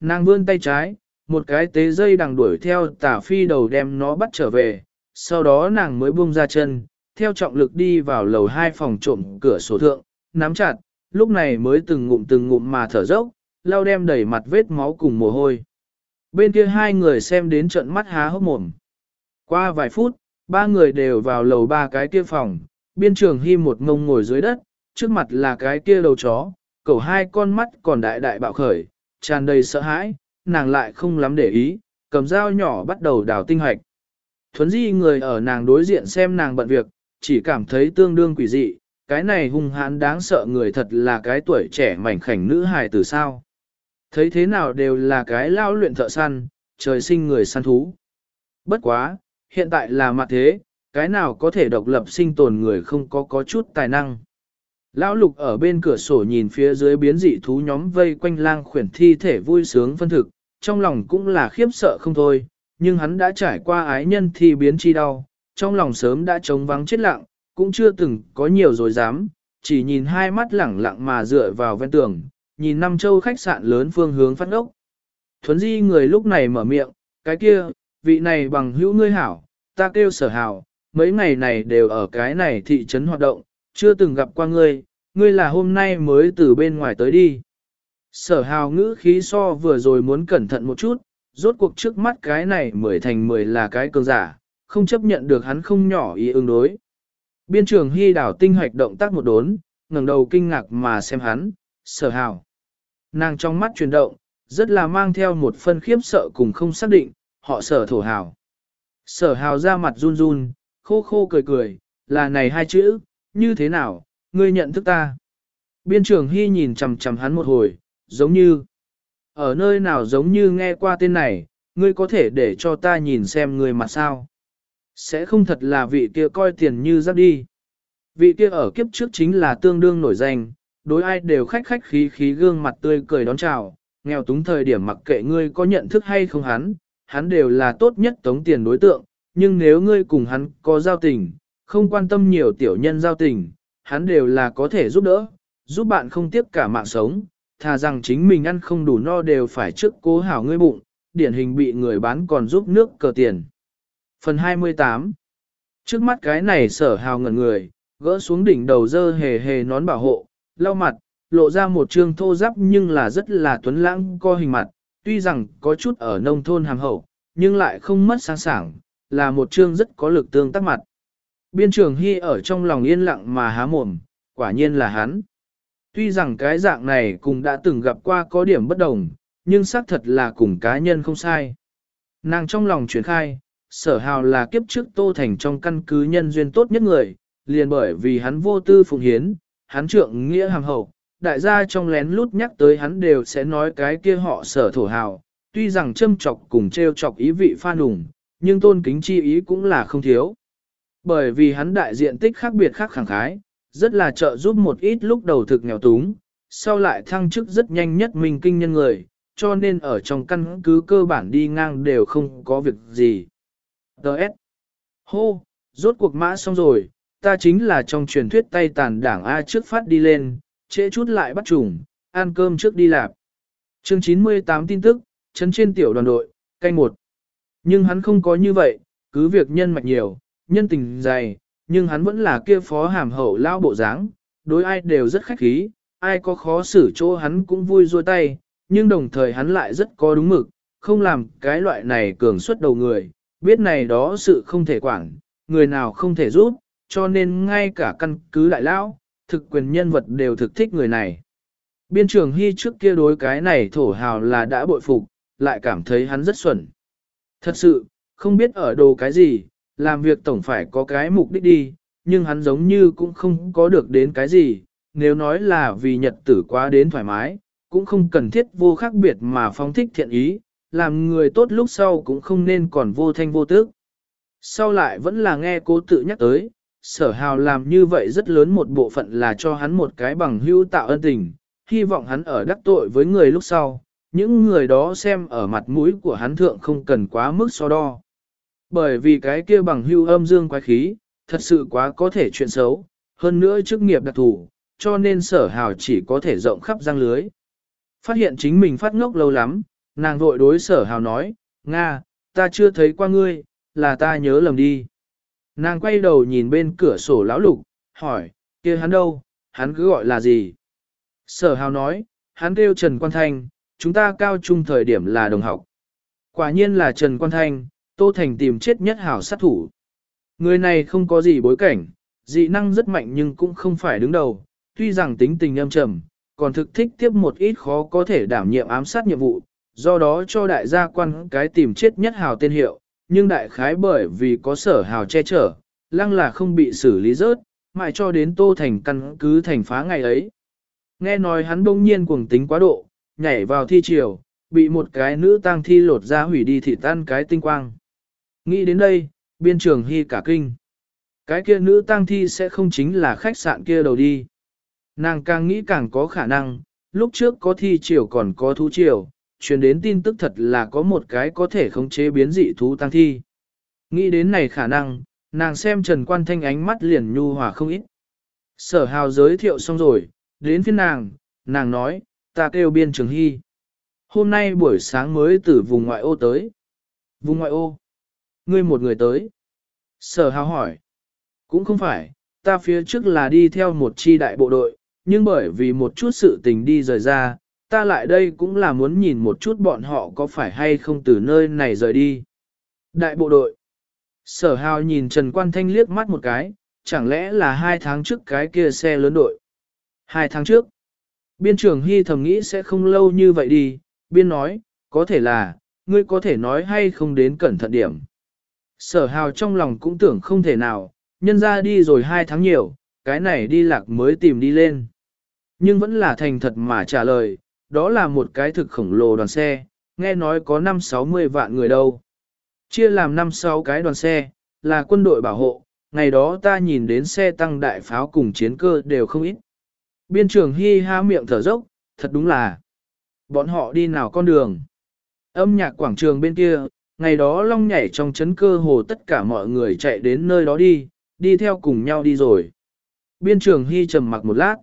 Nàng vươn tay trái, một cái tế dây đằng đuổi theo tả phi đầu đem nó bắt trở về, sau đó nàng mới buông ra chân, theo trọng lực đi vào lầu hai phòng trộm cửa sổ thượng, nắm chặt, lúc này mới từng ngụm từng ngụm mà thở dốc, lau đem đẩy mặt vết máu cùng mồ hôi. Bên kia hai người xem đến trận mắt há hốc mồm. Qua vài phút, ba người đều vào lầu ba cái kia phòng, biên trường hy một ngông ngồi dưới đất, trước mặt là cái kia đầu chó, cẩu hai con mắt còn đại đại bạo khởi, tràn đầy sợ hãi, nàng lại không lắm để ý, cầm dao nhỏ bắt đầu đào tinh hoạch. Thuấn di người ở nàng đối diện xem nàng bận việc, chỉ cảm thấy tương đương quỷ dị, cái này hung hãn đáng sợ người thật là cái tuổi trẻ mảnh khảnh nữ hài từ sao. Thấy thế nào đều là cái lao luyện thợ săn, trời sinh người săn thú. Bất quá, hiện tại là mặt thế, cái nào có thể độc lập sinh tồn người không có có chút tài năng. Lão lục ở bên cửa sổ nhìn phía dưới biến dị thú nhóm vây quanh lang khuyển thi thể vui sướng phân thực, trong lòng cũng là khiếp sợ không thôi, nhưng hắn đã trải qua ái nhân thi biến chi đau, trong lòng sớm đã trống vắng chết lặng, cũng chưa từng có nhiều rồi dám, chỉ nhìn hai mắt lẳng lặng mà dựa vào ven tường, nhìn năm châu khách sạn lớn phương hướng phát ốc. Thuấn di người lúc này mở miệng, cái kia, vị này bằng hữu ngươi hảo, ta kêu sở hảo mấy ngày này đều ở cái này thị trấn hoạt động, chưa từng gặp qua ngươi, ngươi là hôm nay mới từ bên ngoài tới đi. Sở hào ngữ khí so vừa rồi muốn cẩn thận một chút, rốt cuộc trước mắt cái này mười thành mười là cái cường giả, không chấp nhận được hắn không nhỏ ý ứng đối. Biên trường hy đảo tinh hoạch động tác một đốn, ngẩng đầu kinh ngạc mà xem hắn, sở hào. Nàng trong mắt chuyển động, rất là mang theo một phân khiếp sợ cùng không xác định, họ sở thổ hào. Sở hào ra mặt run run, khô khô cười cười, là này hai chữ, như thế nào, ngươi nhận thức ta. Biên trưởng Hy nhìn chằm chằm hắn một hồi, giống như, ở nơi nào giống như nghe qua tên này, ngươi có thể để cho ta nhìn xem người mặt sao. Sẽ không thật là vị kia coi tiền như rác đi. Vị kia ở kiếp trước chính là tương đương nổi danh, đối ai đều khách khách khí khí gương mặt tươi cười đón chào, nghèo túng thời điểm mặc kệ ngươi có nhận thức hay không hắn, hắn đều là tốt nhất tống tiền đối tượng, nhưng nếu ngươi cùng hắn có giao tình, không quan tâm nhiều tiểu nhân giao tình, hắn đều là có thể giúp đỡ, giúp bạn không tiếp cả mạng sống, thà rằng chính mình ăn không đủ no đều phải trước cố hảo ngươi bụng, điển hình bị người bán còn giúp nước cờ tiền. Phần 28 Trước mắt cái này sở hào ngẩn người, gỡ xuống đỉnh đầu dơ hề hề nón bảo hộ, lau mặt, lộ ra một trương thô giáp nhưng là rất là tuấn lãng co hình mặt, tuy rằng có chút ở nông thôn hàng hậu, nhưng lại không mất sáng sảng, là một trương rất có lực tương tác mặt. Biên trường Hy ở trong lòng yên lặng mà há mồm, quả nhiên là hắn. Tuy rằng cái dạng này cũng đã từng gặp qua có điểm bất đồng, nhưng xác thật là cùng cá nhân không sai. Nàng trong lòng chuyển khai, sở hào là kiếp trước tô thành trong căn cứ nhân duyên tốt nhất người, liền bởi vì hắn vô tư phụng hiến, hắn trượng nghĩa hàng hậu, đại gia trong lén lút nhắc tới hắn đều sẽ nói cái kia họ sở thổ hào, tuy rằng châm chọc cùng treo chọc ý vị pha nùng, nhưng tôn kính chi ý cũng là không thiếu. Bởi vì hắn đại diện tích khác biệt khác khẳng khái, rất là trợ giúp một ít lúc đầu thực nghèo túng, sau lại thăng chức rất nhanh nhất mình kinh nhân người, cho nên ở trong căn cứ cơ bản đi ngang đều không có việc gì. Đợt. Hô, rốt cuộc mã xong rồi, ta chính là trong truyền thuyết tay tàn đảng A trước phát đi lên, trễ chút lại bắt trùng, ăn cơm trước đi lạp. Chương 98 tin tức, chấn trên tiểu đoàn đội, canh một. Nhưng hắn không có như vậy, cứ việc nhân mạch nhiều, nhân tình dày, nhưng hắn vẫn là kia phó hàm hậu lao bộ dáng, đối ai đều rất khách khí, ai có khó xử chỗ hắn cũng vui rôi tay, nhưng đồng thời hắn lại rất có đúng mực, không làm cái loại này cường suất đầu người, biết này đó sự không thể quản, người nào không thể giúp, cho nên ngay cả căn cứ đại lão, thực quyền nhân vật đều thực thích người này. Biên trường Hy trước kia đối cái này thổ hào là đã bội phục, lại cảm thấy hắn rất xuẩn. Thật sự, không biết ở đồ cái gì, làm việc tổng phải có cái mục đích đi, nhưng hắn giống như cũng không có được đến cái gì, nếu nói là vì nhật tử quá đến thoải mái, cũng không cần thiết vô khác biệt mà phóng thích thiện ý, làm người tốt lúc sau cũng không nên còn vô thanh vô tức. Sau lại vẫn là nghe cố tự nhắc tới, sở hào làm như vậy rất lớn một bộ phận là cho hắn một cái bằng hữu tạo ân tình, hy vọng hắn ở đắc tội với người lúc sau, những người đó xem ở mặt mũi của hắn thượng không cần quá mức so đo. Bởi vì cái kia bằng hưu âm dương quái khí, thật sự quá có thể chuyện xấu, hơn nữa chức nghiệp đặc thù, cho nên sở hào chỉ có thể rộng khắp răng lưới. Phát hiện chính mình phát ngốc lâu lắm, Nàng vội đối sở hào nói, Nga, ta chưa thấy qua ngươi, là ta nhớ lầm đi. Nàng quay đầu nhìn bên cửa sổ lão lục, hỏi, kia hắn đâu, hắn cứ gọi là gì? Sở hào nói, hắn kêu Trần Quan Thanh, chúng ta cao trung thời điểm là đồng học. Quả nhiên là Trần Quan Thanh, Tô Thành tìm chết nhất hảo sát thủ. Người này không có gì bối cảnh, dị năng rất mạnh nhưng cũng không phải đứng đầu, tuy rằng tính tình âm trầm, còn thực thích tiếp một ít khó có thể đảm nhiệm ám sát nhiệm vụ, do đó cho đại gia quan cái tìm chết nhất hào tên hiệu, nhưng đại khái bởi vì có sở hào che chở, lăng là không bị xử lý rớt, mãi cho đến Tô Thành căn cứ thành phá ngày ấy. Nghe nói hắn bỗng nhiên cuồng tính quá độ, nhảy vào thi triều, bị một cái nữ tang thi lột ra hủy đi thị tan cái tinh quang. Nghĩ đến đây, biên trường hy cả kinh. Cái kia nữ tang thi sẽ không chính là khách sạn kia đầu đi. Nàng càng nghĩ càng có khả năng, lúc trước có thi triều còn có thú triều, truyền đến tin tức thật là có một cái có thể khống chế biến dị thú tăng thi. Nghĩ đến này khả năng, nàng xem Trần Quan Thanh ánh mắt liền nhu hòa không ít. Sở hào giới thiệu xong rồi, đến phiên nàng, nàng nói, ta kêu biên trường hy. Hôm nay buổi sáng mới từ vùng ngoại ô tới. Vùng ngoại ô? Ngươi một người tới. Sở hào hỏi. Cũng không phải, ta phía trước là đi theo một chi đại bộ đội, nhưng bởi vì một chút sự tình đi rời ra, ta lại đây cũng là muốn nhìn một chút bọn họ có phải hay không từ nơi này rời đi. Đại bộ đội. Sở hào nhìn Trần Quan Thanh liếc mắt một cái, chẳng lẽ là hai tháng trước cái kia xe lớn đội. Hai tháng trước. Biên trưởng Hy thầm nghĩ sẽ không lâu như vậy đi, biên nói, có thể là, ngươi có thể nói hay không đến cẩn thận điểm. Sở hào trong lòng cũng tưởng không thể nào, nhân ra đi rồi hai tháng nhiều, cái này đi lạc mới tìm đi lên. Nhưng vẫn là thành thật mà trả lời, đó là một cái thực khổng lồ đoàn xe, nghe nói có 5-60 vạn người đâu. Chia làm 5-6 cái đoàn xe, là quân đội bảo hộ, ngày đó ta nhìn đến xe tăng đại pháo cùng chiến cơ đều không ít. Biên trưởng hi ha miệng thở dốc, thật đúng là. Bọn họ đi nào con đường. Âm nhạc quảng trường bên kia, ngày đó long nhảy trong chấn cơ hồ tất cả mọi người chạy đến nơi đó đi, đi theo cùng nhau đi rồi. Biên trường hy trầm mặc một lát.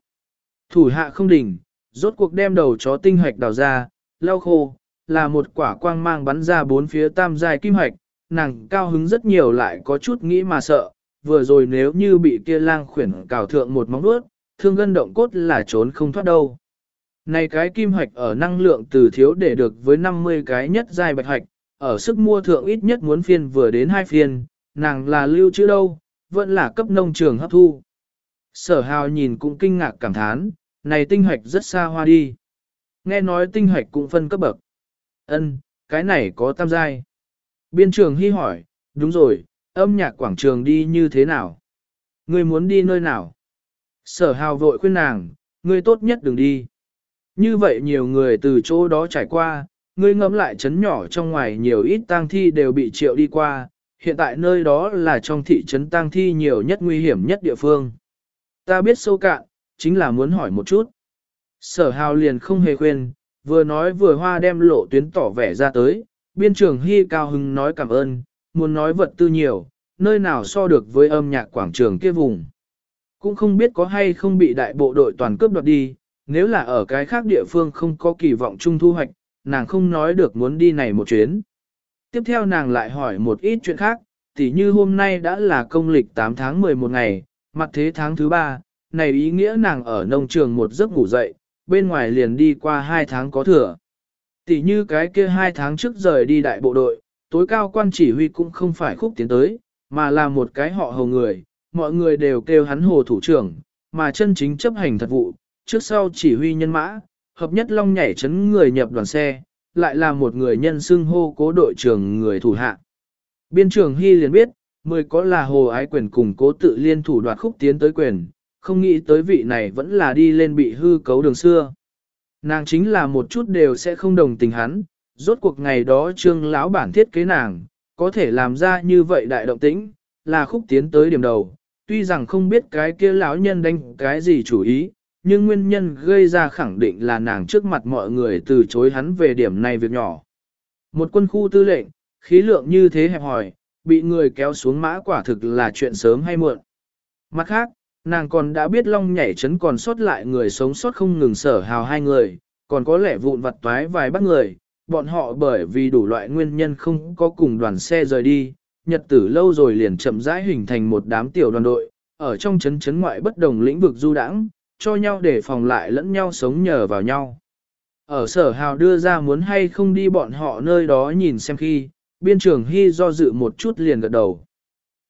Thủ hạ không đỉnh, rốt cuộc đem đầu chó tinh hoạch đào ra, lau khô, là một quả quang mang bắn ra bốn phía tam dài kim hoạch, nàng cao hứng rất nhiều lại có chút nghĩ mà sợ, vừa rồi nếu như bị kia lang khuyển cào thượng một móng vuốt, thương gân động cốt là trốn không thoát đâu. Này cái kim hoạch ở năng lượng từ thiếu để được với 50 cái nhất dài bạch hoạch, ở sức mua thượng ít nhất muốn phiên vừa đến hai phiên, nàng là lưu trữ đâu, vẫn là cấp nông trường hấp thu. Sở hào nhìn cũng kinh ngạc cảm thán, này tinh hoạch rất xa hoa đi. Nghe nói tinh hoạch cũng phân cấp bậc. Ân, cái này có tam giai. Biên trường hy hỏi, đúng rồi, âm nhạc quảng trường đi như thế nào? Ngươi muốn đi nơi nào? Sở hào vội khuyên nàng, ngươi tốt nhất đừng đi. Như vậy nhiều người từ chỗ đó trải qua, ngươi ngẫm lại chấn nhỏ trong ngoài nhiều ít tang thi đều bị triệu đi qua, hiện tại nơi đó là trong thị trấn tang thi nhiều nhất nguy hiểm nhất địa phương. Ta biết sâu cạn, chính là muốn hỏi một chút. Sở hào liền không hề khuyên, vừa nói vừa hoa đem lộ tuyến tỏ vẻ ra tới, biên trưởng hy cao hưng nói cảm ơn, muốn nói vật tư nhiều, nơi nào so được với âm nhạc quảng trường kia vùng. Cũng không biết có hay không bị đại bộ đội toàn cướp đoạt đi, nếu là ở cái khác địa phương không có kỳ vọng chung thu hoạch, nàng không nói được muốn đi này một chuyến. Tiếp theo nàng lại hỏi một ít chuyện khác, tỉ như hôm nay đã là công lịch 8 tháng 11 ngày, mặt thế tháng thứ 3, này ý nghĩa nàng ở nông trường một giấc ngủ dậy, bên ngoài liền đi qua 2 tháng có thừa. Tỷ như cái kia 2 tháng trước rời đi đại bộ đội, tối cao quan chỉ huy cũng không phải khúc tiến tới, mà là một cái họ hầu người, mọi người đều kêu hắn hồ thủ trưởng, mà chân chính chấp hành thật vụ, trước sau chỉ huy nhân mã, hợp nhất long nhảy chấn người nhập đoàn xe, lại là một người nhân xưng hô cố đội trưởng người thủ hạ. Biên trưởng Hy liền biết, mười có là hồ ái quyền cùng cố tự liên thủ đoạt khúc tiến tới quyền, không nghĩ tới vị này vẫn là đi lên bị hư cấu đường xưa. Nàng chính là một chút đều sẽ không đồng tình hắn, rốt cuộc ngày đó trương lão bản thiết kế nàng, có thể làm ra như vậy đại động tĩnh, là khúc tiến tới điểm đầu, tuy rằng không biết cái kia lão nhân đánh cái gì chủ ý, nhưng nguyên nhân gây ra khẳng định là nàng trước mặt mọi người từ chối hắn về điểm này việc nhỏ. Một quân khu tư lệnh, khí lượng như thế hẹp hòi, bị người kéo xuống mã quả thực là chuyện sớm hay muộn. Mặt khác, nàng còn đã biết long nhảy chấn còn sót lại người sống sót không ngừng sở hào hai người, còn có lẽ vụn vặt toái vài bắt người, bọn họ bởi vì đủ loại nguyên nhân không có cùng đoàn xe rời đi, nhật tử lâu rồi liền chậm rãi hình thành một đám tiểu đoàn đội, ở trong chấn chấn ngoại bất đồng lĩnh vực du đãng, cho nhau để phòng lại lẫn nhau sống nhờ vào nhau. Ở sở hào đưa ra muốn hay không đi bọn họ nơi đó nhìn xem khi, biên trưởng hy do dự một chút liền gật đầu.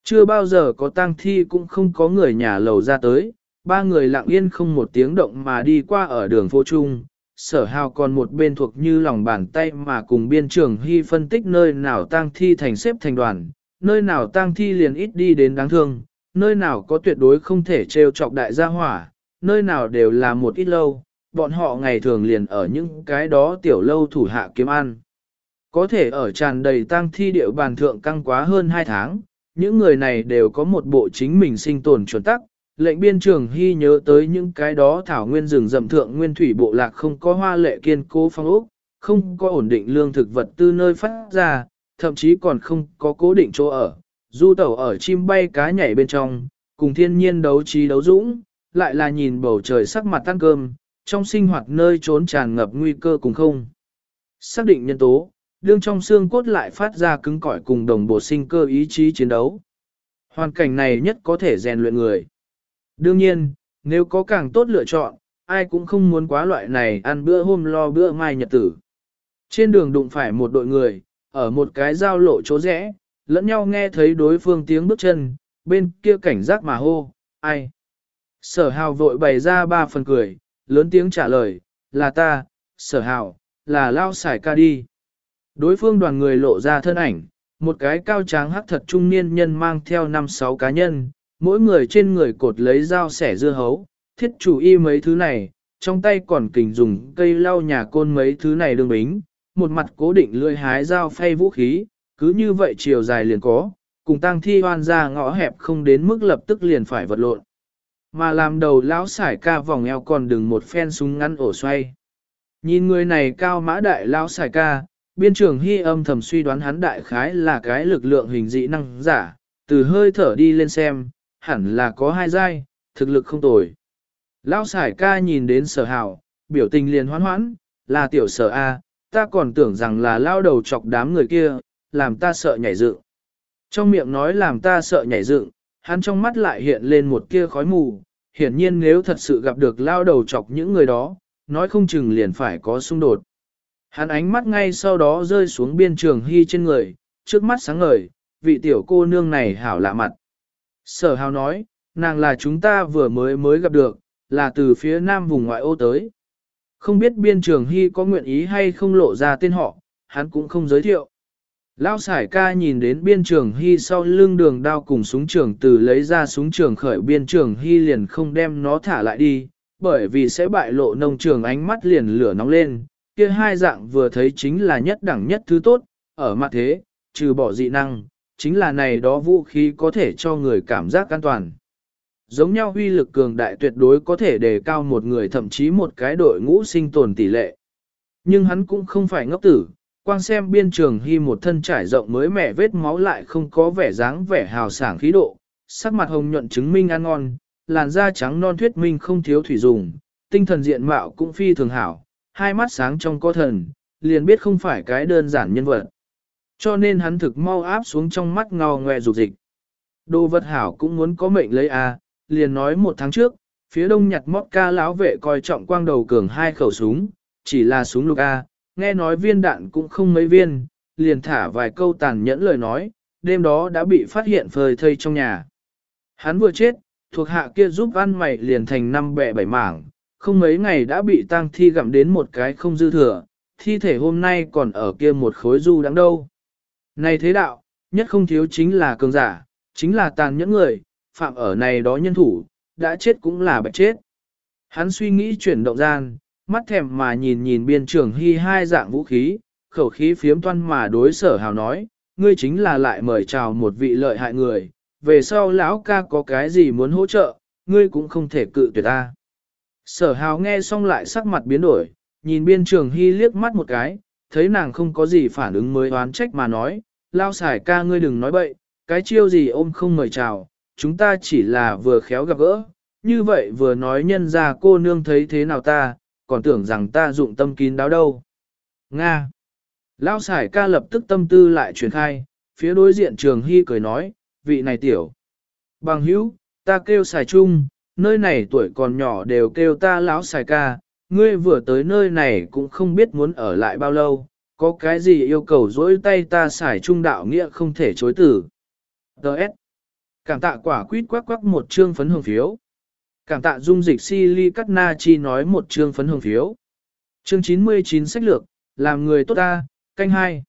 Chưa bao giờ có tang thi cũng không có người nhà lầu ra tới, ba người lặng yên không một tiếng động mà đi qua ở đường phố trung. Sở hào còn một bên thuộc như lòng bàn tay mà cùng biên trưởng hy phân tích nơi nào tang thi thành xếp thành đoàn, nơi nào tang thi liền ít đi đến đáng thương, nơi nào có tuyệt đối không thể trêu chọc đại gia hỏa, nơi nào đều là một ít lâu, bọn họ ngày thường liền ở những cái đó tiểu lâu thủ hạ kiếm ăn. Có thể ở tràn đầy tang thi điệu bàn thượng căng quá hơn 2 tháng, những người này đều có một bộ chính mình sinh tồn chuẩn tắc. Lệnh biên trường hy nhớ tới những cái đó thảo nguyên rừng rậm thượng nguyên thủy bộ lạc không có hoa lệ kiên cố phong ốc, không có ổn định lương thực vật tư nơi phát ra, thậm chí còn không có cố định chỗ ở. Du tẩu ở chim bay cá nhảy bên trong, cùng thiên nhiên đấu trí đấu dũng, lại là nhìn bầu trời sắc mặt tan cơm, trong sinh hoạt nơi trốn tràn ngập nguy cơ cùng không. Xác định nhân tố, đương trong xương cốt lại phát ra cứng cỏi cùng đồng bộ sinh cơ ý chí chiến đấu. Hoàn cảnh này nhất có thể rèn luyện người. Đương nhiên, nếu có càng tốt lựa chọn, ai cũng không muốn quá loại này ăn bữa hôm lo bữa mai nhật tử. Trên đường đụng phải một đội người, ở một cái giao lộ chỗ rẽ, lẫn nhau nghe thấy đối phương tiếng bước chân, bên kia cảnh giác mà hô, ai. Sở hào vội bày ra ba phần cười, lớn tiếng trả lời, là ta, sở hào, là lao xài ca đi. Đối phương đoàn người lộ ra thân ảnh, một cái cao tráng hắc thật trung niên nhân mang theo năm sáu cá nhân, mỗi người trên người cột lấy dao sẻ dưa hấu, thiết chủ y mấy thứ này, trong tay còn kình dùng cây lau nhà côn mấy thứ này đương bính, một mặt cố định lưỡi hái dao phay vũ khí, cứ như vậy chiều dài liền có, cùng tang thi hoan ra ngõ hẹp không đến mức lập tức liền phải vật lộn. Mà làm đầu lão sải ca vòng eo còn đừng một phen súng ngắn ổ xoay. Nhìn người này cao mã đại lão sải ca, biên trưởng hy âm thầm suy đoán hắn đại khái là cái lực lượng hình dị năng giả, từ hơi thở đi lên xem, hẳn là có hai giai, thực lực không tồi. Lão sải ca nhìn đến sở hảo, biểu tình liền hoán hoãn, là tiểu sở A, ta còn tưởng rằng là lao đầu chọc đám người kia, làm ta sợ nhảy dựng. Trong miệng nói làm ta sợ nhảy dựng, hắn trong mắt lại hiện lên một kia khói mù, hiển nhiên nếu thật sự gặp được lao đầu chọc những người đó, nói không chừng liền phải có xung đột. Hắn ánh mắt ngay sau đó rơi xuống biên trường hy trên người, trước mắt sáng ngời, vị tiểu cô nương này hảo lạ mặt. Sở hào nói, nàng là chúng ta vừa mới mới gặp được, là từ phía nam vùng ngoại ô tới. Không biết biên trường hy có nguyện ý hay không lộ ra tên họ, hắn cũng không giới thiệu. Lão sải ca nhìn đến biên trường hy sau lưng đường đao cùng súng trường từ lấy ra súng trường khởi biên trường hy liền không đem nó thả lại đi, bởi vì sẽ bại lộ nông trường ánh mắt liền lửa nóng lên, kia hai dạng vừa thấy chính là nhất đẳng nhất thứ tốt, ở mặt thế, trừ bỏ dị năng, chính là này đó vũ khí có thể cho người cảm giác an toàn. Giống nhau huy lực cường đại tuyệt đối có thể đề cao một người thậm chí một cái đội ngũ sinh tồn tỷ lệ. Nhưng hắn cũng không phải ngốc tử, quang xem biên trường hy một thân trải rộng mới mẻ vết máu lại không có vẻ dáng vẻ hào sảng khí độ, sắc mặt hồng nhuận chứng minh ăn ngon, làn da trắng non thuyết minh không thiếu thủy dùng, tinh thần diện mạo cũng phi thường hảo, hai mắt sáng trong có thần, liền biết không phải cái đơn giản nhân vật. Cho nên hắn thực mau áp xuống trong mắt ngò ngoe rụt dịch. Đồ vật hảo cũng muốn có mệnh lấy a, liền nói một tháng trước, phía đông nhặt mót ca lão vệ coi trọng quang đầu cường hai khẩu súng, chỉ là súng lục A, nghe nói viên đạn cũng không mấy viên, liền thả vài câu tàn nhẫn lời nói, đêm đó đã bị phát hiện phơi thây trong nhà. Hắn vừa chết, thuộc hạ kia giúp ăn mày liền thành năm bẹ bảy mảng, không mấy ngày đã bị tang thi gặm đến một cái không dư thừa, thi thể hôm nay còn ở kia một khối du đáng đâu. Này thế đạo, nhất không thiếu chính là cường giả, chính là tàn nhẫn người, phạm ở này đó nhân thủ, đã chết cũng là bạch chết. Hắn suy nghĩ chuyển động gian, mắt thèm mà nhìn nhìn biên trưởng hy hai dạng vũ khí, khẩu khí phiếm toan mà đối sở hào nói, ngươi chính là lại mời chào một vị lợi hại người, về sau lão ca có cái gì muốn hỗ trợ, ngươi cũng không thể cự tuyệt ta. Sở hào nghe xong lại sắc mặt biến đổi, nhìn biên trường hy liếc mắt một cái, thấy nàng không có gì phản ứng mới oán trách mà nói, lao xài ca ngươi đừng nói bậy, cái chiêu gì ôm không mời chào, chúng ta chỉ là vừa khéo gặp gỡ, như vậy vừa nói nhân ra cô nương thấy thế nào ta, còn tưởng rằng ta dụng tâm kín đáo đâu. Nga. lão sải ca lập tức tâm tư lại truyền khai, phía đối diện trường hy cười nói, vị này tiểu. Bằng hữu, ta kêu sải chung, nơi này tuổi còn nhỏ đều kêu ta lão sải ca, ngươi vừa tới nơi này cũng không biết muốn ở lại bao lâu, có cái gì yêu cầu dỗi tay ta sải trung đạo nghĩa không thể chối tử. Đợt. Cảm tạ quả quýt quắc quắc một chương phấn hồng phiếu. Cảm tạ dung dịch si cắt na chi nói một chương phấn hồng phiếu. Chương 99 sách lược, làm người tốt ta, canh hai.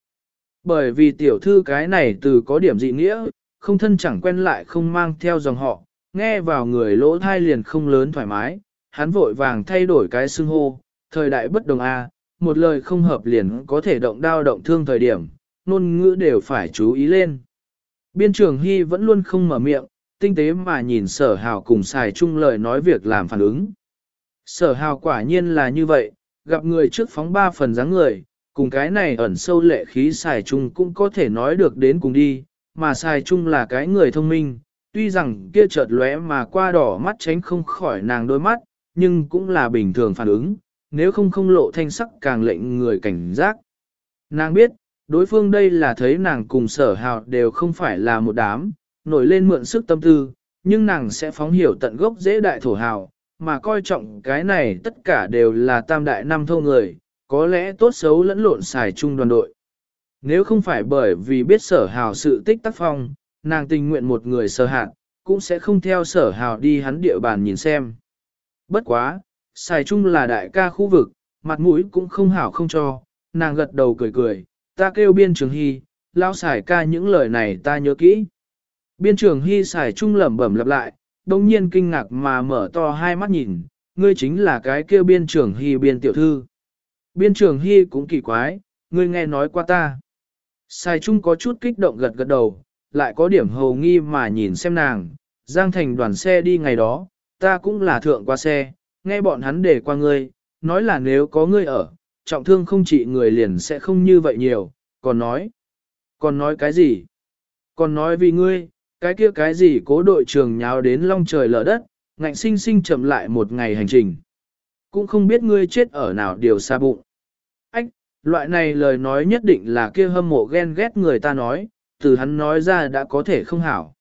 Bởi vì tiểu thư cái này từ có điểm dị nghĩa, không thân chẳng quen lại không mang theo dòng họ, nghe vào người lỗ thai liền không lớn thoải mái, hắn vội vàng thay đổi cái xưng hô, thời đại bất đồng A, một lời không hợp liền có thể động đao động thương thời điểm, ngôn ngữ đều phải chú ý lên. Biên trường Hy vẫn luôn không mở miệng, tinh tế mà nhìn sở hào cùng xài chung lời nói việc làm phản ứng. Sở hào quả nhiên là như vậy, gặp người trước phóng ba phần dáng người, cùng cái này ẩn sâu lệ khí xài chung cũng có thể nói được đến cùng đi, mà xài chung là cái người thông minh, tuy rằng kia chợt lóe mà qua đỏ mắt tránh không khỏi nàng đôi mắt, nhưng cũng là bình thường phản ứng, nếu không không lộ thanh sắc càng lệnh người cảnh giác. Nàng biết, đối phương đây là thấy nàng cùng sở hào đều không phải là một đám, nổi lên mượn sức tâm tư, nhưng nàng sẽ phóng hiểu tận gốc dễ đại thổ hào, mà coi trọng cái này tất cả đều là tam đại năm thâu người, có lẽ tốt xấu lẫn lộn xài chung đoàn đội. Nếu không phải bởi vì biết sở hào sự tích tác phong, nàng tình nguyện một người sở hạn, cũng sẽ không theo sở hào đi hắn địa bàn nhìn xem. Bất quá, xài chung là đại ca khu vực, mặt mũi cũng không hảo không cho, nàng gật đầu cười cười, ta kêu biên trường hy, lao xài ca những lời này ta nhớ kỹ. Biên trường hy xài chung lẩm bẩm lặp lại, đồng nhiên kinh ngạc mà mở to hai mắt nhìn, ngươi chính là cái kêu biên trường hy biên tiểu thư. Biên trường hy cũng kỳ quái, ngươi nghe nói qua ta. Xài chung có chút kích động gật gật đầu, lại có điểm hầu nghi mà nhìn xem nàng, Giang Thành đoàn xe đi ngày đó, ta cũng là thượng qua xe, nghe bọn hắn để qua ngươi, nói là nếu có ngươi ở, trọng thương không chỉ người liền sẽ không như vậy nhiều, còn nói. Còn nói cái gì? Còn nói vì ngươi, cái kia cái gì cố đội trường nháo đến long trời lở đất, ngạnh sinh sinh chậm lại một ngày hành trình. Cũng không biết ngươi chết ở nào điều xa bụng. Ách, loại này lời nói nhất định là kia hâm mộ ghen ghét người ta nói, từ hắn nói ra đã có thể không hảo.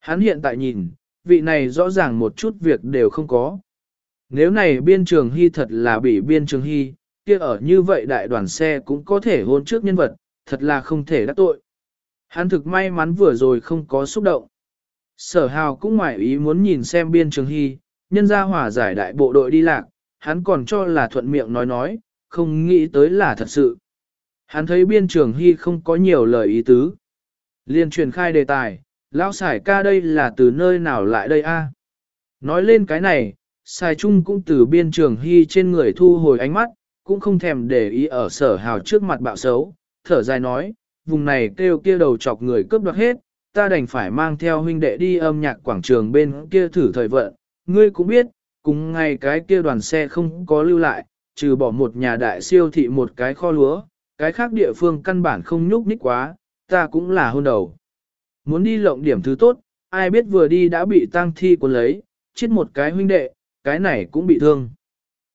Hắn hiện tại nhìn, vị này rõ ràng một chút việc đều không có. Nếu này biên trường hy thật là bị biên trường hy, kia ở như vậy đại đoàn xe cũng có thể hôn trước nhân vật, thật là không thể đắc tội. Hắn thực may mắn vừa rồi không có xúc động. Sở hào cũng ngoại ý muốn nhìn xem biên trường hy, nhân ra hỏa giải đại bộ đội đi lạc, hắn còn cho là thuận miệng nói nói, không nghĩ tới là thật sự. Hắn thấy biên trường hy không có nhiều lời ý tứ. Liên truyền khai đề tài, lão sải ca đây là từ nơi nào lại đây a? Nói lên cái này, Sài Trung cũng từ biên trường hy trên người thu hồi ánh mắt, cũng không thèm để ý ở sở hào trước mặt bạo xấu, thở dài nói, vùng này kêu kia đầu chọc người cướp đoạt hết, ta đành phải mang theo huynh đệ đi âm nhạc quảng trường bên kia thử thời vận, ngươi cũng biết, cùng ngày cái kia đoàn xe không có lưu lại, trừ bỏ một nhà đại siêu thị một cái kho lúa, cái khác địa phương căn bản không nhúc nhích quá, ta cũng là hôn đầu. Muốn đi lộng điểm thứ tốt, ai biết vừa đi đã bị tang thi cuốn lấy, chết một cái huynh đệ, cái này cũng bị thương.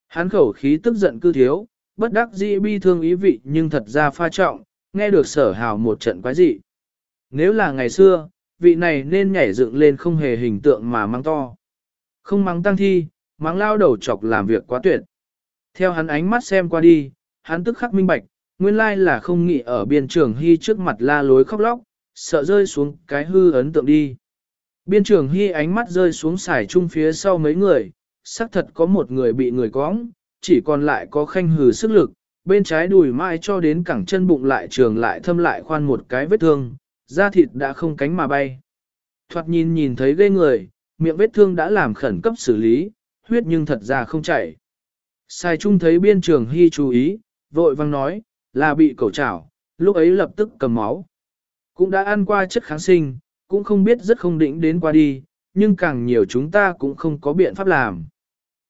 Hắn khẩu khí tức giận cư thiếu, bất đắc dĩ bi thương ý vị nhưng thật ra pha trọng, nghe được sở hào một trận quái dị. Nếu là ngày xưa, vị này nên nhảy dựng lên không hề hình tượng mà mang to. Không mắng tăng thi, mắng lao đầu chọc làm việc quá tuyệt. Theo hắn ánh mắt xem qua đi, hắn tức khắc minh bạch, nguyên lai là không nghĩ ở biên trường hy trước mặt la lối khóc lóc, sợ rơi xuống cái hư ấn tượng đi. Biên trường hy ánh mắt rơi xuống xài chung phía sau mấy người, xác thật có một người bị người cóng, chỉ còn lại có khanh hừ sức lực, bên trái đùi mai cho đến cẳng chân bụng lại trường lại thâm lại khoan một cái vết thương, da thịt đã không cánh mà bay. Thoạt nhìn nhìn thấy ghê người, miệng vết thương đã làm khẩn cấp xử lý, huyết nhưng thật ra không chảy. Sai Trung thấy biên trường hy chú ý, vội vang nói, là bị cẩu chảo, lúc ấy lập tức cầm máu. Cũng đã ăn qua chất kháng sinh, cũng không biết rất không định đến qua đi, nhưng càng nhiều chúng ta cũng không có biện pháp làm.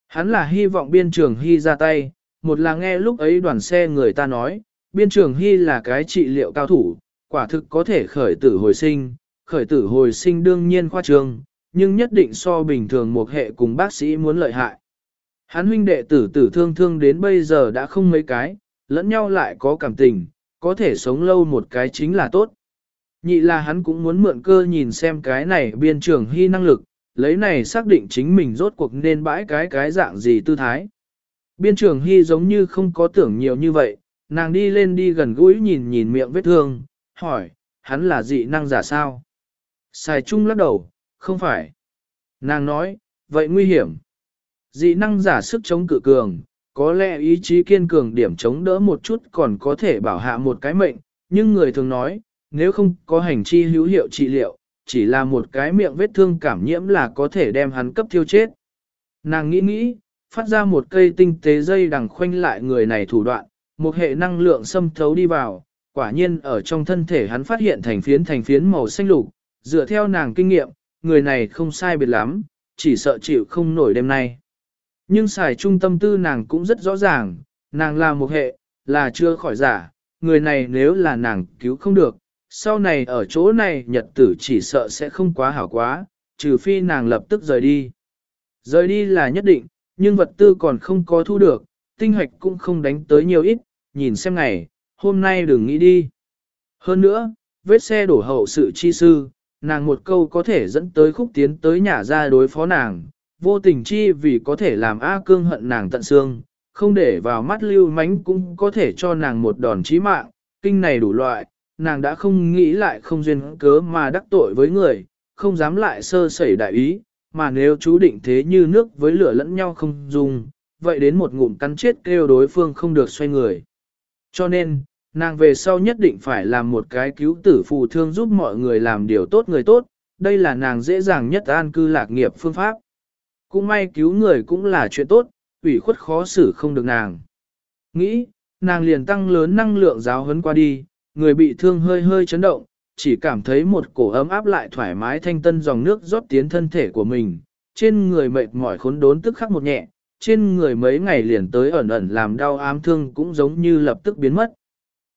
Hắn là hy vọng biên trường hy ra tay, một là nghe lúc ấy đoàn xe người ta nói, biên trường hy là cái trị liệu cao thủ, quả thực có thể khởi tử hồi sinh, khởi tử hồi sinh đương nhiên khoa trương, nhưng nhất định so bình thường một hệ cùng bác sĩ muốn lợi hại. Hắn huynh đệ tử tử thương thương đến bây giờ đã không mấy cái, lẫn nhau lại có cảm tình, có thể sống lâu một cái chính là tốt. Nhị là hắn cũng muốn mượn cơ nhìn xem cái này biên trường hy năng lực, lấy này xác định chính mình rốt cuộc nên bãi cái cái dạng gì tư thái. Biên trường hy giống như không có tưởng nhiều như vậy, nàng đi lên đi gần gũi nhìn nhìn miệng vết thương, hỏi, hắn là dị năng giả sao? Xài chung lắc đầu, không phải. Nàng nói, vậy nguy hiểm. Dị năng giả sức chống cự cường, có lẽ ý chí kiên cường điểm chống đỡ một chút còn có thể bảo hạ một cái mệnh, nhưng người thường nói, nếu không có hành chi hữu hiệu trị liệu, chỉ là một cái miệng vết thương cảm nhiễm là có thể đem hắn cấp thiêu chết. Nàng nghĩ nghĩ, phát ra một cây tinh tế dây đằng khoanh lại người này thủ đoạn, một hệ năng lượng xâm thấu đi vào, quả nhiên ở trong thân thể hắn phát hiện thành phiến thành phiến màu xanh lục, dựa theo nàng kinh nghiệm, người này không sai biệt lắm, chỉ sợ chịu không nổi đêm nay. Nhưng xài trung tâm tư nàng cũng rất rõ ràng, nàng là một hệ, là chưa khỏi giả, người này nếu là nàng cứu không được, sau này ở chỗ này nhật tử chỉ sợ sẽ không quá hảo quá, trừ phi nàng lập tức rời đi. Rời đi là nhất định, nhưng vật tư còn không có thu được, tinh hoạch cũng không đánh tới nhiều ít, nhìn xem ngày, hôm nay đừng nghĩ đi. Hơn nữa, vết xe đổ hậu sự chi sư, nàng một câu có thể dẫn tới khúc tiến tới nhà ra đối phó nàng, vô tình chi vì có thể làm A cương hận nàng tận xương, không để vào mắt lưu mánh cũng có thể cho nàng một đòn chí mạng, kinh này đủ loại, nàng đã không nghĩ lại không duyên cớ mà đắc tội với người, không dám lại sơ sẩy đại ý, mà nếu chú định thế như nước với lửa lẫn nhau không dùng, vậy đến một ngụm cắn chết kêu đối phương không được xoay người. Cho nên, nàng về sau nhất định phải làm một cái cứu tử phù thương giúp mọi người làm điều tốt người tốt, đây là nàng dễ dàng nhất an cư lạc nghiệp phương pháp. Cũng may cứu người cũng là chuyện tốt, ủy khuất khó xử không được nàng. Nghĩ, nàng liền tăng lớn năng lượng giáo huấn qua đi, người bị thương hơi hơi chấn động, chỉ cảm thấy một cổ ấm áp lại thoải mái thanh tân dòng nước rót tiến thân thể của mình, trên người mệt mỏi khốn đốn tức khắc một nhẹ, trên người mấy ngày liền tới ẩn ẩn làm đau ám thương cũng giống như lập tức biến mất.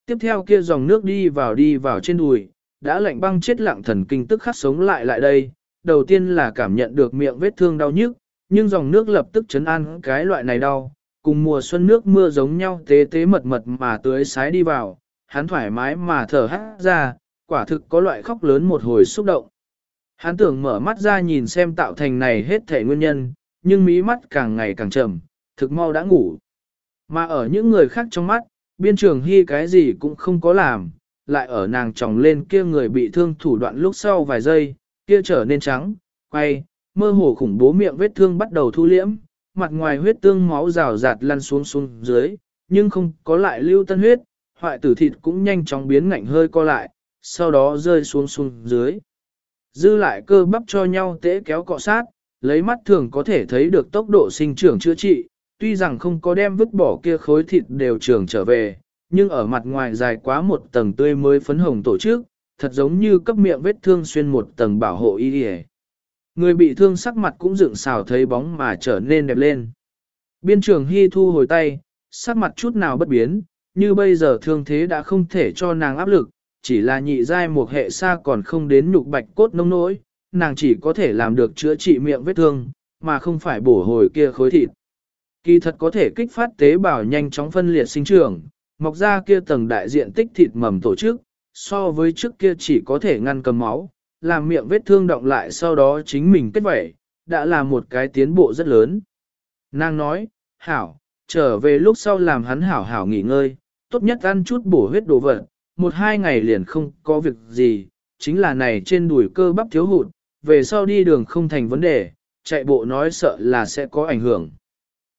Tiếp theo kia dòng nước đi vào đi vào trên đùi, đã lạnh băng chết lặng thần kinh tức khắc sống lại lại đây, đầu tiên là cảm nhận được miệng vết thương đau nhức, nhưng dòng nước lập tức chấn an cái loại này đau, cùng mùa xuân nước mưa giống nhau tế tế mật mật mà tưới sái đi vào, hắn thoải mái mà thở hát ra, quả thực có loại khóc lớn một hồi xúc động. Hắn tưởng mở mắt ra nhìn xem tạo thành này hết thể nguyên nhân, nhưng mí mắt càng ngày càng trầm, thực mau đã ngủ. Mà ở những người khác trong mắt, biên trường hy cái gì cũng không có làm, lại ở nàng tròng lên kia người bị thương thủ đoạn lúc sau vài giây, kia trở nên trắng, quay, mơ hồ khủng bố miệng vết thương bắt đầu thu liễm, mặt ngoài huyết tương máu rào rạt lăn xuống xuống dưới, nhưng không có lại lưu tân huyết, hoại tử thịt cũng nhanh chóng biến ngạnh hơi co lại, sau đó rơi xuống xuống dưới. Dư lại cơ bắp cho nhau tễ kéo cọ sát, lấy mắt thường có thể thấy được tốc độ sinh trưởng chữa trị, tuy rằng không có đem vứt bỏ kia khối thịt đều trưởng trở về, nhưng ở mặt ngoài dài quá một tầng tươi mới phấn hồng tổ chức, thật giống như cấp miệng vết thương xuyên một tầng bảo hộ y y. Người bị thương sắc mặt cũng dựng xào thấy bóng mà trở nên đẹp lên. Biên trường Hy thu hồi tay, sắc mặt chút nào bất biến, như bây giờ thương thế đã không thể cho nàng áp lực, chỉ là nhị giai một hệ xa còn không đến nhục bạch cốt nông nỗi, nàng chỉ có thể làm được chữa trị miệng vết thương, mà không phải bổ hồi kia khối thịt. Kỳ thật có thể kích phát tế bào nhanh chóng phân liệt sinh trưởng, mọc ra kia tầng đại diện tích thịt mầm tổ chức, so với trước kia chỉ có thể ngăn cầm máu, làm miệng vết thương động lại sau đó chính mình kết vẩy, đã là một cái tiến bộ rất lớn. Nàng nói, hảo, trở về lúc sau làm hắn hảo hảo nghỉ ngơi, tốt nhất ăn chút bổ huyết đồ vật, một hai ngày liền không có việc gì, chính là này trên đùi cơ bắp thiếu hụt, về sau đi đường không thành vấn đề, chạy bộ nói sợ là sẽ có ảnh hưởng.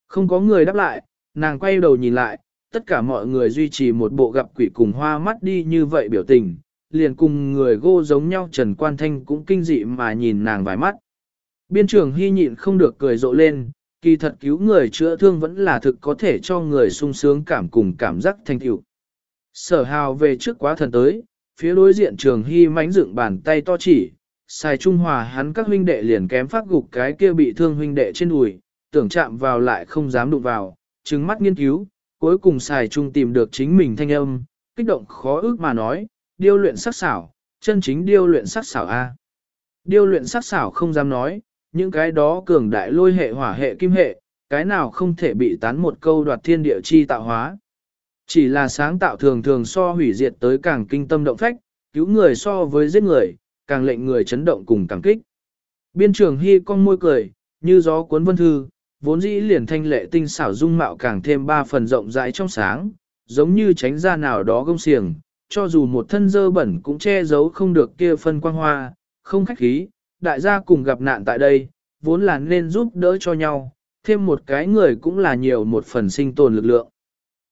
Không có người đáp lại, nàng quay đầu nhìn lại, tất cả mọi người duy trì một bộ gặp quỷ cùng hoa mắt đi như vậy biểu tình, liền cùng người gô giống nhau Trần Quan Thanh cũng kinh dị mà nhìn nàng vài mắt. Biên trưởng hy nhịn không được cười rộ lên, kỳ thật cứu người chữa thương vẫn là thực có thể cho người sung sướng cảm cùng cảm giác thanh tựu. Sở hào về trước quá thần tới, phía đối diện trường hy mánh dựng bàn tay to chỉ, xài trung hòa hắn các huynh đệ liền kém phát gục cái kia bị thương huynh đệ trên đùi, tưởng chạm vào lại không dám đụng vào, trừng mắt nghiên cứu, cuối cùng xài trung tìm được chính mình thanh âm, kích động khó ước mà nói, điêu luyện sắc xảo, chân chính điêu luyện sắc xảo A. Điêu luyện sắc xảo không dám nói, những cái đó cường đại lôi hệ hỏa hệ kim hệ, cái nào không thể bị tán một câu đoạt thiên địa chi tạo hóa. Chỉ là sáng tạo thường thường so hủy diệt tới càng kinh tâm động phách, cứu người so với giết người, càng lệnh người chấn động cùng cảm kích. Biên trường hy con môi cười, như gió cuốn vân thư, vốn dĩ liền thanh lệ tinh xảo dung mạo càng thêm ba phần rộng rãi trong sáng, giống như tránh ra nào đó gông xiềng, cho dù một thân dơ bẩn cũng che giấu không được kia phân quang hoa, không khách khí, đại gia cùng gặp nạn tại đây, vốn là nên giúp đỡ cho nhau, thêm một cái người cũng là nhiều một phần sinh tồn lực lượng.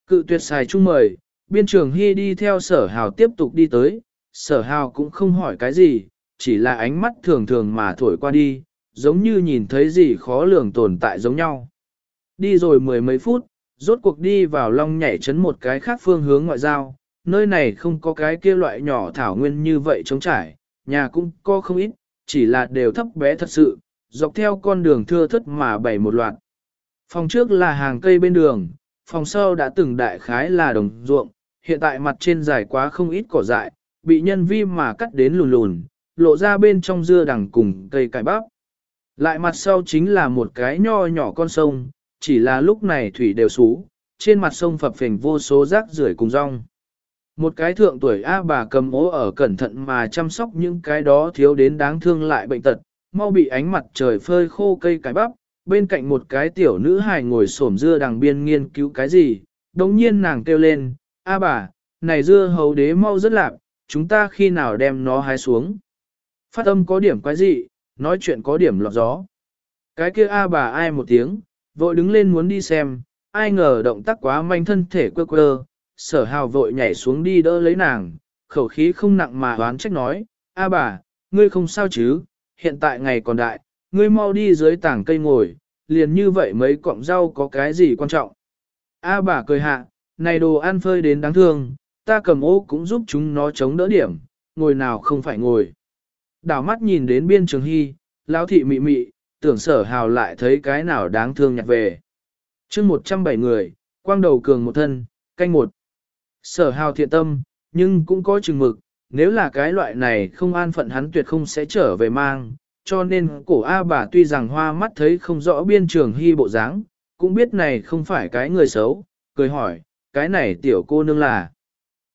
Cự tuyệt xài chung mời, biên trường hy đi theo sở hào tiếp tục đi tới, sở hào cũng không hỏi cái gì, chỉ là ánh mắt thường thường mà thổi qua đi, giống như nhìn thấy gì khó lường tồn tại giống nhau. Đi rồi mười mấy phút, rốt cuộc đi vào long nhảy chấn một cái khác phương hướng ngoại giao, nơi này không có cái kia loại nhỏ thảo nguyên như vậy trống trải, nhà cũng có không ít, chỉ là đều thấp bé thật sự, dọc theo con đường thưa thất mà bày một loạt. Phòng trước là hàng cây bên đường, phòng sau đã từng đại khái là đồng ruộng, hiện tại mặt trên dài quá không ít cỏ dại, bị nhân vi mà cắt đến lùn lùn, lộ ra bên trong dưa đằng cùng cây cải bắp. Lại mặt sau chính là một cái nho nhỏ con sông, chỉ là lúc này thủy đều xú, trên mặt sông phập phình vô số rác rưởi cùng rong. Một cái thượng tuổi A bà cầm ố ở cẩn thận mà chăm sóc những cái đó thiếu đến đáng thương lại bệnh tật, mau bị ánh mặt trời phơi khô cây cải bắp, bên cạnh một cái tiểu nữ hài ngồi xổm dưa đằng biên nghiên cứu cái gì, đồng nhiên nàng kêu lên, A bà, này dưa hấu đế mau rất lạc, chúng ta khi nào đem nó hái xuống. Phát âm có điểm quái gì, nói chuyện có điểm lọt gió. Cái kia A bà ai một tiếng, vội đứng lên muốn đi xem, ai ngờ động tác quá manh thân thể quơ quơ, sở hào vội nhảy xuống đi đỡ lấy nàng, khẩu khí không nặng mà đoán trách nói, A bà, ngươi không sao chứ, hiện tại ngày còn đại, ngươi mau đi dưới tảng cây ngồi, liền như vậy mấy cọng rau có cái gì quan trọng. A bà cười hạ, này đồ ăn phơi đến đáng thương, ta cầm ô cũng giúp chúng nó chống đỡ điểm, ngồi nào không phải ngồi. Đảo mắt nhìn đến biên trường hy, lão thị mị mị, tưởng sở hào lại thấy cái nào đáng thương nhặt về. chương 107 người, quang đầu cường một thân, canh một. Sở hào thiện tâm, nhưng cũng có chừng mực, nếu là cái loại này không an phận hắn tuyệt không sẽ trở về mang, cho nên cổ A bà tuy rằng hoa mắt thấy không rõ biên trường hy bộ dáng, cũng biết này không phải cái người xấu, cười hỏi, cái này tiểu cô nương là.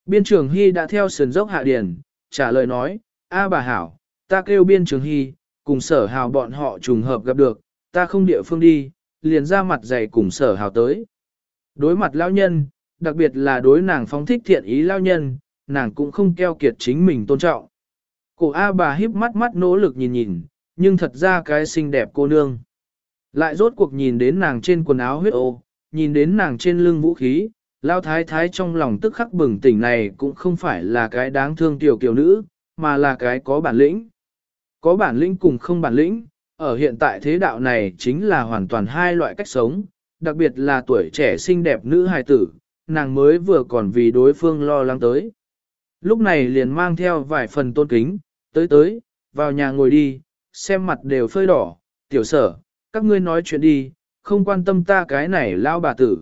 Biên trường hy đã theo sườn dốc hạ điền, trả lời nói, A bà hảo, ta kêu biên trường hy, cùng sở hào bọn họ trùng hợp gặp được, ta không địa phương đi, liền ra mặt dày cùng sở hào tới. Đối mặt lão nhân, đặc biệt là đối nàng phóng thích thiện ý lao nhân, nàng cũng không keo kiệt chính mình tôn trọng. Cổ A bà híp mắt mắt nỗ lực nhìn nhìn, nhưng thật ra cái xinh đẹp cô nương. Lại rốt cuộc nhìn đến nàng trên quần áo huyết ô, nhìn đến nàng trên lưng vũ khí, lao thái thái trong lòng tức khắc bừng tỉnh này cũng không phải là cái đáng thương tiểu kiều nữ, mà là cái có bản lĩnh. Có bản lĩnh cùng không bản lĩnh, ở hiện tại thế đạo này chính là hoàn toàn hai loại cách sống, đặc biệt là tuổi trẻ xinh đẹp nữ hài tử, nàng mới vừa còn vì đối phương lo lắng tới. Lúc này liền mang theo vài phần tôn kính, tới tới, vào nhà ngồi đi, xem mặt đều phơi đỏ, tiểu sở, các ngươi nói chuyện đi, không quan tâm ta cái này lao bà tử.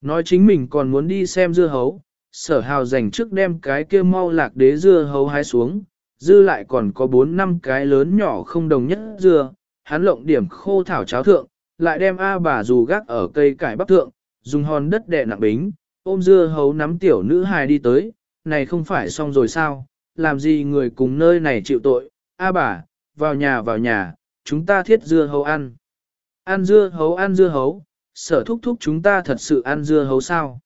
Nói chính mình còn muốn đi xem dưa hấu, sở hào dành trước đem cái kia mau lạc đế dưa hấu hái xuống, dư lại còn có 4 năm cái lớn nhỏ không đồng nhất dưa, hắn lộng điểm khô thảo cháo thượng, lại đem A bà dù gác ở cây cải bắp thượng, dùng hòn đất đè nặng bính, ôm dưa hấu nắm tiểu nữ hài đi tới, này không phải xong rồi sao, làm gì người cùng nơi này chịu tội, A bà, vào nhà vào nhà, chúng ta thiết dưa hấu ăn. Ăn dưa hấu ăn dưa hấu, sở thúc thúc chúng ta thật sự ăn dưa hấu sao?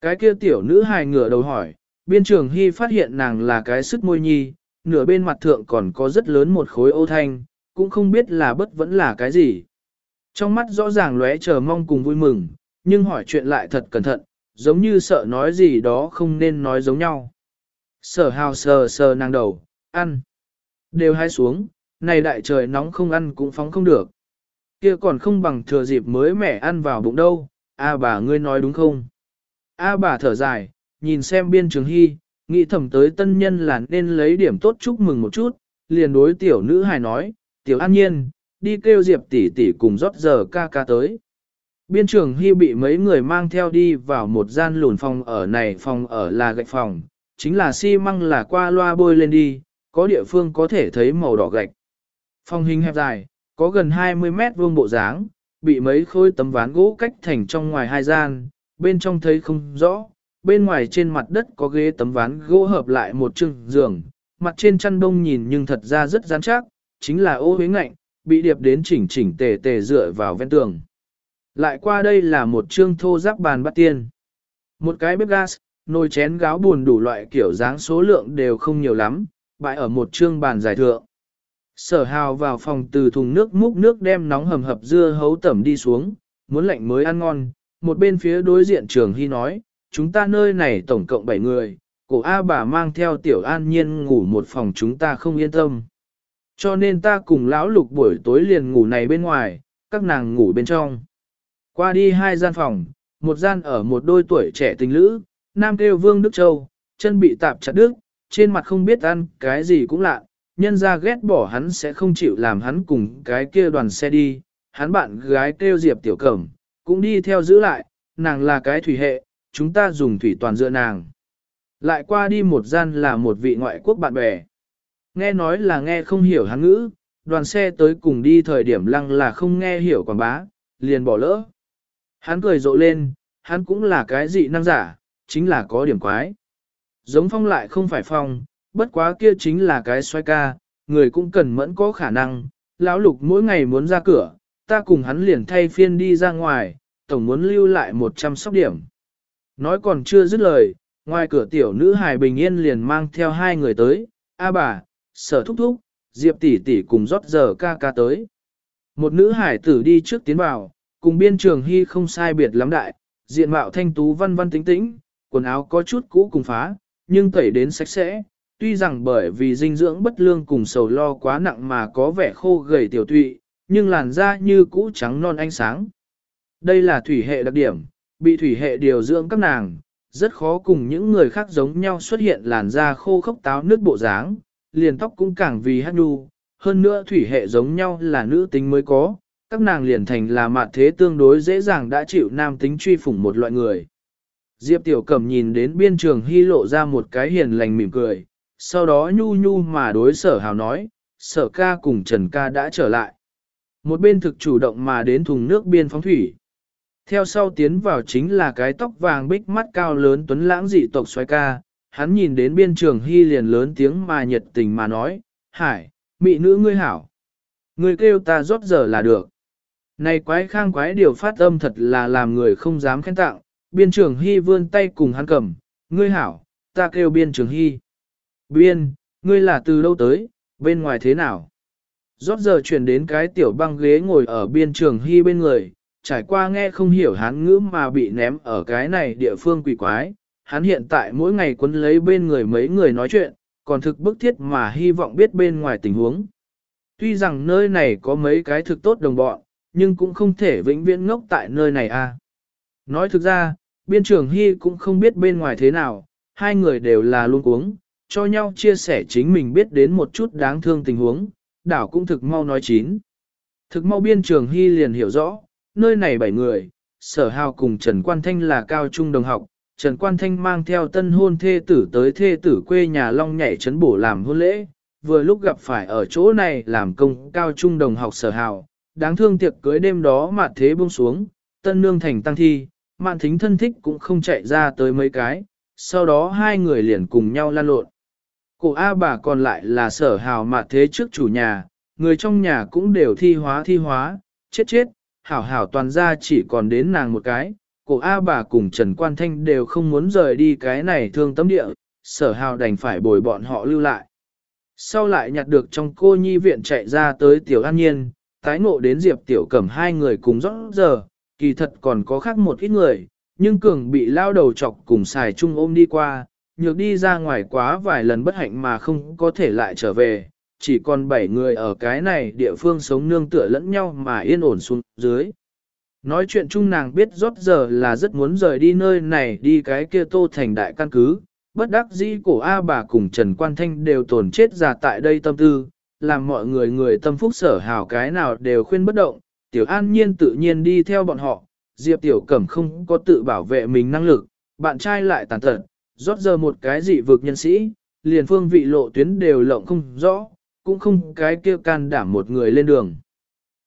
Cái kia tiểu nữ hài ngửa đầu hỏi, biên trường hy phát hiện nàng là cái sức môi nhi, nửa bên mặt thượng còn có rất lớn một khối ô thanh, cũng không biết là bất vẫn là cái gì. Trong mắt rõ ràng lóe chờ mong cùng vui mừng, nhưng hỏi chuyện lại thật cẩn thận, giống như sợ nói gì đó không nên nói giống nhau. Sở hào sờ sờ nàng đầu, ăn. Đều hai xuống, này đại trời nóng không ăn cũng phóng không được. Kia còn không bằng thừa dịp mới mẻ ăn vào bụng đâu, a bà ngươi nói đúng không? A bà thở dài, nhìn xem biên trường hy, nghĩ thầm tới tân nhân là nên lấy điểm tốt chúc mừng một chút, liền đối tiểu nữ hài nói, tiểu an nhiên, đi kêu diệp tỷ tỷ cùng rót giờ ca ca tới. Biên trường hy bị mấy người mang theo đi vào một gian lùn phòng ở này phòng ở là gạch phòng, chính là xi măng là qua loa bôi lên đi, có địa phương có thể thấy màu đỏ gạch. Phòng hình hẹp dài, có gần 20 mét vuông bộ dáng, bị mấy khối tấm ván gỗ cách thành trong ngoài hai gian, bên trong thấy không rõ, bên ngoài trên mặt đất có ghế tấm ván gỗ hợp lại một chừng giường, mặt trên chăn đông nhìn nhưng thật ra rất rắn chắc, chính là ô huế ngạnh, bị điệp đến chỉnh chỉnh tề tề dựa vào ven tường. Lại qua đây là một chương thô giáp bàn bát tiên. Một cái bếp gas, nồi chén gáo buồn đủ loại kiểu dáng số lượng đều không nhiều lắm, bãi ở một chương bàn giải thượng. Sở hào vào phòng từ thùng nước múc nước đem nóng hầm hập dưa hấu tẩm đi xuống, muốn lạnh mới ăn ngon. Một bên phía đối diện trường hy nói, chúng ta nơi này tổng cộng 7 người, cổ A bà mang theo tiểu an nhiên ngủ một phòng chúng ta không yên tâm. Cho nên ta cùng lão lục buổi tối liền ngủ này bên ngoài, các nàng ngủ bên trong. Qua đi hai gian phòng, một gian ở một đôi tuổi trẻ tình lữ, nam kêu Vương Đức Châu, chân bị tạp chặt đứt, trên mặt không biết ăn cái gì cũng lạ, nhân ra ghét bỏ hắn sẽ không chịu làm hắn cùng cái kia đoàn xe đi, hắn bạn gái kêu Diệp Tiểu Cẩm, cũng đi theo giữ lại, nàng là cái thủy hệ, chúng ta dùng thủy toàn dựa nàng. Lại qua đi một gian là một vị ngoại quốc bạn bè. Nghe nói là nghe không hiểu hắn ngữ, đoàn xe tới cùng đi thời điểm lăng là không nghe hiểu quảng bá, liền bỏ lỡ. Hắn cười rộ lên, hắn cũng là cái dị năng giả, chính là có điểm quái. Giống phong lại không phải phong, bất quá kia chính là cái xoay ca, người cũng cần mẫn có khả năng, lão lục mỗi ngày muốn ra cửa, ta cùng hắn liền thay phiên đi ra ngoài, tổng muốn lưu lại 100 sóc điểm. Nói còn chưa dứt lời, ngoài cửa tiểu nữ hài bình yên liền mang theo hai người tới, a bà, sở thúc thúc, diệp tỷ tỷ cùng rót giờ ca ca tới. Một nữ hải tử đi trước tiến vào, cùng biên trường hy không sai biệt lắm đại, diện mạo thanh tú văn văn tính tĩnh, quần áo có chút cũ cùng phá, nhưng tẩy đến sạch sẽ, tuy rằng bởi vì dinh dưỡng bất lương cùng sầu lo quá nặng mà có vẻ khô gầy tiểu tụy, nhưng làn da như cũ trắng non ánh sáng. Đây là thủy hệ đặc điểm, bị thủy hệ điều dưỡng các nàng, rất khó cùng những người khác giống nhau xuất hiện làn da khô khốc táo nước bộ dáng, liền tóc cũng càng vì hát nhu, hơn nữa thủy hệ giống nhau là nữ tính mới có, các nàng liền thành là mạn thế tương đối dễ dàng đã chịu nam tính truy phủng một loại người. Diệp Tiểu Cẩm nhìn đến biên trường hy lộ ra một cái hiền lành mỉm cười, sau đó nhu nhu mà đối sở hào nói, sở ca cùng Trần ca đã trở lại. Một bên thực chủ động mà đến thùng nước biên phóng thủy. Theo sau tiến vào chính là cái tóc vàng bích mắt cao lớn tuấn lãng dị tộc xoay ca, hắn nhìn đến biên trường hy liền lớn tiếng mà nhiệt tình mà nói, hải, mị nữ ngươi hảo. Ngươi kêu ta rót giờ là được. Này quái khang quái điều phát âm thật là làm người không dám khen tặng, biên trường hy vươn tay cùng hắn cầm, ngươi hảo, ta kêu biên trường hy. Biên, ngươi là từ đâu tới, bên ngoài thế nào? Rót giờ chuyển đến cái tiểu băng ghế ngồi ở biên trường hy bên người, trải qua nghe không hiểu hán ngữ mà bị ném ở cái này địa phương quỷ quái. Hắn hiện tại mỗi ngày quấn lấy bên người mấy người nói chuyện, còn thực bức thiết mà hy vọng biết bên ngoài tình huống. Tuy rằng nơi này có mấy cái thực tốt đồng bọn, nhưng cũng không thể vĩnh viễn ngốc tại nơi này a. À. Nói thực ra, biên trưởng Hy cũng không biết bên ngoài thế nào, hai người đều là luôn cuống, cho nhau chia sẻ chính mình biết đến một chút đáng thương tình huống, đảo cũng thực mau nói chín. Thực mau biên trường Hy liền hiểu rõ, nơi này bảy người, sở hào cùng Trần Quan Thanh là cao trung đồng học, Trần Quan Thanh mang theo tân hôn thê tử tới thê tử quê nhà Long nhảy trấn bổ làm hôn lễ, vừa lúc gặp phải ở chỗ này làm công cao trung đồng học sở hào, đáng thương tiệc cưới đêm đó mà thế buông xuống, tân nương thành tăng thi, mạn thính thân thích cũng không chạy ra tới mấy cái, sau đó hai người liền cùng nhau lan lộn. Cổ A bà còn lại là sở hào mạt thế trước chủ nhà, người trong nhà cũng đều thi hóa thi hóa, chết chết, hảo hảo toàn ra chỉ còn đến nàng một cái. Cổ A bà cùng Trần Quan Thanh đều không muốn rời đi cái này thương tâm địa, sở hào đành phải bồi bọn họ lưu lại. Sau lại nhặt được trong cô nhi viện chạy ra tới Tiểu An Nhiên, tái ngộ đến Diệp Tiểu Cẩm hai người cùng rõ giờ, kỳ thật còn có khác một ít người, nhưng Cường bị lao đầu chọc cùng xài chung ôm đi qua, nhược đi ra ngoài quá vài lần bất hạnh mà không có thể lại trở về, chỉ còn bảy người ở cái này địa phương sống nương tựa lẫn nhau mà yên ổn xuống dưới. Nói chuyện chung nàng biết rốt giờ là rất muốn rời đi nơi này đi cái kia tô thành đại căn cứ, bất đắc dĩ cổ A bà cùng Trần Quan Thanh đều tổn chết ra tại đây tâm tư, làm mọi người người tâm phúc sở hào cái nào đều khuyên bất động, Tiểu An Nhiên tự nhiên đi theo bọn họ, Diệp Tiểu Cẩm không có tự bảo vệ mình năng lực, bạn trai lại tàn tật, rót giờ một cái dị vực nhân sĩ, liền phương vị lộ tuyến đều lộng không rõ, cũng không cái kia can đảm một người lên đường.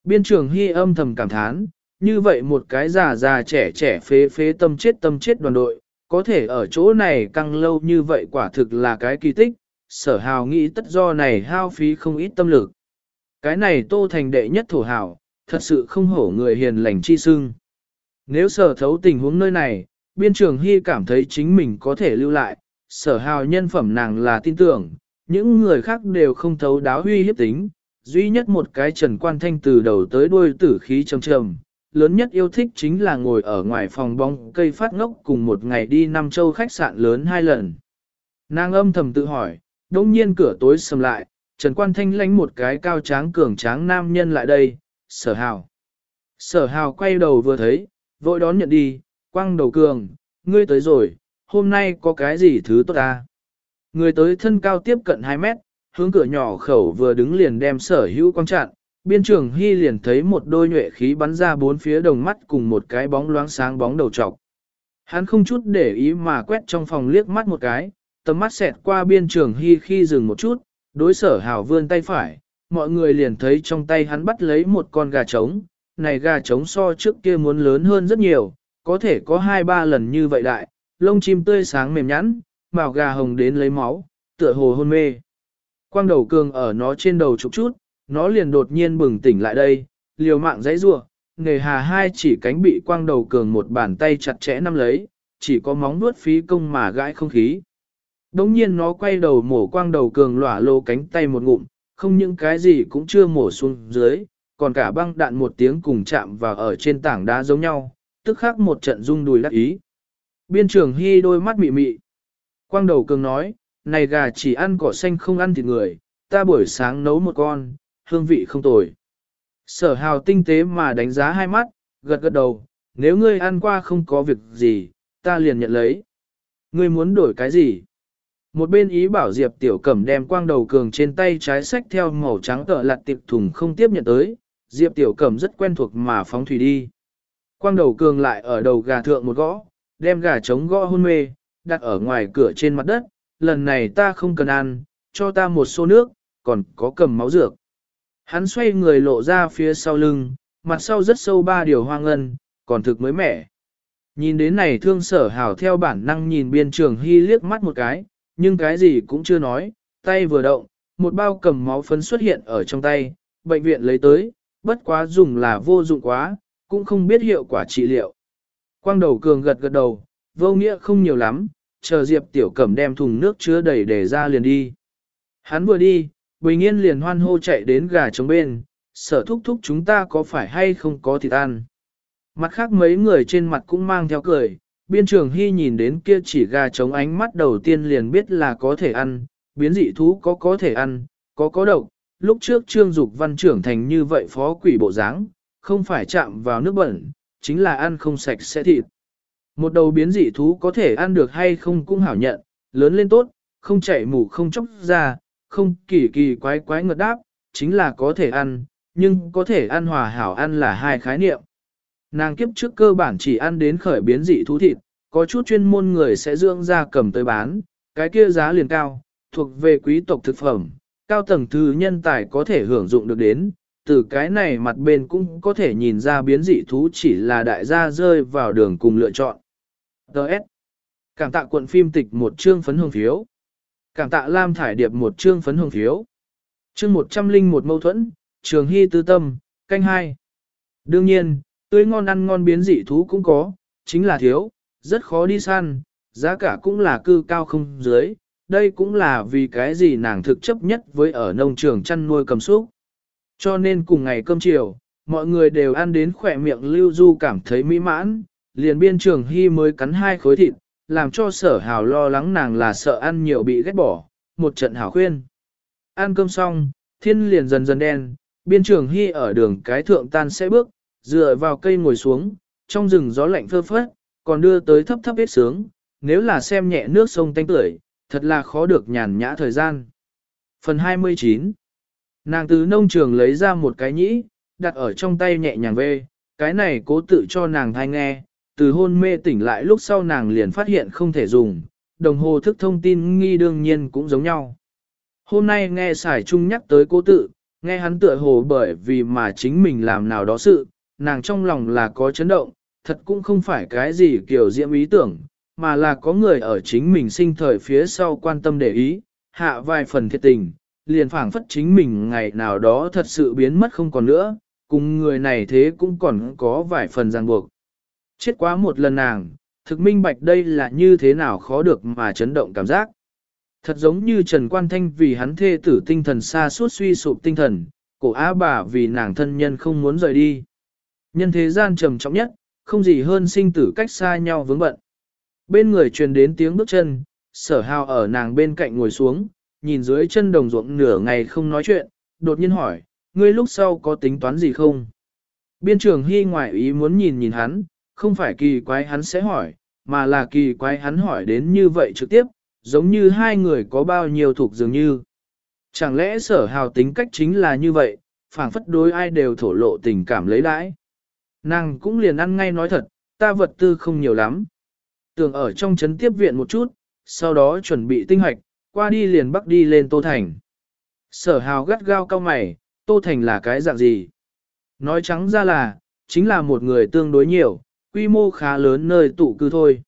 Biên trưởng Hy âm thầm cảm thán, như vậy một cái già già trẻ trẻ phế phế tâm chết tâm chết đoàn đội, có thể ở chỗ này căng lâu như vậy quả thực là cái kỳ tích, sở hào nghĩ tất do này hao phí không ít tâm lực. Cái này tô thành đệ nhất thổ hào, thật sự không hổ người hiền lành chi sưng. Nếu sở thấu tình huống nơi này, biên trường hy cảm thấy chính mình có thể lưu lại, sở hào nhân phẩm nàng là tin tưởng, những người khác đều không thấu đáo huy hiếp tính, duy nhất một cái trần quan thanh từ đầu tới đuôi tử khí trầm trầm, lớn nhất yêu thích chính là ngồi ở ngoài phòng bóng cây phát ngốc cùng một ngày đi năm châu khách sạn lớn hai lần. Nàng âm thầm tự hỏi, đông nhiên cửa tối sầm lại, Trần Quan Thanh lánh một cái cao tráng cường tráng nam nhân lại đây, sở hào. Sở hào quay đầu vừa thấy, vội đón nhận đi, quăng đầu cường, ngươi tới rồi, hôm nay có cái gì thứ tốt ta? Người tới thân cao tiếp cận 2 mét, hướng cửa nhỏ khẩu vừa đứng liền đem sở hữu quang chặn, biên trường hy liền thấy một đôi nhuệ khí bắn ra bốn phía đồng mắt cùng một cái bóng loáng sáng bóng đầu trọc. Hắn không chút để ý mà quét trong phòng liếc mắt một cái, tầm mắt xẹt qua biên trường hy khi dừng một chút, đối sở hào vươn tay phải, mọi người liền thấy trong tay hắn bắt lấy một con gà trống, này gà trống so trước kia muốn lớn hơn rất nhiều, có thể có hai ba lần như vậy đại, lông chim tươi sáng mềm nhẵn, màu gà hồng đến lấy máu, tựa hồ hôn mê. Quang đầu cường ở nó trên đầu chụp chút, nó liền đột nhiên bừng tỉnh lại đây, liều mạng dãy rua, nề hà hai chỉ cánh bị quang đầu cường một bàn tay chặt chẽ nắm lấy, chỉ có móng nuốt phí công mà gãi không khí. Đống nhiên nó quay đầu mổ quang đầu cường lỏa lô cánh tay một ngụm, không những cái gì cũng chưa mổ xuống dưới, còn cả băng đạn một tiếng cùng chạm vào ở trên tảng đá giống nhau, tức khắc một trận rung đùi đắc ý. Biên trưởng hy đôi mắt mị mị. Quang đầu cường nói, này gà chỉ ăn cỏ xanh không ăn thịt người, ta buổi sáng nấu một con, hương vị không tồi. Sở hào tinh tế mà đánh giá hai mắt, gật gật đầu, nếu ngươi ăn qua không có việc gì, ta liền nhận lấy. Ngươi muốn đổi cái gì? Một bên ý bảo Diệp Tiểu Cẩm đem quang đầu cường trên tay trái sách theo màu trắng tợ lặt tiệp thùng không tiếp nhận tới, Diệp Tiểu Cẩm rất quen thuộc mà phóng thủy đi. Quang đầu cường lại ở đầu gà thượng một gõ, đem gà trống gõ hôn mê, đặt ở ngoài cửa trên mặt đất, lần này ta không cần ăn, cho ta một xô nước, còn có cầm máu dược. Hắn xoay người lộ ra phía sau lưng, mặt sau rất sâu ba điều hoang ngân, còn thực mới mẻ. Nhìn đến này thương sở hào theo bản năng nhìn biên trường hy liếc mắt một cái, nhưng cái gì cũng chưa nói, tay vừa động, một bao cầm máu phấn xuất hiện ở trong tay, bệnh viện lấy tới, bất quá dùng là vô dụng quá, cũng không biết hiệu quả trị liệu. Quang đầu cường gật gật đầu, vô nghĩa không nhiều lắm, chờ Diệp Tiểu Cẩm đem thùng nước chứa đầy để ra liền đi. Hắn vừa đi, Bình Yên liền hoan hô chạy đến gà trống bên, sở thúc thúc chúng ta có phải hay không có thịt ăn. Mặt khác mấy người trên mặt cũng mang theo cười, biên trường hy nhìn đến kia chỉ gà trống ánh mắt đầu tiên liền biết là có thể ăn, biến dị thú có có thể ăn, có có độc. Lúc trước trương dục văn trưởng thành như vậy phó quỷ bộ dáng, không phải chạm vào nước bẩn, chính là ăn không sạch sẽ thịt. Một đầu biến dị thú có thể ăn được hay không cũng hảo nhận, lớn lên tốt, không chạy mù không chóc ra, không kỳ kỳ quái quái ngợt đáp, chính là có thể ăn, nhưng có thể ăn hòa hảo ăn là hai khái niệm. Nàng kiếp trước cơ bản chỉ ăn đến khởi biến dị thú thịt, có chút chuyên môn người sẽ dưỡng ra cầm tới bán, cái kia giá liền cao, thuộc về quý tộc thực phẩm, cao tầng thư nhân tài có thể hưởng dụng được đến, từ cái này mặt bên cũng có thể nhìn ra biến dị thú chỉ là đại gia rơi vào đường cùng lựa chọn. Đợt. Cảm tạ quận phim tịch một chương phấn hương phiếu. Cảm tạ Lam Thải Điệp một chương phấn hương phiếu. Chương một trăm linh một mâu thuẫn, trường hy tư tâm, canh hai. Đương nhiên, tươi ngon ăn ngon biến dị thú cũng có, chính là thiếu, rất khó đi săn, giá cả cũng là cư cao không dưới. Đây cũng là vì cái gì nàng thực chấp nhất với ở nông trường chăn nuôi cầm súc. Cho nên cùng ngày cơm chiều, mọi người đều ăn đến khỏe miệng lưu du cảm thấy mỹ mãn, liền biên trường hy mới cắn hai khối thịt, làm cho sở hào lo lắng nàng là sợ ăn nhiều bị ghét bỏ, một trận hảo khuyên. Ăn cơm xong, thiên liền dần dần đen, biên trường hy ở đường cái thượng tan sẽ bước, dựa vào cây ngồi xuống, trong rừng gió lạnh phơ phất, còn đưa tới thấp thấp hết sướng, nếu là xem nhẹ nước sông tanh tưởi, thật là khó được nhàn nhã thời gian. Phần 29 Nàng từ nông trường lấy ra một cái nhĩ, đặt ở trong tay nhẹ nhàng về, cái này cố tự cho nàng thai nghe, từ hôn mê tỉnh lại lúc sau nàng liền phát hiện không thể dùng, đồng hồ thức thông tin nghi đương nhiên cũng giống nhau. Hôm nay nghe Sải Trung nhắc tới cố tự, nghe hắn tựa hồ bởi vì mà chính mình làm nào đó sự, nàng trong lòng là có chấn động, thật cũng không phải cái gì kiểu diễm ý tưởng, mà là có người ở chính mình sinh thời phía sau quan tâm để ý, hạ vài phần thiệt tình, liền phảng phất chính mình ngày nào đó thật sự biến mất không còn nữa, cùng người này thế cũng còn có vài phần ràng buộc. Chết quá một lần nàng, thực minh bạch đây là như thế nào khó được mà chấn động cảm giác. Thật giống như Trần Quan Thanh vì hắn thê tử tinh thần xa suốt suy sụp tinh thần, cổ á bà vì nàng thân nhân không muốn rời đi. Nhân thế gian trầm trọng nhất, không gì hơn sinh tử cách xa nhau vướng bận. Bên người truyền đến tiếng bước chân, sở hào ở nàng bên cạnh ngồi xuống, nhìn dưới chân đồng ruộng nửa ngày không nói chuyện, đột nhiên hỏi, ngươi lúc sau có tính toán gì không? Biên trường hy ngoại ý muốn nhìn nhìn hắn, không phải kỳ quái hắn sẽ hỏi, mà là kỳ quái hắn hỏi đến như vậy trực tiếp, giống như hai người có bao nhiêu thuộc dường như. Chẳng lẽ sở hào tính cách chính là như vậy, phảng phất đối ai đều thổ lộ tình cảm lấy đãi. Nàng cũng liền ăn ngay nói thật, ta vật tư không nhiều lắm. Tưởng ở trong chấn tiếp viện một chút, sau đó chuẩn bị tinh hoạch, qua đi liền bắc đi lên Tô Thành. Sở hào gắt gao cao mày, Tô Thành là cái dạng gì? Nói trắng ra là, chính là một người tương đối nhiều, quy mô khá lớn nơi tụ cư thôi.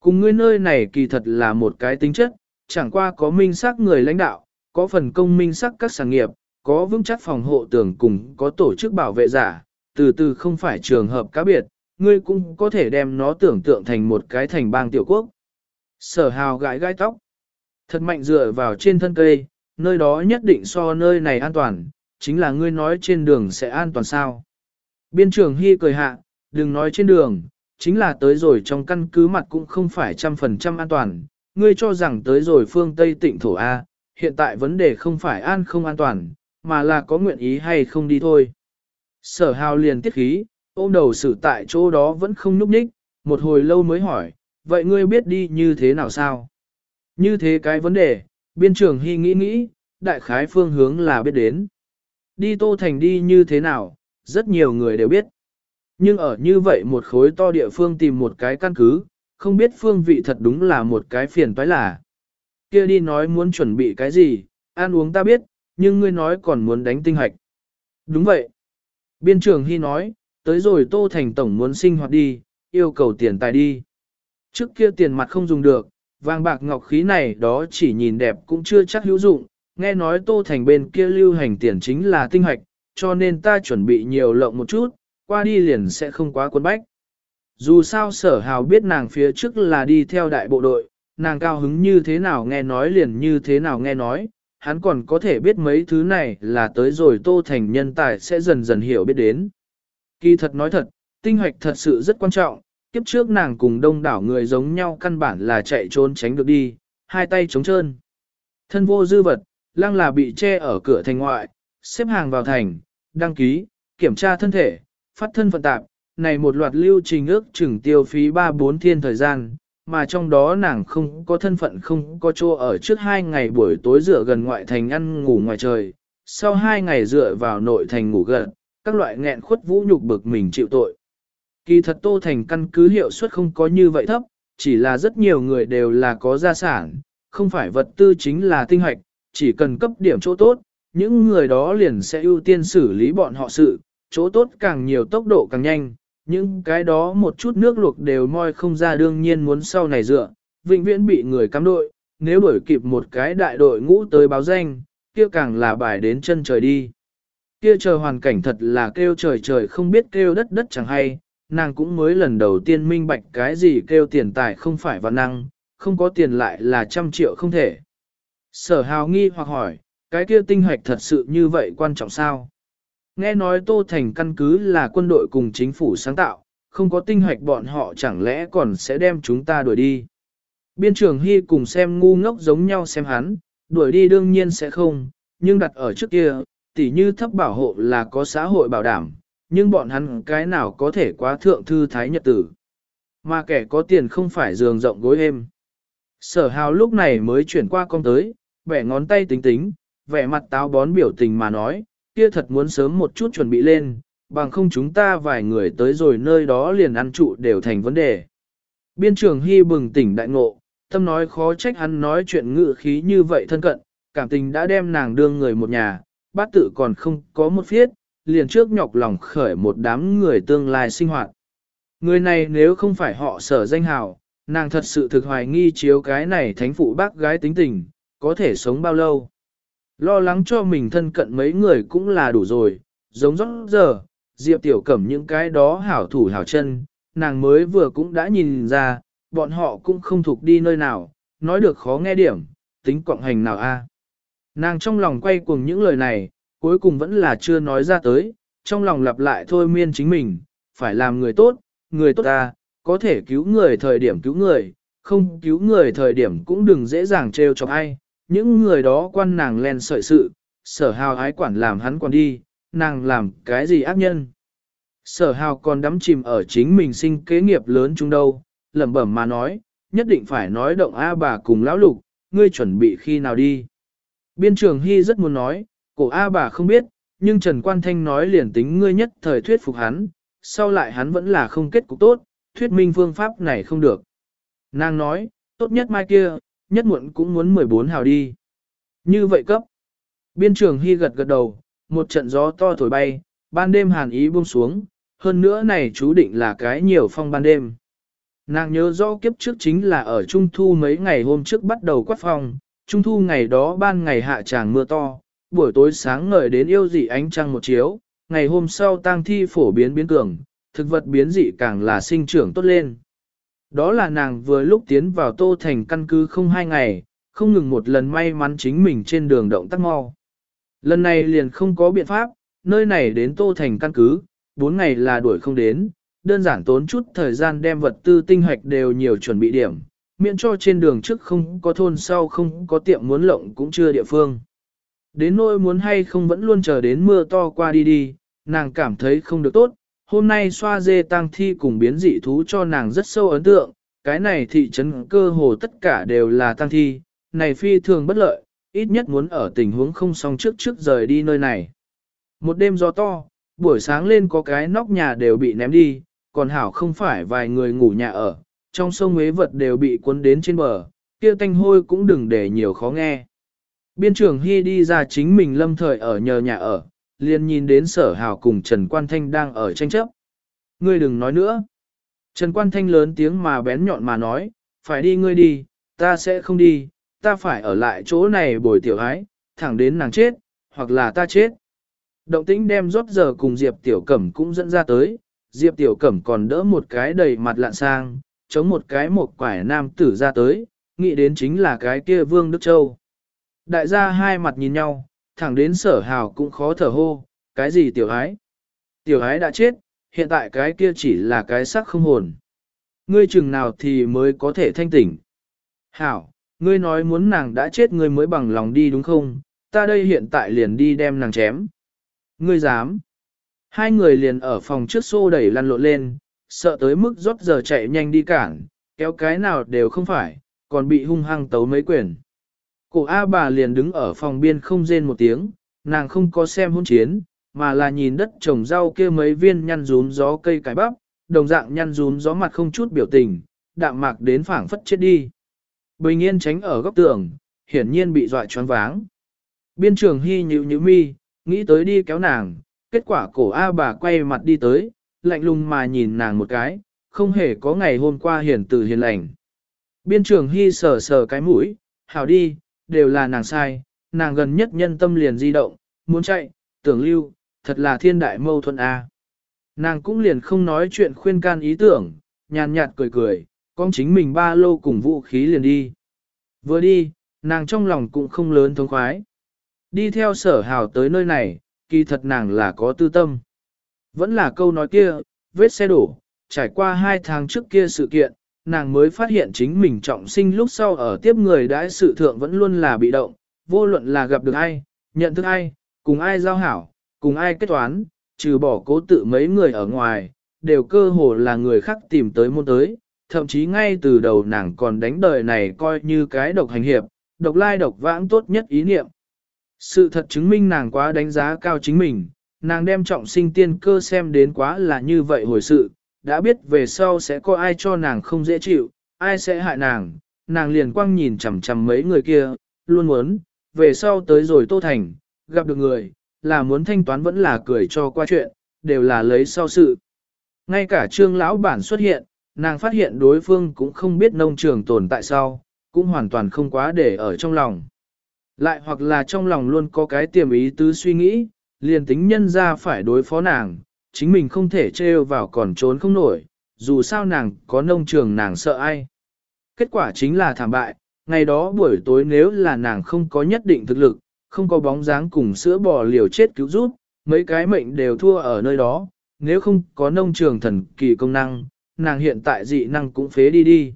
Cùng ngươi nơi này kỳ thật là một cái tính chất, chẳng qua có minh xác người lãnh đạo, có phần công minh xác các sản nghiệp, có vững chắc phòng hộ tường cùng có tổ chức bảo vệ giả, từ từ không phải trường hợp cá biệt, ngươi cũng có thể đem nó tưởng tượng thành một cái thành bang tiểu quốc. Sở hào gãi gai tóc, thật mạnh dựa vào trên thân cây, nơi đó nhất định so nơi này an toàn, chính là ngươi nói trên đường sẽ an toàn sao. Biên trưởng Hy cười hạ, đừng nói trên đường, chính là tới rồi trong căn cứ mặt cũng không phải trăm phần trăm an toàn, ngươi cho rằng tới rồi phương Tây tịnh thổ A, hiện tại vấn đề không phải an không an toàn, mà là có nguyện ý hay không đi thôi. Sở hào liền tiết khí, ôm đầu xử tại chỗ đó vẫn không núp ních, một hồi lâu mới hỏi, vậy ngươi biết đi như thế nào sao? Như thế cái vấn đề, biên trưởng hy nghĩ nghĩ, đại khái phương hướng là biết đến. Đi Tô Thành đi như thế nào, rất nhiều người đều biết. Nhưng ở như vậy một khối to địa phương tìm một cái căn cứ, không biết phương vị thật đúng là một cái phiền toái là. Kia đi nói muốn chuẩn bị cái gì, ăn uống ta biết, nhưng ngươi nói còn muốn đánh tinh hạch. Đúng vậy. Biên trưởng Hy nói, tới rồi Tô Thành Tổng muốn sinh hoạt đi, yêu cầu tiền tài đi. Trước kia tiền mặt không dùng được, vàng bạc ngọc khí này đó chỉ nhìn đẹp cũng chưa chắc hữu dụng, nghe nói Tô Thành bên kia lưu hành tiền chính là tinh hạch, cho nên ta chuẩn bị nhiều lộng một chút, qua đi liền sẽ không quá cuốn bách. Dù sao sở hào biết nàng phía trước là đi theo đại bộ đội, nàng cao hứng như thế nào nghe nói liền như thế nào nghe nói, hắn còn có thể biết mấy thứ này là tới rồi Tô Thành nhân tài sẽ dần dần hiểu biết đến. Kỳ thật nói thật, tinh hoạch thật sự rất quan trọng, kiếp trước nàng cùng đông đảo người giống nhau căn bản là chạy trốn tránh được đi, hai tay trống trơn. Thân vô dư vật, lăng là bị che ở cửa thành ngoại, xếp hàng vào thành, đăng ký, kiểm tra thân thể, phát thân phận tạp, này một loạt lưu trình ước chừng tiêu phí 3-4 thiên thời gian, mà trong đó nàng không có thân phận không có chỗ ở trước hai ngày buổi tối dựa gần ngoại thành ăn ngủ ngoài trời, sau hai ngày dựa vào nội thành ngủ gần, các loại nghẹn khuất vũ nhục bực mình chịu tội. Kỳ thật Tô Thành căn cứ hiệu suất không có như vậy thấp, chỉ là rất nhiều người đều là có gia sản, không phải vật tư chính là tinh hoạch, chỉ cần cấp điểm chỗ tốt, những người đó liền sẽ ưu tiên xử lý bọn họ sự, chỗ tốt càng nhiều tốc độ càng nhanh, những cái đó một chút nước luộc đều moi không ra đương nhiên muốn sau này dựa, vĩnh viễn bị người cắm đội, nếu đuổi kịp một cái đại đội ngũ tới báo danh, kia càng là bài đến chân trời đi. Kia chờ hoàn cảnh thật là kêu trời trời không biết kêu đất đất chẳng hay, nàng cũng mới lần đầu tiên minh bạch cái gì kêu tiền tài không phải văn năng, không có tiền lại là trăm triệu không thể. Sở hào nghi hoặc hỏi, cái kia tinh hoạch thật sự như vậy quan trọng sao? Nghe nói Tô Thành căn cứ là quân đội cùng chính phủ sáng tạo, không có tinh hoạch bọn họ chẳng lẽ còn sẽ đem chúng ta đuổi đi. Biên trưởng Hy cùng xem ngu ngốc giống nhau xem hắn, đuổi đi đương nhiên sẽ không, nhưng đặt ở trước kia, tỉ như thấp bảo hộ là có xã hội bảo đảm, nhưng bọn hắn cái nào có thể quá thượng thư thái nhật tử. Mà kẻ có tiền không phải giường rộng gối êm. Sở hào lúc này mới chuyển qua con tới, bẻ ngón tay tính tính, vẻ mặt táo bón biểu tình mà nói, kia thật muốn sớm một chút chuẩn bị lên, bằng không chúng ta vài người tới rồi nơi đó liền ăn trụ đều thành vấn đề. Biên trưởng Hy bừng tỉnh đại ngộ, tâm nói khó trách hắn nói chuyện ngự khí như vậy thân cận, cảm tình đã đem nàng đương người một nhà, bát tự còn không có một phiết, liền trước nhọc lòng khởi một đám người tương lai sinh hoạt. Người này nếu không phải họ sở danh hào, nàng thật sự thực hoài nghi chiếu cái này thánh phụ bác gái tính tình, có thể sống bao lâu. Lo lắng cho mình thân cận mấy người cũng là đủ rồi, giống rót giờ, Diệp Tiểu Cẩm những cái đó hảo thủ hảo chân, nàng mới vừa cũng đã nhìn ra, bọn họ cũng không thuộc đi nơi nào, nói được khó nghe điểm, tính cộng hành nào a? Nàng trong lòng quay cuồng những lời này, cuối cùng vẫn là chưa nói ra tới, trong lòng lặp lại thôi miên chính mình, phải làm người tốt, người tốt ta, có thể cứu người thời điểm cứu người, không cứu người thời điểm cũng đừng dễ dàng trêu cho ai, những người đó quan nàng len sợi sự, sở hào ái quản làm hắn quản đi, nàng làm cái gì ác nhân. Sở hào còn đắm chìm ở chính mình sinh kế nghiệp lớn chung đâu, lẩm bẩm mà nói, nhất định phải nói động A bà cùng lão lục, ngươi chuẩn bị khi nào đi. Biên trường Hy rất muốn nói, cổ A bà không biết, nhưng Trần Quan Thanh nói liền tính ngươi nhất thời thuyết phục hắn, sau lại hắn vẫn là không kết cục tốt, thuyết minh phương pháp này không được. Nàng nói, tốt nhất mai kia, nhất muộn cũng muốn 14 hào đi. Như vậy cấp. Biên trường Hy gật gật đầu, một trận gió to thổi bay, ban đêm hàn ý buông xuống, hơn nữa này chú định là cái nhiều phong ban đêm. Nàng nhớ rõ kiếp trước chính là ở Trung Thu mấy ngày hôm trước bắt đầu quát phong, Trung Thu ngày đó ban ngày hạ tràng mưa to, buổi tối sáng ngời đến yêu dị ánh trăng một chiếu, ngày hôm sau tang thi phổ biến biến cường, thực vật biến dị càng là sinh trưởng tốt lên. Đó là nàng vừa lúc tiến vào Tô Thành căn cứ không hai ngày, không ngừng một lần may mắn chính mình trên đường động tác mau. Lần này liền không có biện pháp, nơi này đến Tô Thành căn cứ, bốn ngày là đuổi không đến, đơn giản tốn chút thời gian đem vật tư tinh hoạch đều nhiều chuẩn bị điểm, miễn cho trên đường trước không có thôn sau không có tiệm muốn lộng cũng chưa địa phương. Đến nỗi muốn hay không vẫn luôn chờ đến mưa to qua đi đi, nàng cảm thấy không được tốt, hôm nay xoa dê tăng thi cùng biến dị thú cho nàng rất sâu ấn tượng, cái này thị trấn cơ hồ tất cả đều là tăng thi, này phi thường bất lợi, ít nhất muốn ở tình huống không xong trước trước rời đi nơi này. Một đêm gió to, buổi sáng lên có cái nóc nhà đều bị ném đi, còn hảo không phải vài người ngủ nhà ở, trong sông ế vật đều bị cuốn đến trên bờ, kia tanh hôi cũng đừng để nhiều khó nghe. Biên trưởng Hy đi ra chính mình lâm thời ở nhờ nhà ở, liền nhìn đến sở hào cùng Trần Quan Thanh đang ở tranh chấp. Ngươi đừng nói nữa. Trần Quan Thanh lớn tiếng mà bén nhọn mà nói, phải đi ngươi đi, ta sẽ không đi, ta phải ở lại chỗ này bồi tiểu ái, thẳng đến nàng chết, hoặc là ta chết. Động tĩnh đem rót giờ cùng Diệp Tiểu Cẩm cũng dẫn ra tới, Diệp Tiểu Cẩm còn đỡ một cái đầy mặt lạn sang, chống một cái một quải nam tử ra tới, nghĩ đến chính là cái kia Vương Đức Châu. Đại gia hai mặt nhìn nhau, thẳng đến sở hào cũng khó thở hô, cái gì tiểu ái? Tiểu ái đã chết, hiện tại cái kia chỉ là cái xác không hồn. Ngươi chừng nào thì mới có thể thanh tỉnh. Hảo, ngươi nói muốn nàng đã chết ngươi mới bằng lòng đi đúng không? Ta đây hiện tại liền đi đem nàng chém. Ngươi dám? Hai người liền ở phòng trước xô đẩy lăn lộn lên, sợ tới mức rót giờ chạy nhanh đi cản, kéo cái nào đều không phải, còn bị hung hăng tấu mấy quyền. Cổ A bà liền đứng ở phòng biên không rên một tiếng, nàng không có xem hôn chiến, mà là nhìn đất trồng rau kia mấy viên nhăn rún gió cây cải bắp, đồng dạng nhăn rún gió mặt không chút biểu tình, đạm mạc đến phảng phất chết đi. Bình yên tránh ở góc tường, hiển nhiên bị dọa choáng váng. Biên trường hy nhịu nhịu mi, nghĩ tới đi kéo nàng, kết quả cổ A bà quay mặt đi tới, lạnh lùng mà nhìn nàng một cái, không hề có ngày hôm qua hiển từ hiền lành. Biên trường hy sờ sờ cái mũi, hảo đi, đều là nàng sai, nàng gần nhất nhân tâm liền di động, muốn chạy, tưởng lưu, thật là thiên đại mâu thuẫn a. Nàng cũng liền không nói chuyện khuyên can ý tưởng, nhàn nhạt cười cười, con chính mình ba lô cùng vũ khí liền đi. Vừa đi, nàng trong lòng cũng không lớn thống khoái. Đi theo sở hào tới nơi này, kỳ thật nàng là có tư tâm. Vẫn là câu nói kia, vết xe đổ, trải qua hai tháng trước kia sự kiện, nàng mới phát hiện chính mình trọng sinh lúc sau ở tiếp người đãi sự thượng vẫn luôn là bị động, vô luận là gặp được ai, nhận thức ai, cùng ai giao hảo, cùng ai kết toán, trừ bỏ cố tự mấy người ở ngoài, đều cơ hồ là người khác tìm tới môn tới, thậm chí ngay từ đầu nàng còn đánh đời này coi như cái độc hành hiệp, độc lai độc vãng tốt nhất ý niệm. Sự thật chứng minh nàng quá đánh giá cao chính mình, nàng đem trọng sinh tiên cơ xem đến quá là như vậy hồi sự, đã biết về sau sẽ có ai cho nàng không dễ chịu, ai sẽ hại nàng, nàng liền quăng nhìn chằm chằm mấy người kia, luôn muốn, về sau tới rồi Tô Thành, gặp được người, là muốn thanh toán vẫn là cười cho qua chuyện, đều là lấy sau sự. Ngay cả trương lão bản xuất hiện, nàng phát hiện đối phương cũng không biết nông trường tồn tại sao, cũng hoàn toàn không quá để ở trong lòng. Lại hoặc là trong lòng luôn có cái tiềm ý tứ suy nghĩ, liền tính nhân ra phải đối phó nàng, chính mình không thể trêu vào còn trốn không nổi, dù sao nàng có nông trường nàng sợ ai. Kết quả chính là thảm bại, ngày đó buổi tối nếu là nàng không có nhất định thực lực, không có bóng dáng cùng sữa bò liều chết cứu giúp, mấy cái mệnh đều thua ở nơi đó, nếu không có nông trường thần kỳ công năng, nàng hiện tại dị năng cũng phế đi đi.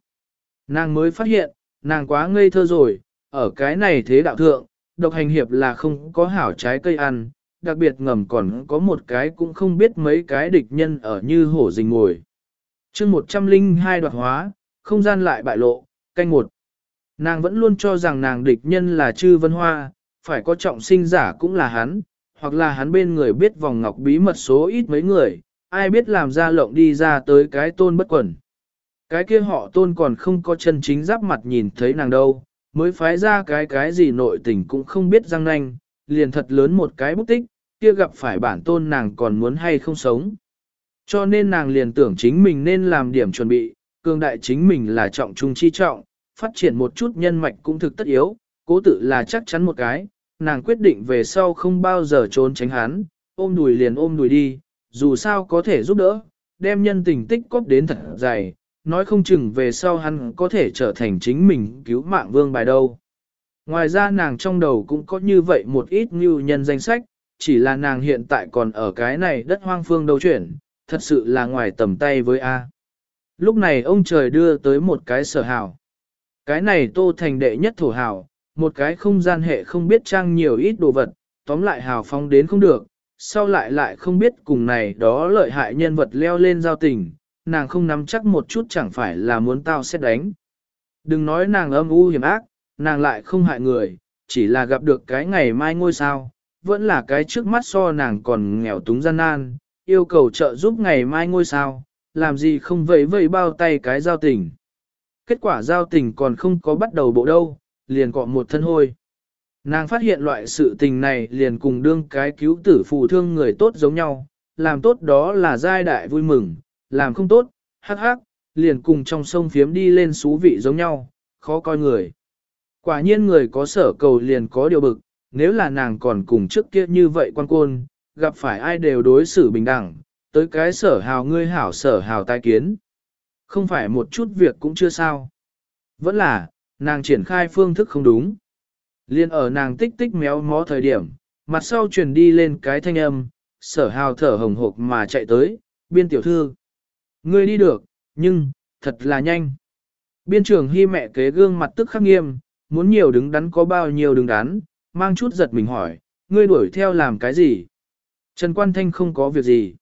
Nàng mới phát hiện, nàng quá ngây thơ rồi, ở cái này thế đạo thượng, độc hành hiệp là không có hảo trái cây ăn, đặc biệt ngầm còn có một cái cũng không biết mấy cái địch nhân ở như hổ rình ngồi. chương 102 đoạt hóa, không gian lại bại lộ, canh một. Nàng vẫn luôn cho rằng nàng địch nhân là chư vân hoa, phải có trọng sinh giả cũng là hắn, hoặc là hắn bên người biết vòng ngọc bí mật số ít mấy người, ai biết làm ra lộng đi ra tới cái tôn bất quẩn. Cái kia họ tôn còn không có chân chính giáp mặt nhìn thấy nàng đâu, mới phái ra cái cái gì nội tình cũng không biết răng nanh, liền thật lớn một cái bút tích, kia gặp phải bản tôn nàng còn muốn hay không sống. Cho nên nàng liền tưởng chính mình nên làm điểm chuẩn bị, cường đại chính mình là trọng trung chi trọng, phát triển một chút nhân mạch cũng thực tất yếu, cố tự là chắc chắn một cái, nàng quyết định về sau không bao giờ trốn tránh hắn, ôm đùi liền ôm đùi đi, dù sao có thể giúp đỡ, đem nhân tình tích cóp đến thật dày, nói không chừng về sau hắn có thể trở thành chính mình cứu mạng vương bài đâu. Ngoài ra nàng trong đầu cũng có như vậy một ít như nhân danh sách, chỉ là nàng hiện tại còn ở cái này đất hoang phương đầu chuyển, thật sự là ngoài tầm tay với A. Lúc này ông trời đưa tới một cái sở hào. Cái này tô thành đệ nhất thổ hào, một cái không gian hệ không biết trang nhiều ít đồ vật, tóm lại hào phong đến không được, sau lại lại không biết cùng này đó lợi hại nhân vật leo lên giao tình, nàng không nắm chắc một chút chẳng phải là muốn tao xét đánh. Đừng nói nàng âm u hiểm ác, nàng lại không hại người, chỉ là gặp được cái ngày mai ngôi sao, vẫn là cái trước mắt so nàng còn nghèo túng gian nan, yêu cầu trợ giúp ngày mai ngôi sao, làm gì không vẫy vẫy bao tay cái giao tình. Kết quả giao tình còn không có bắt đầu bộ đâu, liền cọ một thân hôi. Nàng phát hiện loại sự tình này liền cùng đương cái cứu tử phù thương người tốt giống nhau, làm tốt đó là giai đại vui mừng, làm không tốt, hắc hắc, liền cùng trong sông phiếm đi lên xú vị giống nhau, khó coi người. Quả nhiên người có sở cầu liền có điều bực, nếu là nàng còn cùng trước kia như vậy quan côn, gặp phải ai đều đối xử bình đẳng, tới cái sở hào ngươi hảo sở hào tai kiến. Không phải một chút việc cũng chưa sao. Vẫn là, nàng triển khai phương thức không đúng. Liên ở nàng tích tích méo mó thời điểm, mặt sau truyền đi lên cái thanh âm, sở hào thở hồng hộc mà chạy tới, biên tiểu thư. Ngươi đi được, nhưng, thật là nhanh. Biên trưởng hy mẹ kế gương mặt tức khắc nghiêm, muốn nhiều đứng đắn có bao nhiêu đứng đắn, mang chút giật mình hỏi, ngươi đuổi theo làm cái gì? Trần Quan Thanh không có việc gì.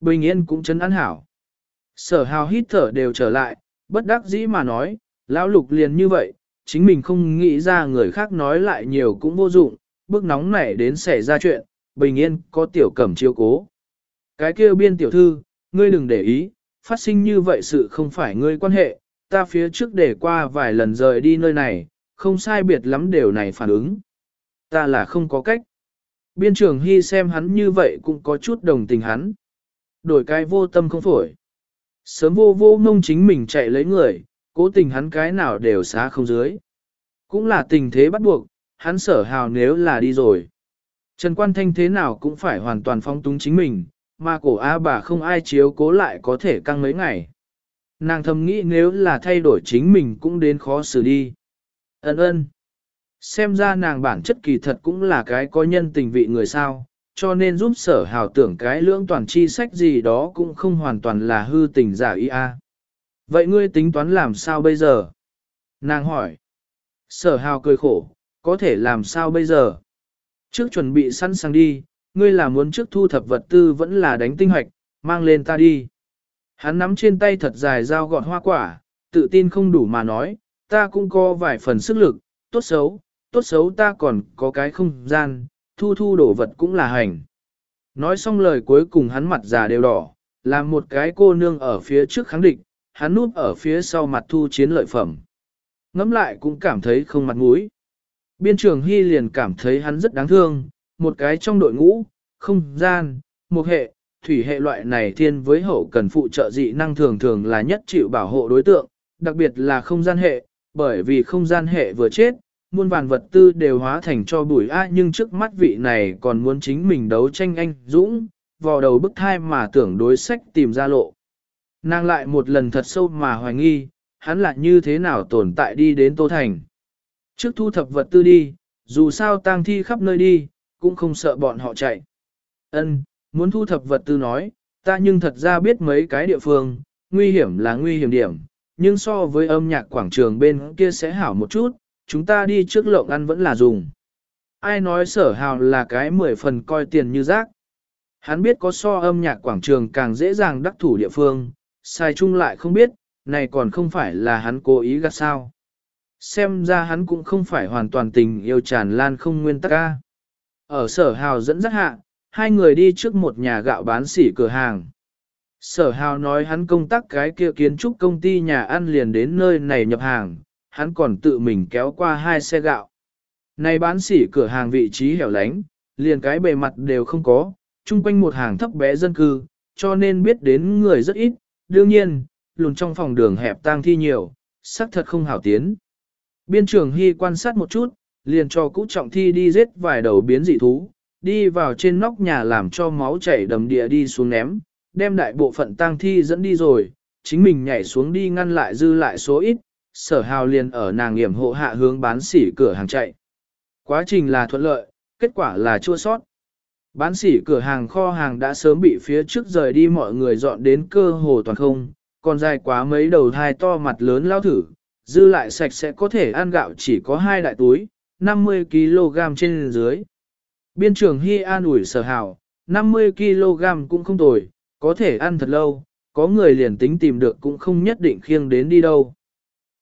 Bình yên cũng chấn an hảo. Sở hào hít thở đều trở lại, bất đắc dĩ mà nói, lão lục liền như vậy, chính mình không nghĩ ra người khác nói lại nhiều cũng vô dụng, bước nóng nảy đến xảy ra chuyện, bình yên có tiểu cẩm chiêu cố. Cái kia biên tiểu thư, ngươi đừng để ý, phát sinh như vậy sự không phải ngươi quan hệ, ta phía trước để qua vài lần rời đi nơi này, không sai biệt lắm đều này phản ứng. Ta là không có cách. Biên trưởng Hy xem hắn như vậy cũng có chút đồng tình hắn. Đổi cái vô tâm không phổi. Sớm vô vô mông chính mình chạy lấy người, cố tình hắn cái nào đều xá không dưới. Cũng là tình thế bắt buộc, hắn sở hào nếu là đi rồi. Trần Quan Thanh thế nào cũng phải hoàn toàn phong túng chính mình, mà cổ A bà không ai chiếu cố lại có thể căng mấy ngày. Nàng thầm nghĩ nếu là thay đổi chính mình cũng đến khó xử đi. Ấn ơn. Xem ra nàng bản chất kỳ thật cũng là cái có nhân tình vị người sao, cho nên giúp sở hào tưởng cái lưỡng toàn chi sách gì đó cũng không hoàn toàn là hư tình giả ý a. Vậy ngươi tính toán làm sao bây giờ? Nàng hỏi. Sở hào cười khổ, có thể làm sao bây giờ? Trước chuẩn bị sẵn sàng đi, ngươi là muốn trước thu thập vật tư vẫn là đánh tinh hoạch, mang lên ta đi. Hắn nắm trên tay thật dài dao gọt hoa quả, tự tin không đủ mà nói, ta cũng có vài phần sức lực, tốt xấu, tốt xấu ta còn có cái không gian, thu thu đổ vật cũng là hành. Nói xong lời cuối cùng hắn mặt già đều đỏ, làm một cái cô nương ở phía trước kháng địch, hắn núp ở phía sau mặt thu chiến lợi phẩm. Ngắm lại cũng cảm thấy không mặt mũi. Biên trường Hy liền cảm thấy hắn rất đáng thương, một cái trong đội ngũ, không gian, một hệ, thủy hệ loại này thiên với hậu cần phụ trợ dị năng thường thường là nhất chịu bảo hộ đối tượng, đặc biệt là không gian hệ, bởi vì không gian hệ vừa chết, muôn vàn vật tư đều hóa thành cho bụi a nhưng trước mắt vị này còn muốn chính mình đấu tranh anh dũng, vò đầu bức thai mà tưởng đối sách tìm ra lộ. Nàng lại một lần thật sâu mà hoài nghi, hắn là như thế nào tồn tại đi đến Tô Thành. Trước thu thập vật tư đi, dù sao tang thi khắp nơi đi, cũng không sợ bọn họ chạy. Ân, muốn thu thập vật tư nói, ta nhưng thật ra biết mấy cái địa phương, nguy hiểm là nguy hiểm điểm, nhưng so với âm nhạc quảng trường bên kia sẽ hảo một chút, chúng ta đi trước lộng ăn vẫn là dùng. Ai nói sở hào là cái mười phần coi tiền như rác. Hắn biết có so âm nhạc quảng trường càng dễ dàng đắc thủ địa phương, sai chung lại không biết, này còn không phải là hắn cố ý gắt sao. Xem ra hắn cũng không phải hoàn toàn tình yêu tràn lan không nguyên tắc ca. Ở sở hào dẫn dắt hạ, hai người đi trước một nhà gạo bán sỉ cửa hàng. Sở hào nói hắn công tác cái kia kiến trúc công ty nhà ăn liền đến nơi này nhập hàng, hắn còn tự mình kéo qua hai xe gạo. Này bán sỉ cửa hàng vị trí hẻo lánh, liền cái bề mặt đều không có, chung quanh một hàng thấp bé dân cư, cho nên biết đến người rất ít, đương nhiên, lùn trong phòng đường hẹp tang thi nhiều, xác thật không hảo tiến. Biên trưởng Hy quan sát một chút, liền cho cũ trọng thi đi giết vài đầu biến dị thú, đi vào trên nóc nhà làm cho máu chảy đầm địa đi xuống ném, đem đại bộ phận tang thi dẫn đi rồi, chính mình nhảy xuống đi ngăn lại dư lại số ít, sở hào liền ở nàng nghiệm hộ hạ hướng bán sỉ cửa hàng chạy. Quá trình là thuận lợi, kết quả là chua sót. Bán sỉ cửa hàng kho hàng đã sớm bị phía trước rời đi mọi người dọn đến cơ hồ toàn không, còn dài quá mấy đầu thai to mặt lớn lao thử, dư lại sạch sẽ có thể ăn gạo chỉ có hai đại túi, 50kg trên dưới. Biên trưởng Hy an ủi sở hào, 50kg cũng không tồi, có thể ăn thật lâu, có người liền tính tìm được cũng không nhất định khiêng đến đi đâu.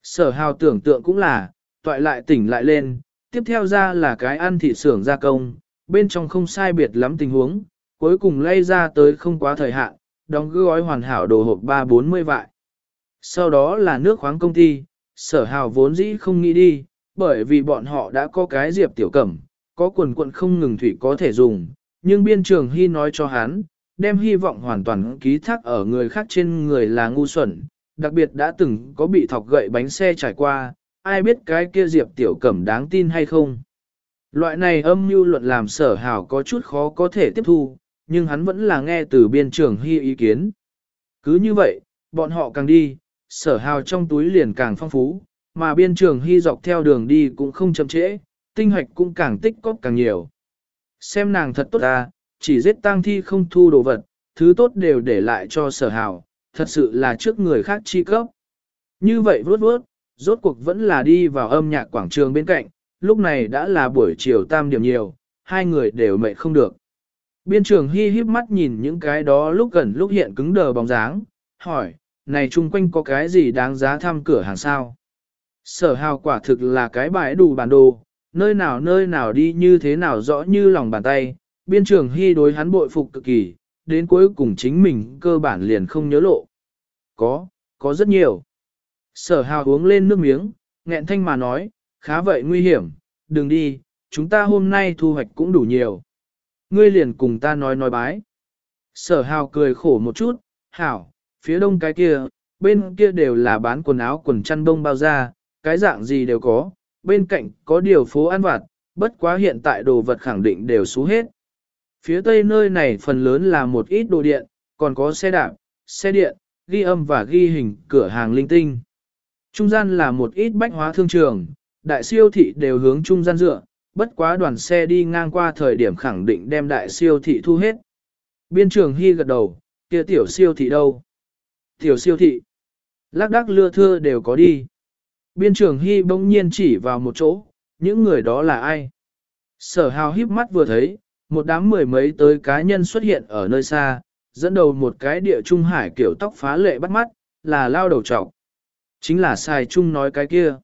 Sở hào tưởng tượng cũng là, toại lại tỉnh lại lên, tiếp theo ra là cái ăn thị xưởng gia công, bên trong không sai biệt lắm tình huống, cuối cùng lay ra tới không quá thời hạn, đóng gói hoàn hảo đồ hộp 3-40 vại. Sau đó là nước khoáng công ty, sở hào vốn dĩ không nghĩ đi, bởi vì bọn họ đã có cái diệp tiểu cẩm, có quần quận không ngừng thủy có thể dùng, nhưng biên trường hy nói cho hắn, đem hy vọng hoàn toàn ký thác ở người khác trên người là ngu xuẩn, đặc biệt đã từng có bị thọc gậy bánh xe trải qua, ai biết cái kia diệp tiểu cẩm đáng tin hay không. Loại này âm mưu luận làm sở hào có chút khó có thể tiếp thu, nhưng hắn vẫn là nghe từ biên trưởng hy ý kiến. Cứ như vậy, bọn họ càng đi, sở hào trong túi liền càng phong phú, mà biên trường hy dọc theo đường đi cũng không chậm trễ, tinh hoạch cũng càng tích cóp càng nhiều. Xem nàng thật tốt ta, chỉ giết tang thi không thu đồ vật, thứ tốt đều để lại cho sở hào, thật sự là trước người khác chi cấp. Như vậy vốt vốt, rốt cuộc vẫn là đi vào âm nhạc quảng trường bên cạnh, lúc này đã là buổi chiều tam điểm nhiều, hai người đều mệt không được. Biên trường hy híp mắt nhìn những cái đó lúc gần lúc hiện cứng đờ bóng dáng, hỏi, này chung quanh có cái gì đáng giá thăm cửa hàng sao? Sở hào quả thực là cái bãi đủ bản đồ, nơi nào nơi nào đi như thế nào rõ như lòng bàn tay, biên trường hy đối hắn bội phục cực kỳ, đến cuối cùng chính mình cơ bản liền không nhớ lộ. Có, có rất nhiều. Sở hào uống lên nước miếng, nghẹn thanh mà nói, khá vậy nguy hiểm, đừng đi, chúng ta hôm nay thu hoạch cũng đủ nhiều. Ngươi liền cùng ta nói nói bái. Sở hào cười khổ một chút, hảo, phía đông cái kia, bên kia đều là bán quần áo quần chăn bông bao da, cái dạng gì đều có, bên cạnh có điều phố ăn vặt, bất quá hiện tại đồ vật khẳng định đều xú hết. Phía tây nơi này phần lớn là một ít đồ điện, còn có xe đạp, xe điện, ghi âm và ghi hình cửa hàng linh tinh. Trung gian là một ít bách hóa thương trường, đại siêu thị đều hướng trung gian dựa, bất quá đoàn xe đi ngang qua thời điểm khẳng định đem đại siêu thị thu hết. Biên trường Hy gật đầu, kia tiểu siêu thị đâu? Tiểu siêu thị. Lác đác lưa thưa đều có đi. Biên trường Hy bỗng nhiên chỉ vào một chỗ, những người đó là ai? Sở hào híp mắt vừa thấy, một đám mười mấy tới cá nhân xuất hiện ở nơi xa, dẫn đầu một cái địa trung hải kiểu tóc phá lệ bắt mắt, là lao đầu trọc. Chính là xài chung nói cái kia.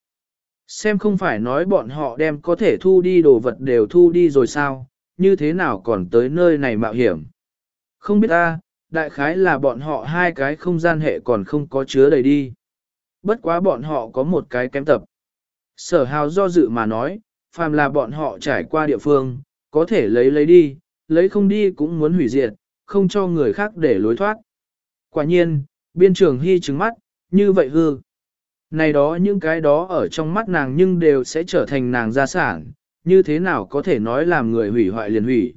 Xem không phải nói bọn họ đem có thể thu đi đồ vật đều thu đi rồi sao, như thế nào còn tới nơi này mạo hiểm. Không biết ta, đại khái là bọn họ hai cái không gian hệ còn không có chứa đầy đi. Bất quá bọn họ có một cái kém tập. Sở hào do dự mà nói, phàm là bọn họ trải qua địa phương, có thể lấy lấy đi, lấy không đi cũng muốn hủy diệt, không cho người khác để lối thoát. Quả nhiên, biên trường hy trứng mắt, như vậy hư. Này đó những cái đó ở trong mắt nàng nhưng đều sẽ trở thành nàng gia sản, như thế nào có thể nói làm người hủy hoại liền hủy.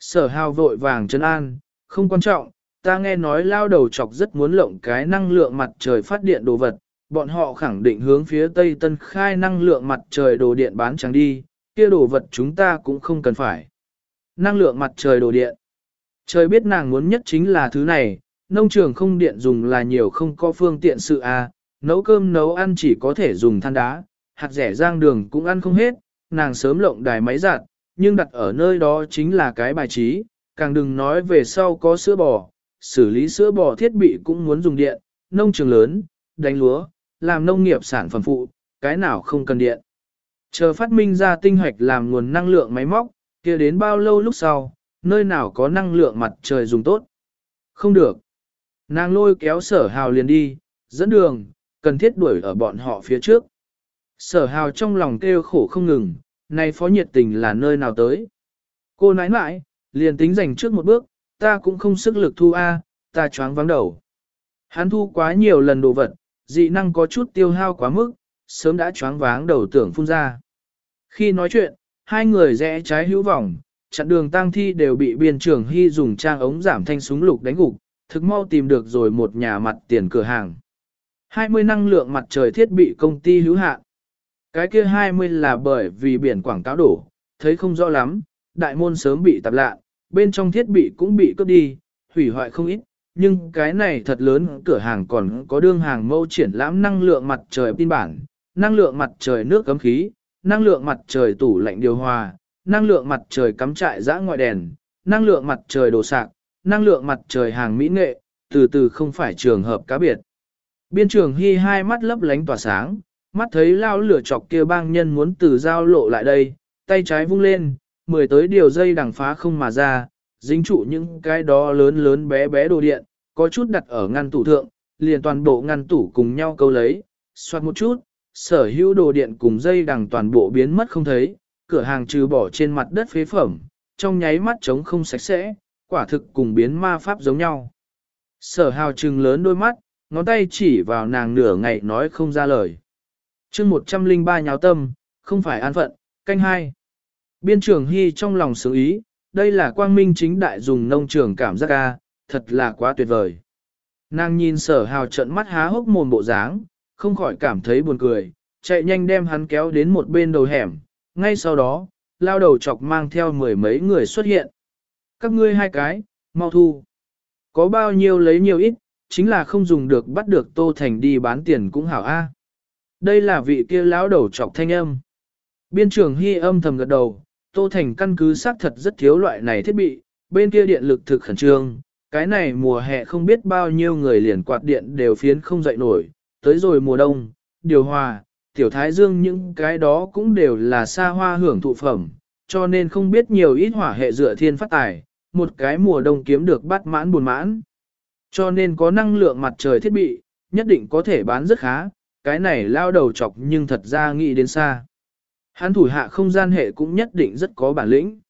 Sở hào vội vàng chân an, không quan trọng, ta nghe nói lao đầu chọc rất muốn lộng cái năng lượng mặt trời phát điện đồ vật, bọn họ khẳng định hướng phía Tây Tân khai năng lượng mặt trời đồ điện bán trắng đi, kia đồ vật chúng ta cũng không cần phải. Năng lượng mặt trời đồ điện. Trời biết nàng muốn nhất chính là thứ này, nông trường không điện dùng là nhiều không có phương tiện sự à, nấu cơm nấu ăn chỉ có thể dùng than đá, hạt rẻ rang đường cũng ăn không hết, nàng sớm lộng đài máy giặt, nhưng đặt ở nơi đó chính là cái bài trí, càng đừng nói về sau có sữa bò, xử lý sữa bò thiết bị cũng muốn dùng điện, nông trường lớn, đánh lúa, làm nông nghiệp sản phẩm phụ, cái nào không cần điện. Chờ phát minh ra tinh hoạch làm nguồn năng lượng máy móc, kia đến bao lâu lúc sau, nơi nào có năng lượng mặt trời dùng tốt. Không được. Nàng lôi kéo sở hào liền đi, dẫn đường, cần thiết đuổi ở bọn họ phía trước. Sở hào trong lòng kêu khổ không ngừng, này phó nhiệt tình là nơi nào tới. Cô nãi nãi, liền tính dành trước một bước, ta cũng không sức lực thu A, ta choáng vắng đầu. Hắn thu quá nhiều lần đồ vật, dị năng có chút tiêu hao quá mức, sớm đã choáng váng đầu tưởng phun ra. Khi nói chuyện, hai người rẽ trái hữu vòng, chặn đường tang thi đều bị biên trưởng hy dùng trang ống giảm thanh súng lục đánh gục, thực mau tìm được rồi một nhà mặt tiền cửa hàng. 20 năng lượng mặt trời thiết bị công ty hữu hạn. Cái kia 20 là bởi vì biển quảng cáo đổ, thấy không rõ lắm, đại môn sớm bị tạp lạ, bên trong thiết bị cũng bị cướp đi, hủy hoại không ít, nhưng cái này thật lớn cửa hàng còn có đương hàng mâu triển lãm năng lượng mặt trời tin bản, năng lượng mặt trời nước cấm khí, năng lượng mặt trời tủ lạnh điều hòa, năng lượng mặt trời cắm trại giã ngoại đèn, năng lượng mặt trời đồ sạc, năng lượng mặt trời hàng mỹ nghệ, từ từ không phải trường hợp cá biệt. Biên trường hy hai mắt lấp lánh tỏa sáng, mắt thấy lao lửa chọc kia bang nhân muốn từ giao lộ lại đây, tay trái vung lên, mười tới điều dây đằng phá không mà ra, dính trụ những cái đó lớn lớn bé bé đồ điện, có chút đặt ở ngăn tủ thượng, liền toàn bộ ngăn tủ cùng nhau câu lấy, xoát một chút, sở hữu đồ điện cùng dây đằng toàn bộ biến mất không thấy, cửa hàng trừ bỏ trên mặt đất phế phẩm, trong nháy mắt trống không sạch sẽ, quả thực cùng biến ma pháp giống nhau. Sở hào trừng lớn đôi mắt, ngón tay chỉ vào nàng nửa ngày nói không ra lời. chương 103 nháo tâm, không phải an phận, canh hai. Biên trưởng Hy trong lòng xử ý, đây là quang minh chính đại dùng nông trường cảm giác ca, thật là quá tuyệt vời. Nàng nhìn sở hào trận mắt há hốc mồm bộ dáng, không khỏi cảm thấy buồn cười, chạy nhanh đem hắn kéo đến một bên đầu hẻm, ngay sau đó, lao đầu chọc mang theo mười mấy người xuất hiện. Các ngươi hai cái, mau thu. Có bao nhiêu lấy nhiều ít, chính là không dùng được bắt được Tô Thành đi bán tiền cũng hảo a. Đây là vị kia lão đầu chọc thanh âm. Biên trưởng Hy âm thầm gật đầu, Tô Thành căn cứ xác thật rất thiếu loại này thiết bị, bên kia điện lực thực khẩn trương, cái này mùa hè không biết bao nhiêu người liền quạt điện đều phiến không dậy nổi, tới rồi mùa đông, điều hòa, tiểu thái dương những cái đó cũng đều là xa hoa hưởng thụ phẩm, cho nên không biết nhiều ít hỏa hệ dựa thiên phát tài, một cái mùa đông kiếm được bắt mãn buồn mãn. Cho nên có năng lượng mặt trời thiết bị, nhất định có thể bán rất khá, cái này lao đầu chọc nhưng thật ra nghĩ đến xa. Hắn thủ hạ không gian hệ cũng nhất định rất có bản lĩnh.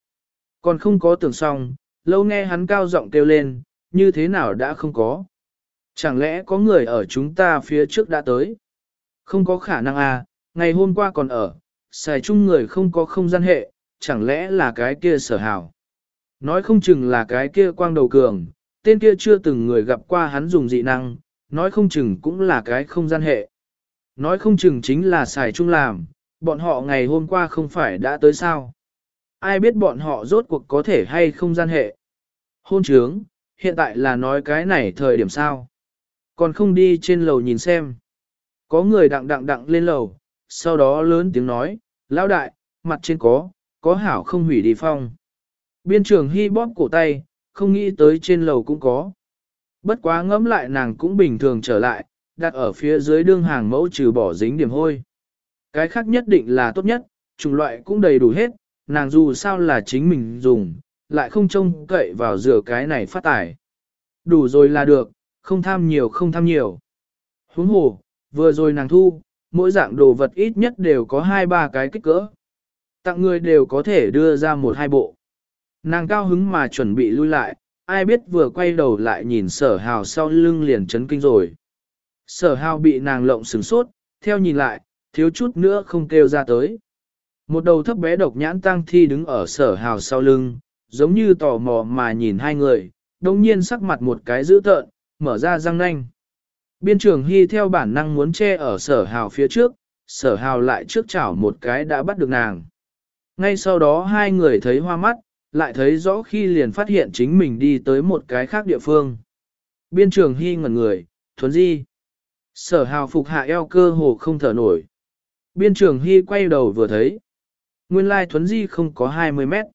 Còn không có tưởng xong, lâu nghe hắn cao giọng kêu lên, như thế nào đã không có. Chẳng lẽ có người ở chúng ta phía trước đã tới? Không có khả năng à, ngày hôm qua còn ở, xài chung người không có không gian hệ, chẳng lẽ là cái kia sở hào. Nói không chừng là cái kia quang đầu cường, tên kia chưa từng người gặp qua hắn dùng dị năng, nói không chừng cũng là cái không gian hệ. Nói không chừng chính là xài chung làm, bọn họ ngày hôm qua không phải đã tới sao. Ai biết bọn họ rốt cuộc có thể hay không gian hệ. Hôn trướng, hiện tại là nói cái này thời điểm sao. Còn không đi trên lầu nhìn xem. Có người đặng đặng đặng lên lầu, sau đó lớn tiếng nói, lão đại, mặt trên có, có hảo không hủy đi phong. Biên trường hy bóp cổ tay, không nghĩ tới trên lầu cũng có. Bất quá ngẫm lại nàng cũng bình thường trở lại, đặt ở phía dưới đương hàng mẫu trừ bỏ dính điểm hôi. Cái khác nhất định là tốt nhất, chủng loại cũng đầy đủ hết, nàng dù sao là chính mình dùng, lại không trông cậy vào rửa cái này phát tải. Đủ rồi là được, không tham nhiều không tham nhiều. Huống hồ, vừa rồi nàng thu, mỗi dạng đồ vật ít nhất đều có hai ba cái kích cỡ. Tặng người đều có thể đưa ra một hai bộ. Nàng cao hứng mà chuẩn bị lui lại, ai biết vừa quay đầu lại nhìn sở hào sau lưng liền chấn kinh rồi. Sở hào bị nàng lộng sừng sốt, theo nhìn lại, thiếu chút nữa không kêu ra tới. Một đầu thấp bé độc nhãn tăng thi đứng ở sở hào sau lưng, giống như tò mò mà nhìn hai người, đồng nhiên sắc mặt một cái dữ tợn, mở ra răng nanh. Biên trường Hy theo bản năng muốn che ở sở hào phía trước, sở hào lại trước chảo một cái đã bắt được nàng. Ngay sau đó hai người thấy hoa mắt, lại thấy rõ khi liền phát hiện chính mình đi tới một cái khác địa phương. Biên trường Hy ngẩn người, thuấn di. Sở hào phục hạ eo cơ hồ không thở nổi. Biên trường Hy quay đầu vừa thấy. Nguyên lai thuấn di không có 20 mét.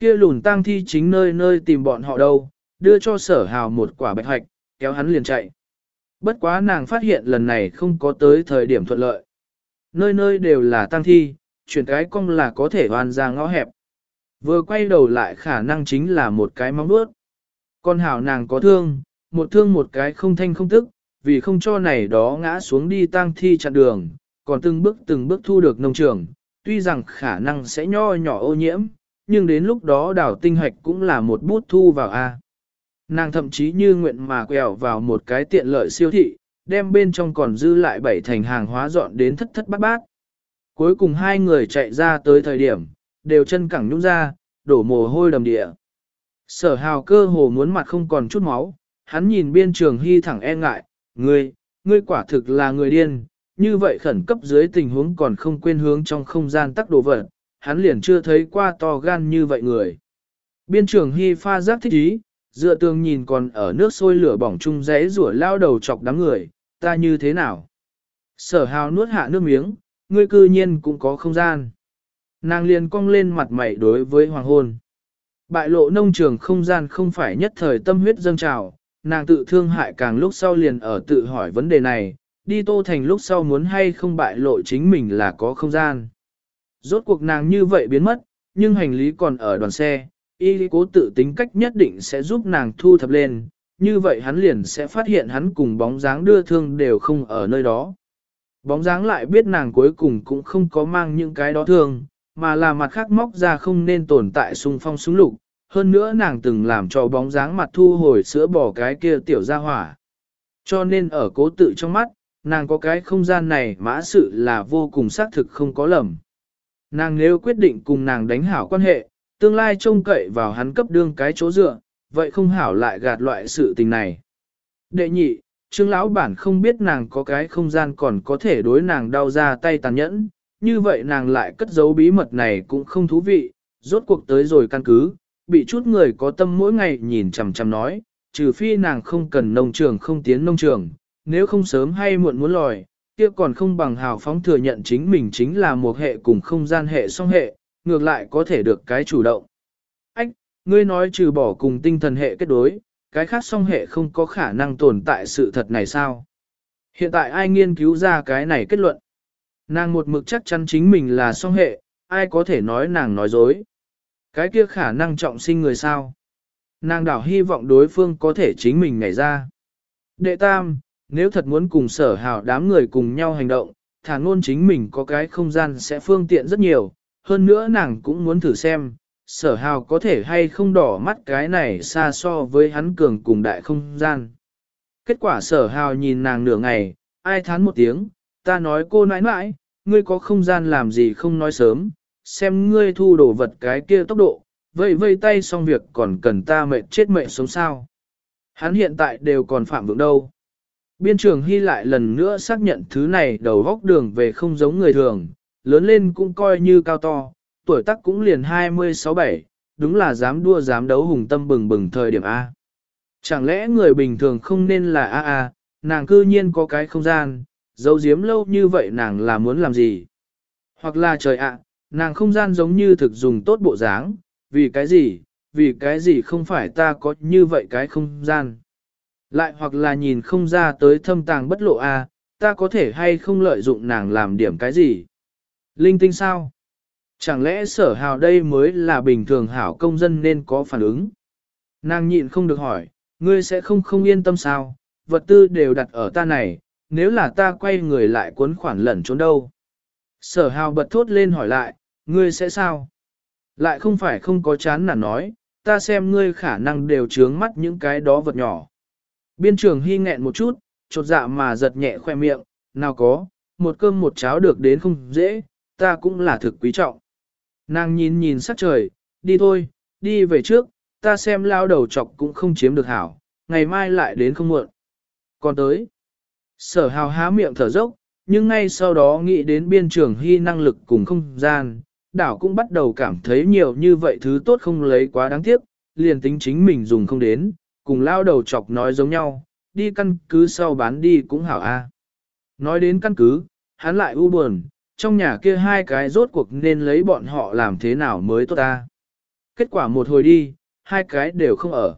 Kia lùn tang thi chính nơi nơi tìm bọn họ đâu, đưa cho sở hào một quả bạch hạch, kéo hắn liền chạy. Bất quá nàng phát hiện lần này không có tới thời điểm thuận lợi. Nơi nơi đều là tang thi, chuyển cái cong là có thể hoàn ra ngõ hẹp. Vừa quay đầu lại khả năng chính là một cái móng bước. Con hảo nàng có thương, một thương một cái không thanh không tức, vì không cho này đó ngã xuống đi tang thi chặn đường, còn từng bước từng bước thu được nông trường, tuy rằng khả năng sẽ nho nhỏ ô nhiễm, nhưng đến lúc đó đảo tinh hạch cũng là một bút thu vào A. Nàng thậm chí như nguyện mà quẹo vào một cái tiện lợi siêu thị, đem bên trong còn dư lại bảy thành hàng hóa dọn đến thất thất bát bát. Cuối cùng hai người chạy ra tới thời điểm, đều chân cẳng nhũng ra, đổ mồ hôi đầm địa. Sở hào cơ hồ muốn mặt không còn chút máu, hắn nhìn biên trường hy thẳng e ngại, ngươi, ngươi quả thực là người điên, như vậy khẩn cấp dưới tình huống còn không quên hướng trong không gian tắc đồ vật, hắn liền chưa thấy qua to gan như vậy người. Biên trường hy pha giác thích ý, dựa tường nhìn còn ở nước sôi lửa bỏng chung rẽ rủa lao đầu chọc đám người, ta như thế nào? Sở hào nuốt hạ nước miếng, ngươi cư nhiên cũng có không gian. Nàng liền cong lên mặt mày đối với hoàng hôn. Bại lộ nông trường không gian không phải nhất thời tâm huyết dâng trào, nàng tự thương hại càng lúc sau liền ở tự hỏi vấn đề này, đi tô thành lúc sau muốn hay không bại lộ chính mình là có không gian. Rốt cuộc nàng như vậy biến mất, nhưng hành lý còn ở đoàn xe, y cố tự tính cách nhất định sẽ giúp nàng thu thập lên, như vậy hắn liền sẽ phát hiện hắn cùng bóng dáng đưa thương đều không ở nơi đó. Bóng dáng lại biết nàng cuối cùng cũng không có mang những cái đó thương, mà là mặt khác móc ra không nên tồn tại xung phong súng lục, hơn nữa nàng từng làm cho bóng dáng mặt thu hồi sữa bỏ cái kia tiểu ra hỏa. Cho nên ở cố tự trong mắt, nàng có cái không gian này mã sự là vô cùng xác thực không có lầm. Nàng nếu quyết định cùng nàng đánh hảo quan hệ, tương lai trông cậy vào hắn cấp đương cái chỗ dựa, vậy không hảo lại gạt loại sự tình này. Đệ nhị, trương lão bản không biết nàng có cái không gian còn có thể đối nàng đau ra tay tàn nhẫn, như vậy nàng lại cất giấu bí mật này cũng không thú vị, rốt cuộc tới rồi căn cứ, bị chút người có tâm mỗi ngày nhìn chằm chằm nói, trừ phi nàng không cần nông trường không tiến nông trường, nếu không sớm hay muộn muốn lòi, kia còn không bằng hào phóng thừa nhận chính mình chính là một hệ cùng không gian hệ song hệ, ngược lại có thể được cái chủ động. Ách, ngươi nói trừ bỏ cùng tinh thần hệ kết đối, cái khác song hệ không có khả năng tồn tại sự thật này sao? Hiện tại ai nghiên cứu ra cái này kết luận? Nàng một mực chắc chắn chính mình là song hệ, ai có thể nói nàng nói dối? Cái kia khả năng trọng sinh người sao? Nàng đảo hy vọng đối phương có thể chính mình nhảy ra. Đệ tam, nếu thật muốn cùng sở hào đám người cùng nhau hành động, thả ngôn chính mình có cái không gian sẽ phương tiện rất nhiều, hơn nữa nàng cũng muốn thử xem, sở hào có thể hay không đỏ mắt cái này xa so với hắn cường cùng đại không gian. Kết quả sở hào nhìn nàng nửa ngày, ai thán một tiếng, ta nói cô nãi nãi, ngươi có không gian làm gì không nói sớm, xem ngươi thu đồ vật cái kia tốc độ, vây vây tay xong việc còn cần ta mệt chết mệt sống sao. Hắn hiện tại đều còn phạm vượng đâu. Biên trường Hy lại lần nữa xác nhận thứ này đầu góc đường về không giống người thường, lớn lên cũng coi như cao to, tuổi tác cũng liền 26-7, đúng là dám đua dám đấu hùng tâm bừng bừng thời điểm A. Chẳng lẽ người bình thường không nên là A A, nàng cư nhiên có cái không gian, giấu giếm lâu như vậy nàng là muốn làm gì? Hoặc là trời ạ, nàng không gian giống như thực dùng tốt bộ dáng, vì cái gì, vì cái gì không phải ta có như vậy cái không gian? Lại hoặc là nhìn không ra tới thâm tàng bất lộ A, ta có thể hay không lợi dụng nàng làm điểm cái gì? Linh tinh sao? Chẳng lẽ sở hào đây mới là bình thường hảo công dân nên có phản ứng? Nàng nhịn không được hỏi, ngươi sẽ không không yên tâm sao, vật tư đều đặt ở ta này, nếu là ta quay người lại cuốn khoản lẩn trốn đâu? Sở hào bật thốt lên hỏi lại, ngươi sẽ sao? Lại không phải không có chán nản nói, ta xem ngươi khả năng đều trướng mắt những cái đó vật nhỏ. Biên trường hy nghẹn một chút, chột dạ mà giật nhẹ khoe miệng, nào có, một cơm một cháo được đến không dễ, ta cũng là thực quý trọng. Nàng nhìn nhìn sắc trời, đi thôi, đi về trước, ta xem lao đầu chọc cũng không chiếm được hảo, ngày mai lại đến không muộn. Còn tới, sở hào há miệng thở dốc, nhưng ngay sau đó nghĩ đến biên trường hy năng lực cùng không gian, đảo cũng bắt đầu cảm thấy nhiều như vậy thứ tốt không lấy quá đáng tiếc, liền tính chính mình dùng không đến, cùng lao đầu chọc nói giống nhau, đi căn cứ sau bán đi cũng hảo a. Nói đến căn cứ, hắn lại u buồn, trong nhà kia hai cái rốt cuộc nên lấy bọn họ làm thế nào mới tốt ta. Kết quả một hồi đi, hai cái đều không ở.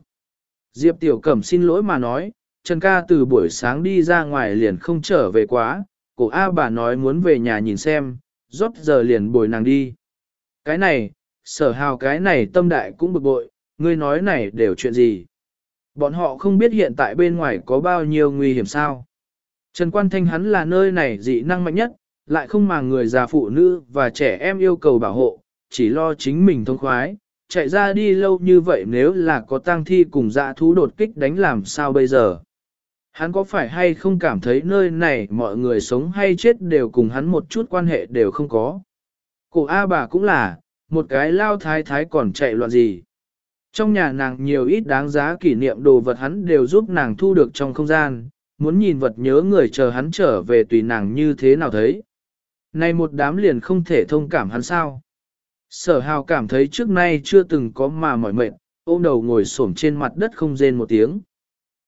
Diệp Tiểu Cẩm xin lỗi mà nói, Trần ca từ buổi sáng đi ra ngoài liền không trở về quá, cổ A bà nói muốn về nhà nhìn xem, rốt giờ liền bồi nàng đi. Cái này, sở hào cái này tâm đại cũng bực bội, ngươi nói này đều chuyện gì. Bọn họ không biết hiện tại bên ngoài có bao nhiêu nguy hiểm sao. Trần Quan Thanh hắn là nơi này dị năng mạnh nhất, lại không mà người già phụ nữ và trẻ em yêu cầu bảo hộ, chỉ lo chính mình thông khoái, chạy ra đi lâu như vậy nếu là có tang thi cùng dã thú đột kích đánh làm sao bây giờ. Hắn có phải hay không cảm thấy nơi này mọi người sống hay chết đều cùng hắn một chút quan hệ đều không có. Cổ A bà cũng là, một cái lao thái thái còn chạy loạn gì. Trong nhà nàng nhiều ít đáng giá kỷ niệm đồ vật hắn đều giúp nàng thu được trong không gian, muốn nhìn vật nhớ người chờ hắn trở về tùy nàng như thế nào thấy. Này một đám liền không thể thông cảm hắn sao. Sở hào cảm thấy trước nay chưa từng có mà mỏi mệt, ôm đầu ngồi xổm trên mặt đất không rên một tiếng.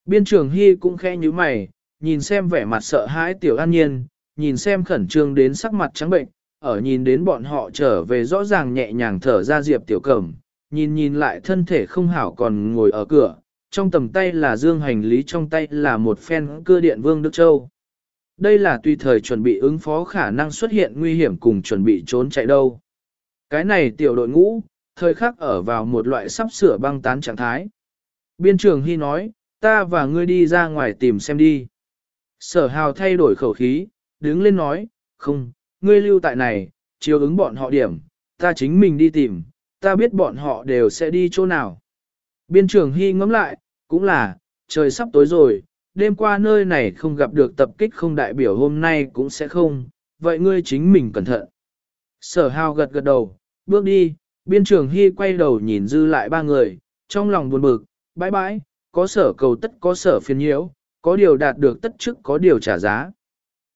Biên trường Hy cũng khẽ như mày, nhìn xem vẻ mặt sợ hãi tiểu an nhiên, nhìn xem khẩn trương đến sắc mặt trắng bệnh, ở nhìn đến bọn họ trở về rõ ràng nhẹ nhàng thở ra diệp tiểu cẩm, nhìn nhìn lại thân thể không hảo còn ngồi ở cửa, trong tầm tay là dương hành lý trong tay là một phen cơ điện Vương Đức Châu. Đây là tùy thời chuẩn bị ứng phó khả năng xuất hiện nguy hiểm cùng chuẩn bị trốn chạy đâu. Cái này tiểu đội ngũ, thời khắc ở vào một loại sắp sửa băng tán trạng thái. Biên trường Hy nói, ta và ngươi đi ra ngoài tìm xem đi. Sở hào thay đổi khẩu khí, đứng lên nói, không, ngươi lưu tại này, chiếu ứng bọn họ điểm, ta chính mình đi tìm, ta biết bọn họ đều sẽ đi chỗ nào. Biên trường Hy ngẫm lại, cũng là, trời sắp tối rồi, đêm qua nơi này không gặp được tập kích không đại biểu hôm nay cũng sẽ không, vậy ngươi chính mình cẩn thận. Sở hào gật gật đầu, bước đi, biên trường Hy quay đầu nhìn dư lại ba người, trong lòng buồn bực, bãi bãi, có sở cầu tất có sở phiền nhiễu, có điều đạt được tất chức có điều trả giá.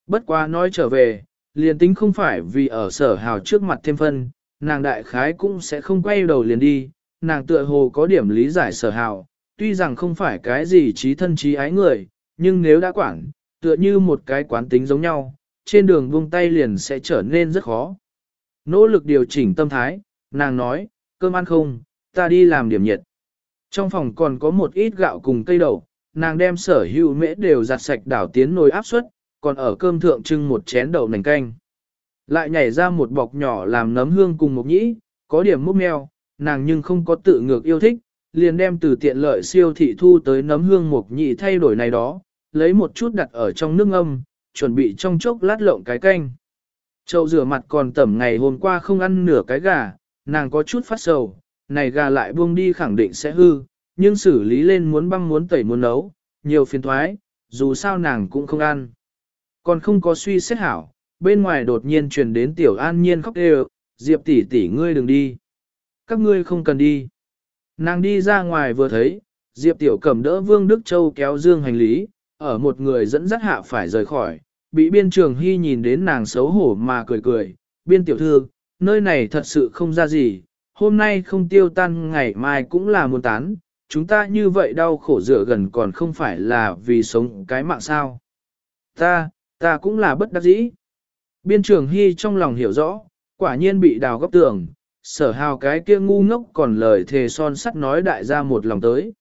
Bất quá nói trở về, liền tính không phải vì ở sở hào trước mặt thêm phân, nàng đại khái cũng sẽ không quay đầu liền đi, nàng tựa hồ có điểm lý giải sở hào, tuy rằng không phải cái gì trí thân trí ái người, nhưng nếu đã quản, tựa như một cái quán tính giống nhau, trên đường buông tay liền sẽ trở nên rất khó. Nỗ lực điều chỉnh tâm thái, nàng nói, cơm ăn không, ta đi làm điểm nhiệt. Trong phòng còn có một ít gạo cùng cây đậu, nàng đem sở hữu mễ đều giặt sạch đảo tiến nồi áp suất, còn ở cơm thượng trưng một chén đậu nành canh. Lại nhảy ra một bọc nhỏ làm nấm hương cùng một nhĩ, có điểm múc meo, nàng nhưng không có tự ngược yêu thích, liền đem từ tiện lợi siêu thị thu tới nấm hương mục nhị thay đổi này đó, lấy một chút đặt ở trong nước âm, chuẩn bị trong chốc lát lộng cái canh. Châu rửa mặt còn tẩm ngày hôm qua không ăn nửa cái gà, nàng có chút phát sầu, này gà lại buông đi khẳng định sẽ hư, nhưng xử lý lên muốn băng muốn tẩy muốn nấu, nhiều phiền thoái, dù sao nàng cũng không ăn. Còn không có suy xét hảo, bên ngoài đột nhiên truyền đến tiểu an nhiên khóc đều, diệp tỷ tỷ ngươi đừng đi. Các ngươi không cần đi. Nàng đi ra ngoài vừa thấy, diệp tiểu cẩm đỡ vương Đức Châu kéo dương hành lý, ở một người dẫn dắt hạ phải rời khỏi, bị biên trường hy nhìn đến nàng xấu hổ mà cười cười, biên tiểu thư, nơi này thật sự không ra gì, hôm nay không tiêu tan ngày mai cũng là muốn tán, chúng ta như vậy đau khổ dựa gần còn không phải là vì sống cái mạng sao. Ta, ta cũng là bất đắc dĩ. Biên trường Hy trong lòng hiểu rõ, quả nhiên bị đào góc tường, sở hào cái kia ngu ngốc còn lời thề son sắt nói đại gia một lòng tới.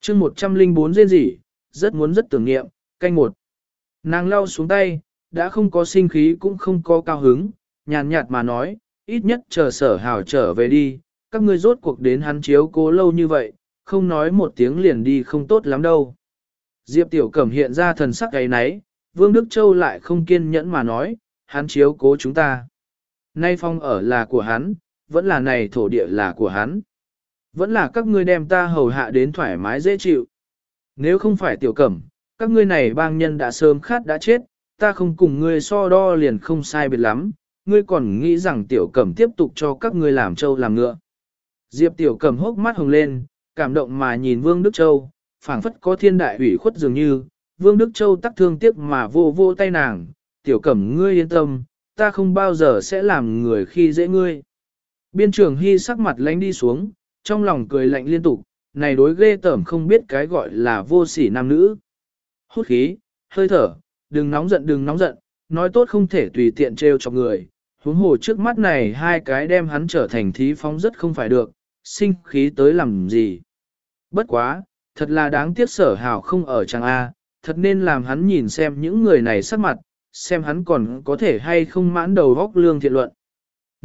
chương 104 rên gì, rất muốn rất tưởng niệm, canh một. Nàng lau xuống tay, đã không có sinh khí cũng không có cao hứng, nhàn nhạt mà nói, ít nhất chờ sở hào trở về đi, các ngươi rốt cuộc đến hắn chiếu cố lâu như vậy, không nói một tiếng liền đi không tốt lắm đâu. Diệp Tiểu Cẩm hiện ra thần sắc gầy náy, Vương Đức Châu lại không kiên nhẫn mà nói, hắn chiếu cố chúng ta. Nay phong ở là của hắn, vẫn là này thổ địa là của hắn. Vẫn là các ngươi đem ta hầu hạ đến thoải mái dễ chịu. Nếu không phải tiểu cẩm, các ngươi này bang nhân đã sớm khát đã chết, ta không cùng ngươi so đo liền không sai biệt lắm, ngươi còn nghĩ rằng tiểu cẩm tiếp tục cho các ngươi làm trâu làm ngựa. Diệp tiểu cẩm hốc mắt hồng lên, cảm động mà nhìn Vương Đức Châu, phảng phất có thiên đại ủy khuất dường như, Vương Đức Châu tắc thương tiếc mà vô vô tay nàng, tiểu cẩm ngươi yên tâm, ta không bao giờ sẽ làm người khi dễ ngươi. Biên trưởng Hy sắc mặt lánh đi xuống, trong lòng cười lạnh liên tục, này đối ghê tởm không biết cái gọi là vô sỉ nam nữ. Hút khí, hơi thở, đừng nóng giận đừng nóng giận, nói tốt không thể tùy tiện trêu cho người. Huống hồ trước mắt này hai cái đem hắn trở thành thí phóng rất không phải được, sinh khí tới làm gì. Bất quá, thật là đáng tiếc sở hào không ở chàng A, thật nên làm hắn nhìn xem những người này sắc mặt, xem hắn còn có thể hay không mãn đầu góc lương thiện luận.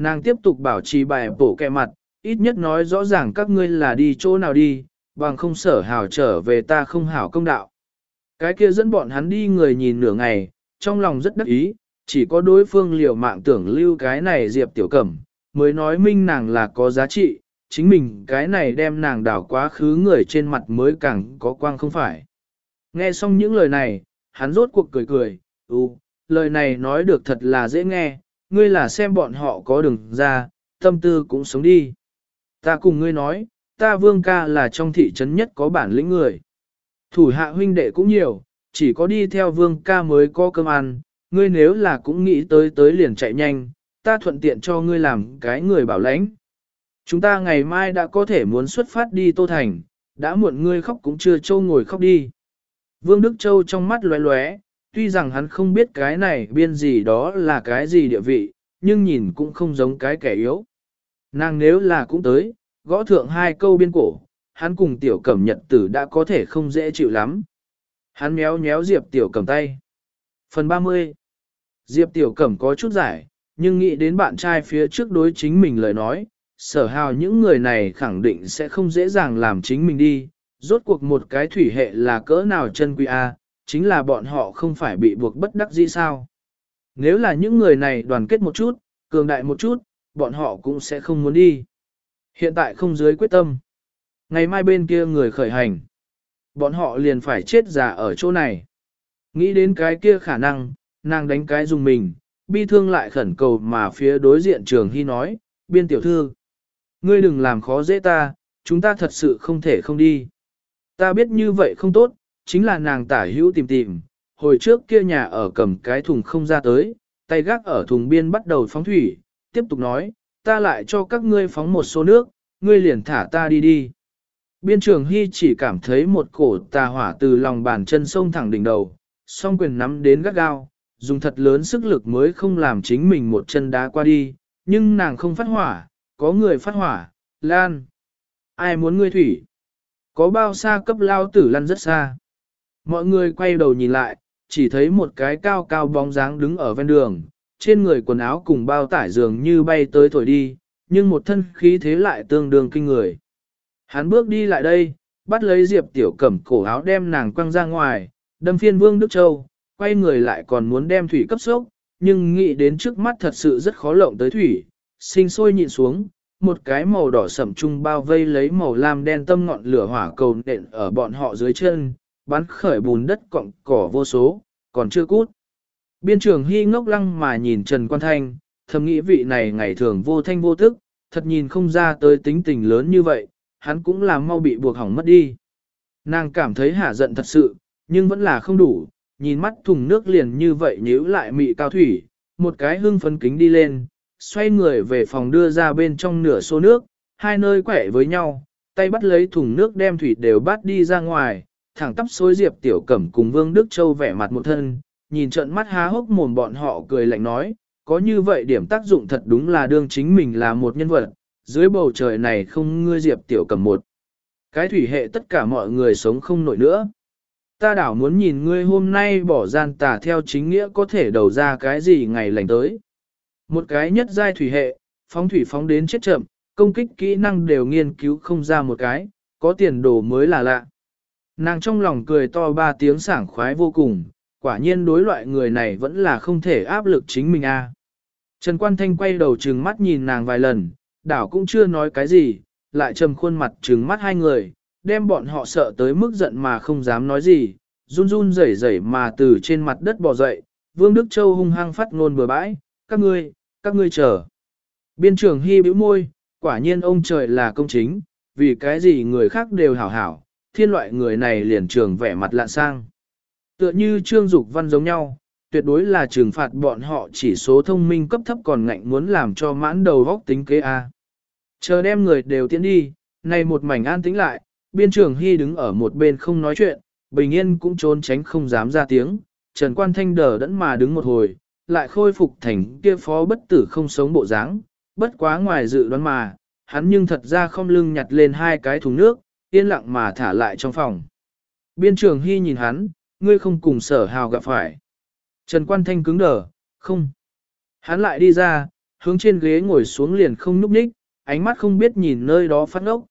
Nàng tiếp tục bảo trì bài bổ kẹ mặt, ít nhất nói rõ ràng các ngươi là đi chỗ nào đi, bằng không sở hào trở về ta không hảo công đạo. Cái kia dẫn bọn hắn đi người nhìn nửa ngày, trong lòng rất đắc ý, chỉ có đối phương liều mạng tưởng lưu cái này diệp tiểu cẩm, mới nói minh nàng là có giá trị, chính mình cái này đem nàng đảo quá khứ người trên mặt mới càng có quang không phải. Nghe xong những lời này, hắn rốt cuộc cười cười, ừ, lời này nói được thật là dễ nghe, ngươi là xem bọn họ có đường ra, tâm tư cũng sống đi. Ta cùng ngươi nói, ta vương ca là trong thị trấn nhất có bản lĩnh người. Thủ hạ huynh đệ cũng nhiều, chỉ có đi theo vương ca mới có cơm ăn, ngươi nếu là cũng nghĩ tới tới liền chạy nhanh, ta thuận tiện cho ngươi làm cái người bảo lãnh. Chúng ta ngày mai đã có thể muốn xuất phát đi Tô Thành, đã muộn ngươi khóc cũng chưa châu ngồi khóc đi. Vương Đức Châu trong mắt lóe lóe, tuy rằng hắn không biết cái này biên gì đó là cái gì địa vị, nhưng nhìn cũng không giống cái kẻ yếu. Nàng nếu là cũng tới, gõ thượng hai câu biên cổ, hắn cùng tiểu cẩm nhật tử đã có thể không dễ chịu lắm. Hắn méo méo Diệp tiểu cẩm tay. Phần 30 Diệp tiểu cẩm có chút giải, nhưng nghĩ đến bạn trai phía trước đối chính mình lời nói, sở hào những người này khẳng định sẽ không dễ dàng làm chính mình đi. Rốt cuộc một cái thủy hệ là cỡ nào chân quý A, chính là bọn họ không phải bị buộc bất đắc dĩ sao. Nếu là những người này đoàn kết một chút, cường đại một chút, bọn họ cũng sẽ không muốn đi. Hiện tại không dưới quyết tâm. Ngày mai bên kia người khởi hành. Bọn họ liền phải chết già ở chỗ này. Nghĩ đến cái kia khả năng, nàng đánh cái dùng mình, bi thương lại khẩn cầu mà phía đối diện trường hy nói, biên tiểu thư. Ngươi đừng làm khó dễ ta, chúng ta thật sự không thể không đi. Ta biết như vậy không tốt, chính là nàng tả hữu tìm tìm, hồi trước kia nhà ở cầm cái thùng không ra tới, tay gác ở thùng biên bắt đầu phóng thủy, tiếp tục nói, ta lại cho các ngươi phóng một số nước, ngươi liền thả ta đi đi. Biên trường Hy chỉ cảm thấy một cổ tà hỏa từ lòng bàn chân sông thẳng đỉnh đầu, song quyền nắm đến gắt gao, dùng thật lớn sức lực mới không làm chính mình một chân đá qua đi, nhưng nàng không phát hỏa, có người phát hỏa, lan. Ai muốn ngươi thủy? Có bao xa cấp lao tử lăn rất xa. Mọi người quay đầu nhìn lại, chỉ thấy một cái cao cao bóng dáng đứng ở ven đường, trên người quần áo cùng bao tải dường như bay tới thổi đi, nhưng một thân khí thế lại tương đương kinh người. Hắn bước đi lại đây, bắt lấy Diệp Tiểu Cẩm cổ áo đem nàng quăng ra ngoài, đâm phiên Vương Đức Châu, quay người lại còn muốn đem thủy cấp sốc, nhưng nghĩ đến trước mắt thật sự rất khó lộng tới thủy, sinh sôi nhịn xuống, một cái màu đỏ sẩm trung bao vây lấy màu lam đen tâm ngọn lửa hỏa cầu nện ở bọn họ dưới chân, bắn khởi bùn đất cọng cỏ vô số, còn chưa cút. Biên trưởng hy ngốc lăng mà nhìn Trần Quan Thanh, thầm nghĩ vị này ngày thường vô thanh vô tức, thật nhìn không ra tới tính tình lớn như vậy, hắn cũng là mau bị buộc hỏng mất đi. Nàng cảm thấy hả giận thật sự, nhưng vẫn là không đủ, nhìn mắt thùng nước liền như vậy nhíu lại mị cao thủy, một cái hưng phấn kính đi lên, xoay người về phòng đưa ra bên trong nửa xô nước, hai nơi quẻ với nhau, tay bắt lấy thùng nước đem thủy đều bắt đi ra ngoài, thẳng tắp xối diệp tiểu cẩm cùng Vương Đức Châu vẻ mặt một thân, nhìn trận mắt há hốc mồm bọn họ cười lạnh nói, có như vậy điểm tác dụng thật đúng là đương chính mình là một nhân vật, dưới bầu trời này không ngươi diệp tiểu cẩm một. Cái thủy hệ tất cả mọi người sống không nổi nữa. Ta đảo muốn nhìn ngươi hôm nay bỏ gian tà theo chính nghĩa có thể đầu ra cái gì ngày lành tới. Một cái nhất giai thủy hệ, phóng thủy phóng đến chết chậm, công kích kỹ năng đều nghiên cứu không ra một cái, có tiền đồ mới là lạ. Nàng trong lòng cười to ba tiếng sảng khoái vô cùng, quả nhiên đối loại người này vẫn là không thể áp lực chính mình a. Trần Quan Thanh quay đầu trừng mắt nhìn nàng vài lần, đảo cũng chưa nói cái gì, lại trầm khuôn mặt trừng mắt hai người, đem bọn họ sợ tới mức giận mà không dám nói gì, run run rẩy rẩy mà từ trên mặt đất bò dậy, Vương Đức Châu hung hăng phát ngôn bừa bãi, các ngươi, các ngươi chờ. Biên trưởng hy bĩu môi, quả nhiên ông trời là công chính, vì cái gì người khác đều hảo hảo, thiên loại người này liền trường vẻ mặt lạ sang. Tựa như Trương Dục Văn giống nhau, tuyệt đối là trừng phạt bọn họ chỉ số thông minh cấp thấp còn ngạnh muốn làm cho mãn đầu vóc tính kế A. Chờ đem người đều tiến đi, này một mảnh an tĩnh lại, biên trưởng Hy đứng ở một bên không nói chuyện, bình yên cũng trốn tránh không dám ra tiếng, Trần Quan Thanh đờ đẫn mà đứng một hồi, lại khôi phục thành kia phó bất tử không sống bộ dáng, bất quá ngoài dự đoán mà, hắn nhưng thật ra không lưng nhặt lên hai cái thùng nước, yên lặng mà thả lại trong phòng. Biên trưởng Hy nhìn hắn, ngươi không cùng sở hào gặp phải. Trần Quan Thanh cứng đờ, không. Hắn lại đi ra, hướng trên ghế ngồi xuống liền không núp ních, ánh mắt không biết nhìn nơi đó phát ngốc.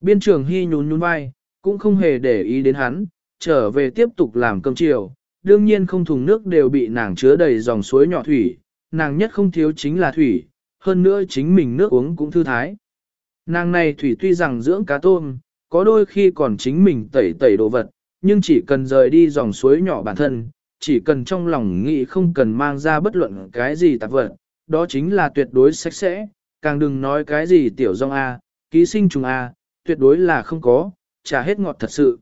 Biên trưởng Hy nhún nhún vai, cũng không hề để ý đến hắn, trở về tiếp tục làm cơm chiều. Đương nhiên không thùng nước đều bị nàng chứa đầy dòng suối nhỏ thủy, nàng nhất không thiếu chính là thủy, hơn nữa chính mình nước uống cũng thư thái. Nàng này thủy tuy rằng dưỡng cá tôm, có đôi khi còn chính mình tẩy tẩy đồ vật, nhưng chỉ cần rời đi dòng suối nhỏ bản thân, chỉ cần trong lòng nghĩ không cần mang ra bất luận cái gì tạp vật, đó chính là tuyệt đối sạch sẽ, càng đừng nói cái gì tiểu dòng A, ký sinh trùng A, tuyệt đối là không có, trả hết ngọt thật sự.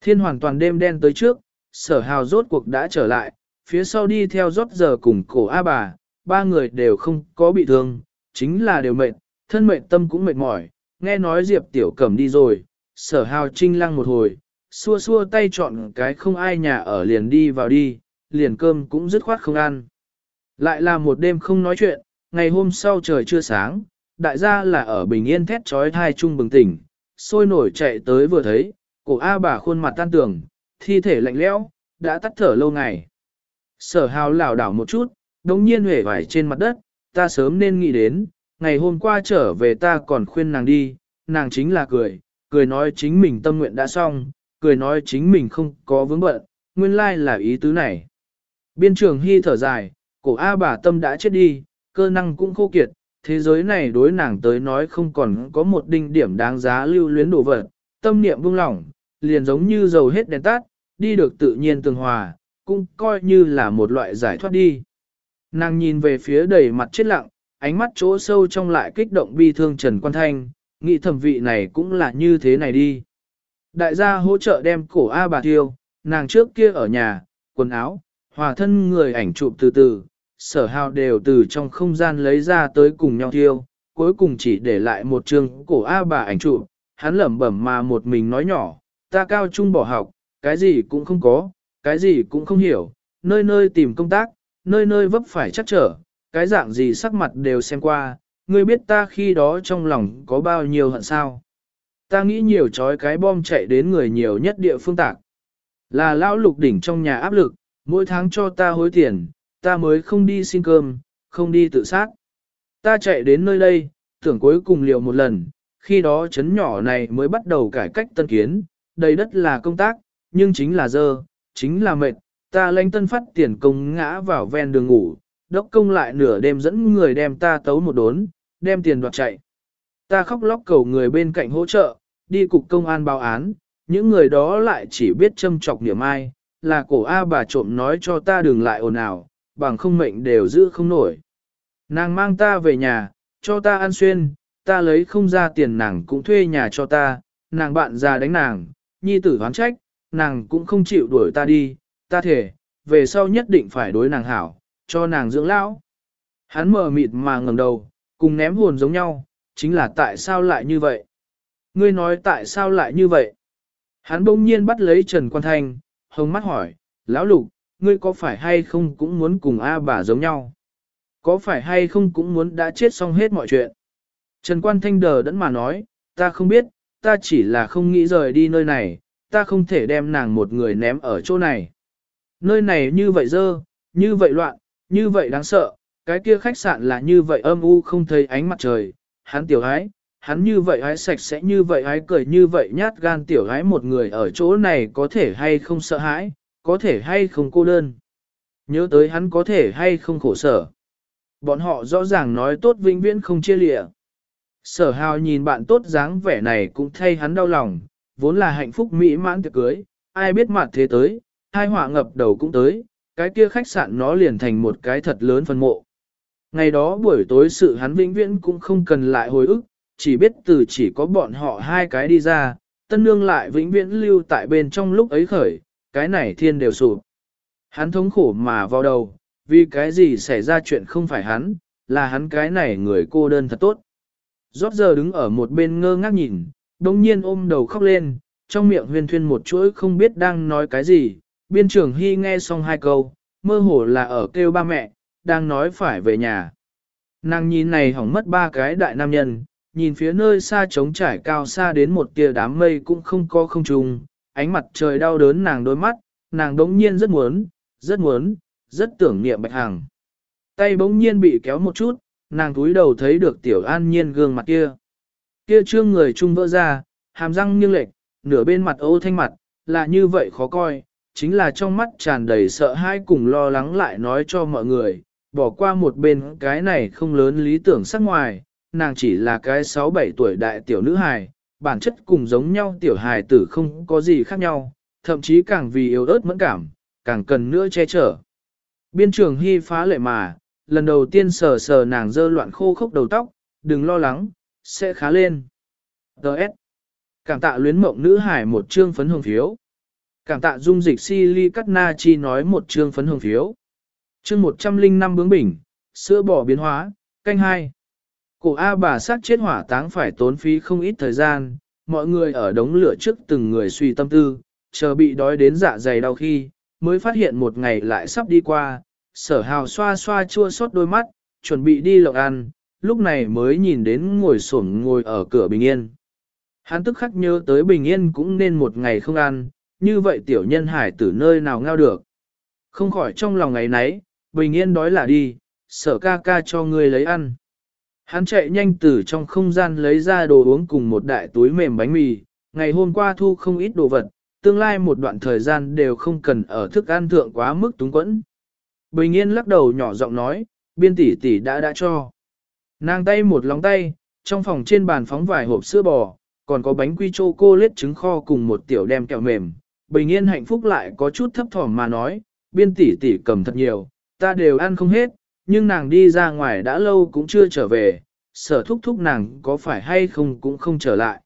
Thiên hoàn toàn đêm đen tới trước, sở hào rốt cuộc đã trở lại, phía sau đi theo rót giờ cùng cổ A bà, ba người đều không có bị thương, chính là đều mệt, thân mệt tâm cũng mệt mỏi, nghe nói Diệp Tiểu Cẩm đi rồi, sở hào trinh lăng một hồi, xua xua tay chọn cái không ai nhà ở liền đi vào đi, liền cơm cũng dứt khoát không ăn. Lại là một đêm không nói chuyện, ngày hôm sau trời chưa sáng, đại gia là ở bình yên thét trói thai chung bừng tỉnh, sôi nổi chạy tới vừa thấy, cổ A bà khuôn mặt tan tường, thi thể lạnh lẽo, đã tắt thở lâu ngày. Sở hào lảo đảo một chút, đống nhiên huệ vải trên mặt đất, ta sớm nên nghĩ đến, ngày hôm qua trở về ta còn khuyên nàng đi, nàng chính là cười, cười nói chính mình tâm nguyện đã xong, cười nói chính mình không có vướng bận, nguyên lai là ý tứ này. Biên trường hy thở dài, cổ A bà tâm đã chết đi, cơ năng cũng khô kiệt, thế giới này đối nàng tới nói không còn có một đinh điểm đáng giá lưu luyến đổ vật, tâm niệm buông lỏng, liền giống như dầu hết đèn tắt, đi được tự nhiên tường hòa, cũng coi như là một loại giải thoát đi. Nàng nhìn về phía đầy mặt chết lặng, ánh mắt chỗ sâu trong lại kích động bi thương Trần Quan Thanh, nghĩ thẩm vị này cũng là như thế này đi. Đại gia hỗ trợ đem cổ A bà thiêu, nàng trước kia ở nhà, quần áo, hòa thân người ảnh chụp từ từ, sở hào đều từ trong không gian lấy ra tới cùng nhau thiêu, cuối cùng chỉ để lại một chương cổ A bà ảnh chụp, hắn lẩm bẩm mà một mình nói nhỏ, ta cao trung bỏ học, cái gì cũng không có, cái gì cũng không hiểu, nơi nơi tìm công tác, nơi nơi vấp phải chắc trở, cái dạng gì sắc mặt đều xem qua, ngươi biết ta khi đó trong lòng có bao nhiêu hận sao. Ta nghĩ nhiều chói cái bom chạy đến người nhiều nhất địa phương tạc. Là lão lục đỉnh trong nhà áp lực, mỗi tháng cho ta hối tiền, ta mới không đi xin cơm, không đi tự sát. Ta chạy đến nơi đây, tưởng cuối cùng liều một lần, khi đó chấn nhỏ này mới bắt đầu cải cách tân kiến, đầy đất là công tác, nhưng chính là dơ, chính là mệt, ta lãnh tân phát tiền công ngã vào ven đường ngủ, đốc công lại nửa đêm dẫn người đem ta tấu một đốn, đem tiền đoạt chạy. Ta khóc lóc cầu người bên cạnh hỗ trợ, đi cục công an báo án, những người đó lại chỉ biết châm chọc niệm ai, là cổ A bà trộm nói cho ta đừng lại ồn ào, bằng không mệnh đều giữ không nổi. Nàng mang ta về nhà, cho ta ăn xuyên, ta lấy không ra tiền nàng cũng thuê nhà cho ta, nàng bạn già đánh nàng, nhi tử hoán trách, nàng cũng không chịu đuổi ta đi, ta thể, về sau nhất định phải đối nàng hảo, cho nàng dưỡng lão. Hắn mờ mịt mà ngẩng đầu, cùng ném hồn giống nhau, chính là tại sao lại như vậy? Ngươi nói tại sao lại như vậy? Hắn bỗng nhiên bắt lấy Trần Quan Thanh, hồng mắt hỏi, lão lục, ngươi có phải hay không cũng muốn cùng A bà giống nhau? Có phải hay không cũng muốn đã chết xong hết mọi chuyện? Trần Quan Thanh đờ đẫn mà nói, ta không biết, ta chỉ là không nghĩ rời đi nơi này, ta không thể đem nàng một người ném ở chỗ này. Nơi này như vậy dơ, như vậy loạn, như vậy đáng sợ, cái kia khách sạn là như vậy âm u không thấy ánh mặt trời, hắn tiểu hái hắn như vậy hái sạch sẽ như vậy hái cười như vậy nhát gan tiểu hái một người ở chỗ này có thể hay không sợ hãi, có thể hay không cô đơn. Nhớ tới hắn có thể hay không khổ sở. Bọn họ rõ ràng nói tốt vĩnh viễn không chia lịa. Sở hào nhìn bạn tốt dáng vẻ này cũng thay hắn đau lòng, vốn là hạnh phúc mỹ mãn tiệc cưới, ai biết mặt thế tới, hai họa ngập đầu cũng tới, cái kia khách sạn nó liền thành một cái thật lớn phân mộ. Ngày đó buổi tối sự hắn vĩnh viễn cũng không cần lại hồi ức, chỉ biết từ chỉ có bọn họ hai cái đi ra, tân nương lại vĩnh viễn lưu tại bên trong lúc ấy khởi, cái này thiên đều sụp. Hắn thống khổ mà vào đầu, vì cái gì xảy ra chuyện không phải hắn, là hắn cái này người cô đơn thật tốt. Rót giờ đứng ở một bên ngơ ngác nhìn, đồng nhiên ôm đầu khóc lên, trong miệng huyên thuyên một chuỗi không biết đang nói cái gì, biên trưởng hy nghe xong hai câu, mơ hồ là ở kêu ba mẹ, đang nói phải về nhà. Nàng nhìn này hỏng mất ba cái đại nam nhân, nhìn phía nơi xa trống trải cao xa đến một tia đám mây cũng không có không trùng, ánh mặt trời đau đớn nàng đôi mắt, nàng đống nhiên rất muốn, rất muốn, rất tưởng niệm bạch hàng. Tay bỗng nhiên bị kéo một chút, nàng túi đầu thấy được tiểu an nhiên gương mặt kia. Kia trương người trung vỡ ra, hàm răng nghiêng lệch, nửa bên mặt ô thanh mặt, là như vậy khó coi, chính là trong mắt tràn đầy sợ hãi cùng lo lắng lại nói cho mọi người, bỏ qua một bên cái này không lớn lý tưởng sắc ngoài, nàng chỉ là cái 6-7 tuổi đại tiểu nữ hài, bản chất cùng giống nhau tiểu hài tử không có gì khác nhau, thậm chí càng vì yếu ớt mẫn cảm, càng cần nữa che chở. Biên trường hy phá lệ mà, lần đầu tiên sờ sờ nàng dơ loạn khô khốc đầu tóc, đừng lo lắng, sẽ khá lên. Đợt. Cảm tạ luyến mộng nữ hải một chương phấn hồng phiếu. Cảm tạ dung dịch si ly cắt na chi nói một chương phấn hồng phiếu. Chương 105 bướng bình, sữa bò biến hóa, canh hai. Cổ A bà sát chết hỏa táng phải tốn phí không ít thời gian, mọi người ở đống lửa trước từng người suy tâm tư, chờ bị đói đến dạ dày đau khi, mới phát hiện một ngày lại sắp đi qua, sở hào xoa xoa chua xót đôi mắt, chuẩn bị đi lộng ăn, lúc này mới nhìn đến ngồi sổn ngồi ở cửa bình yên. Hắn tức khắc nhớ tới bình yên cũng nên một ngày không ăn, như vậy tiểu nhân hải tử nơi nào ngao được. Không khỏi trong lòng ngày nấy, bình yên đói là đi, sở ca ca cho người lấy ăn. Hắn chạy nhanh từ trong không gian lấy ra đồ uống cùng một đại túi mềm bánh mì, ngày hôm qua thu không ít đồ vật, tương lai một đoạn thời gian đều không cần ở thức ăn thượng quá mức túng quẫn. Bình yên lắc đầu nhỏ giọng nói, biên tỷ tỷ đã đã cho. Nàng tay một lóng tay, trong phòng trên bàn phóng vài hộp sữa bò, còn có bánh quy chô cô lết trứng kho cùng một tiểu đem kẹo mềm. Bình yên hạnh phúc lại có chút thấp thỏm mà nói, biên tỷ tỷ cầm thật nhiều, ta đều ăn không hết, nhưng nàng đi ra ngoài đã lâu cũng chưa trở về, sở thúc thúc nàng có phải hay không cũng không trở lại.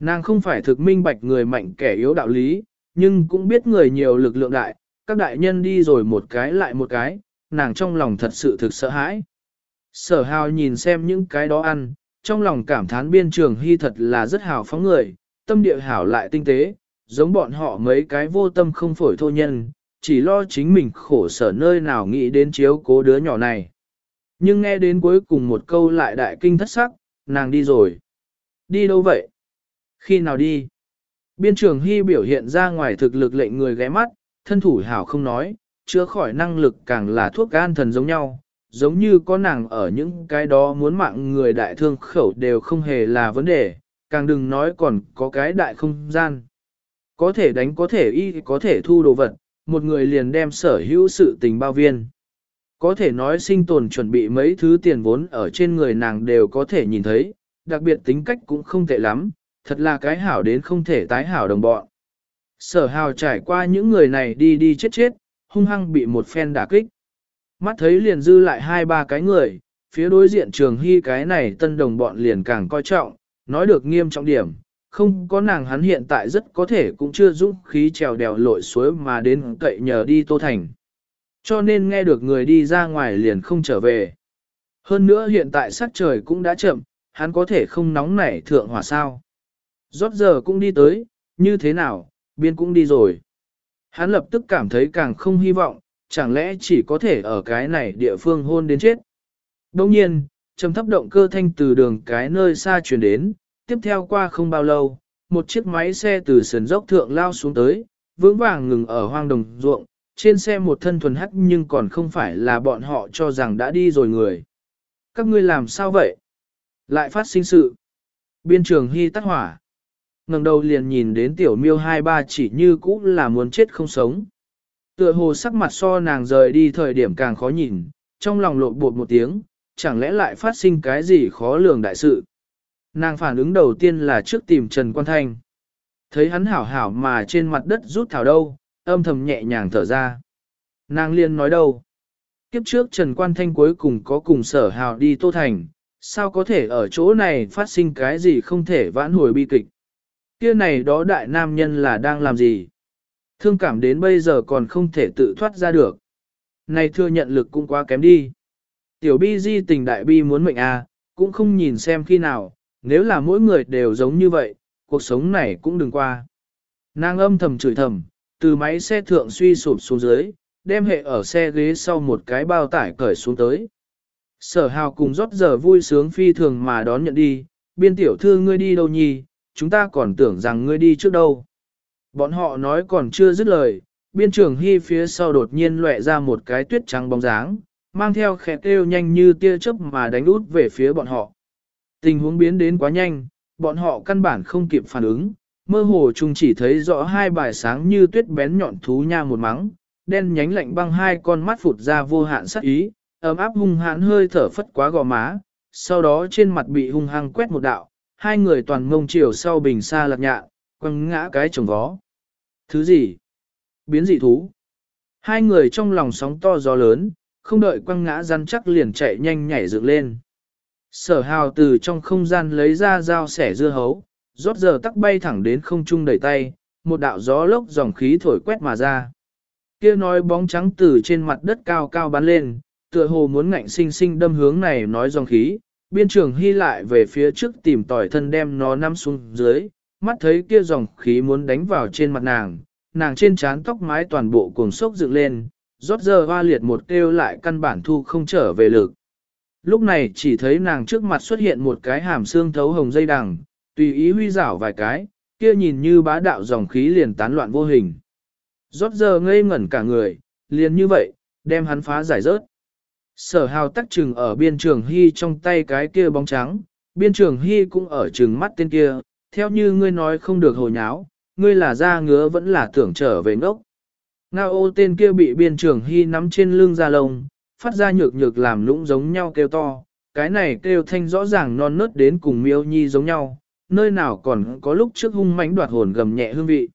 Nàng không phải thực minh bạch người mạnh kẻ yếu đạo lý, nhưng cũng biết người nhiều lực lượng đại, các đại nhân đi rồi một cái lại một cái, nàng trong lòng thật sự thực sợ hãi. Sở hào nhìn xem những cái đó ăn, trong lòng cảm thán biên trường hy thật là rất hào phóng người, tâm địa hảo lại tinh tế, giống bọn họ mấy cái vô tâm không phổi thô nhân, chỉ lo chính mình khổ sở nơi nào nghĩ đến chiếu cố đứa nhỏ này. Nhưng nghe đến cuối cùng một câu lại đại kinh thất sắc, nàng đi rồi. Đi đâu vậy? Khi nào đi? Biên trường hy biểu hiện ra ngoài thực lực lệnh người ghé mắt, thân thủ hảo không nói, chữa khỏi năng lực càng là thuốc gan thần giống nhau, giống như có nàng ở những cái đó muốn mạng người đại thương khẩu đều không hề là vấn đề, càng đừng nói còn có cái đại không gian. Có thể đánh có thể y có thể thu đồ vật, một người liền đem sở hữu sự tình bao viên. Có thể nói sinh tồn chuẩn bị mấy thứ tiền vốn ở trên người nàng đều có thể nhìn thấy, đặc biệt tính cách cũng không tệ lắm, thật là cái hảo đến không thể tái hảo đồng bọn. Sở hào trải qua những người này đi đi chết chết, hung hăng bị một phen đả kích. Mắt thấy liền dư lại hai ba cái người, phía đối diện trường hy cái này tân đồng bọn liền càng coi trọng, nói được nghiêm trọng điểm, không có nàng hắn hiện tại rất có thể cũng chưa dũng khí trèo đèo lội suối mà đến cậy nhờ đi Tô Thành. Cho nên nghe được người đi ra ngoài liền không trở về. Hơn nữa hiện tại sắc trời cũng đã chậm, hắn có thể không nóng nảy thượng hỏa sao. Rót giờ cũng đi tới, như thế nào, biên cũng đi rồi. Hắn lập tức cảm thấy càng không hy vọng, chẳng lẽ chỉ có thể ở cái này địa phương hôn đến chết. Đồng nhiên, trầm thấp động cơ thanh từ đường cái nơi xa chuyển đến, tiếp theo qua không bao lâu, một chiếc máy xe từ sườn dốc thượng lao xuống tới, vững vàng ngừng ở hoang đồng ruộng, trên xe một thân thuần hắc nhưng còn không phải là bọn họ cho rằng đã đi rồi người. Các ngươi làm sao vậy? Lại phát sinh sự. Biên trường hy tắt hỏa ngẩng đầu liền nhìn đến tiểu miêu hai ba chỉ như cũ là muốn chết không sống. Tựa hồ sắc mặt so nàng rời đi thời điểm càng khó nhìn, trong lòng lộn bột một tiếng, chẳng lẽ lại phát sinh cái gì khó lường đại sự. Nàng phản ứng đầu tiên là trước tìm Trần Quan Thanh. Thấy hắn hảo hảo mà trên mặt đất rút thảo đâu, âm thầm nhẹ nhàng thở ra. Nàng liên nói đâu. Kiếp trước Trần Quan Thanh cuối cùng có cùng sở hào đi Tô Thành, sao có thể ở chỗ này phát sinh cái gì không thể vãn hồi bi kịch. Kia này đó đại nam nhân là đang làm gì? Thương cảm đến bây giờ còn không thể tự thoát ra được. Này thưa nhận lực cũng quá kém đi. Tiểu bi di tình đại bi muốn mệnh à, cũng không nhìn xem khi nào, nếu là mỗi người đều giống như vậy, cuộc sống này cũng đừng qua. Nàng âm thầm chửi thầm, từ máy xe thượng suy sụp xuống dưới, đem hệ ở xe ghế sau một cái bao tải cởi xuống tới. Sở hào cùng rót giờ vui sướng phi thường mà đón nhận đi, biên tiểu thư ngươi đi đâu nhì, chúng ta còn tưởng rằng ngươi đi trước đâu. Bọn họ nói còn chưa dứt lời, biên trưởng hy phía sau đột nhiên lệ ra một cái tuyết trắng bóng dáng, mang theo khẽ kêu nhanh như tia chớp mà đánh út về phía bọn họ. Tình huống biến đến quá nhanh, bọn họ căn bản không kịp phản ứng, mơ hồ chung chỉ thấy rõ hai bài sáng như tuyết bén nhọn thú nha một mắng, đen nhánh lạnh băng hai con mắt phụt ra vô hạn sắc ý, ấm áp hung hãn hơi thở phất quá gò má, sau đó trên mặt bị hung hăng quét một đạo, hai người toàn ngông chiều sau bình xa lạc nhạ, quăng ngã cái chồng vó. Thứ gì? Biến dị thú. Hai người trong lòng sóng to gió lớn, không đợi quăng ngã rắn chắc liền chạy nhanh nhảy dựng lên. Sở hào từ trong không gian lấy ra dao sẻ dưa hấu, rót giờ tắc bay thẳng đến không trung đẩy tay, một đạo gió lốc dòng khí thổi quét mà ra. Kia nói bóng trắng từ trên mặt đất cao cao bắn lên, tựa hồ muốn ngạnh sinh sinh đâm hướng này nói dòng khí, biên trường hy lại về phía trước tìm tỏi thân đem nó nắm xuống dưới, mắt thấy kia dòng khí muốn đánh vào trên mặt nàng, nàng trên trán tóc mái toàn bộ cuồng sốc dựng lên, rót giờ hoa liệt một kêu lại căn bản thu không trở về lực. Lúc này chỉ thấy nàng trước mặt xuất hiện một cái hàm xương thấu hồng dây đằng, tùy ý huy rảo vài cái, kia nhìn như bá đạo dòng khí liền tán loạn vô hình. Rót giờ ngây ngẩn cả người, liền như vậy, đem hắn phá giải rớt. Sở hào tắc trừng ở biên trường hy trong tay cái kia bóng trắng, biên trường hy cũng ở trừng mắt tên kia, theo như ngươi nói không được hồi nháo, ngươi là da ngứa vẫn là tưởng trở về ngốc. Ngao ô tên kia bị biên trường hy nắm trên lưng ra lông, phát ra nhược nhược làm lũng giống nhau kêu to, cái này kêu thanh rõ ràng non nớt đến cùng miêu nhi giống nhau, nơi nào còn có lúc trước hung mãnh đoạt hồn gầm nhẹ hương vị.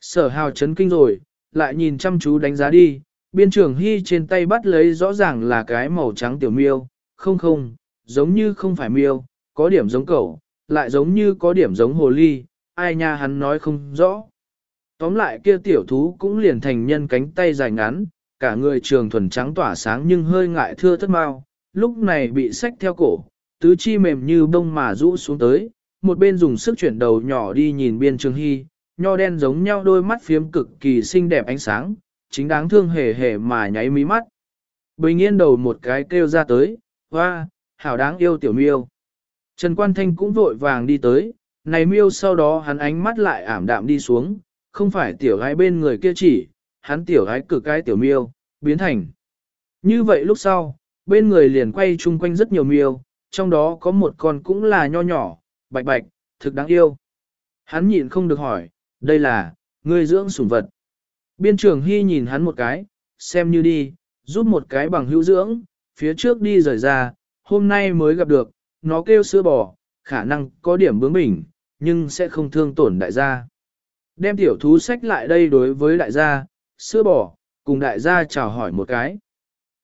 Sở hào chấn kinh rồi, lại nhìn chăm chú đánh giá đi, biên trưởng hy trên tay bắt lấy rõ ràng là cái màu trắng tiểu miêu, không không, giống như không phải miêu, có điểm giống cẩu, lại giống như có điểm giống hồ ly, ai nha hắn nói không rõ. Tóm lại kia tiểu thú cũng liền thành nhân cánh tay dài ngắn, cả người trường thuần trắng tỏa sáng nhưng hơi ngại thưa thất mau, lúc này bị sách theo cổ, tứ chi mềm như bông mà rũ xuống tới, một bên dùng sức chuyển đầu nhỏ đi nhìn biên trường hy, nho đen giống nhau đôi mắt phiếm cực kỳ xinh đẹp ánh sáng, chính đáng thương hề hề mà nháy mí mắt. Bình yên đầu một cái kêu ra tới, hoa, hảo đáng yêu tiểu miêu. Trần Quan Thanh cũng vội vàng đi tới, này miêu sau đó hắn ánh mắt lại ảm đạm đi xuống, không phải tiểu gái bên người kia chỉ, hắn tiểu gái cực cái tiểu miêu, biến thành. Như vậy lúc sau, bên người liền quay chung quanh rất nhiều miêu, trong đó có một con cũng là nho nhỏ, bạch bạch, thực đáng yêu. Hắn nhịn không được hỏi, đây là, ngươi dưỡng sủng vật. Biên trưởng Hy nhìn hắn một cái, xem như đi, giúp một cái bằng hữu dưỡng, phía trước đi rời ra, hôm nay mới gặp được, nó kêu sữa bò, khả năng có điểm bướng bỉnh, nhưng sẽ không thương tổn đại gia. Đem tiểu thú sách lại đây đối với đại gia, sữa bò, cùng đại gia chào hỏi một cái.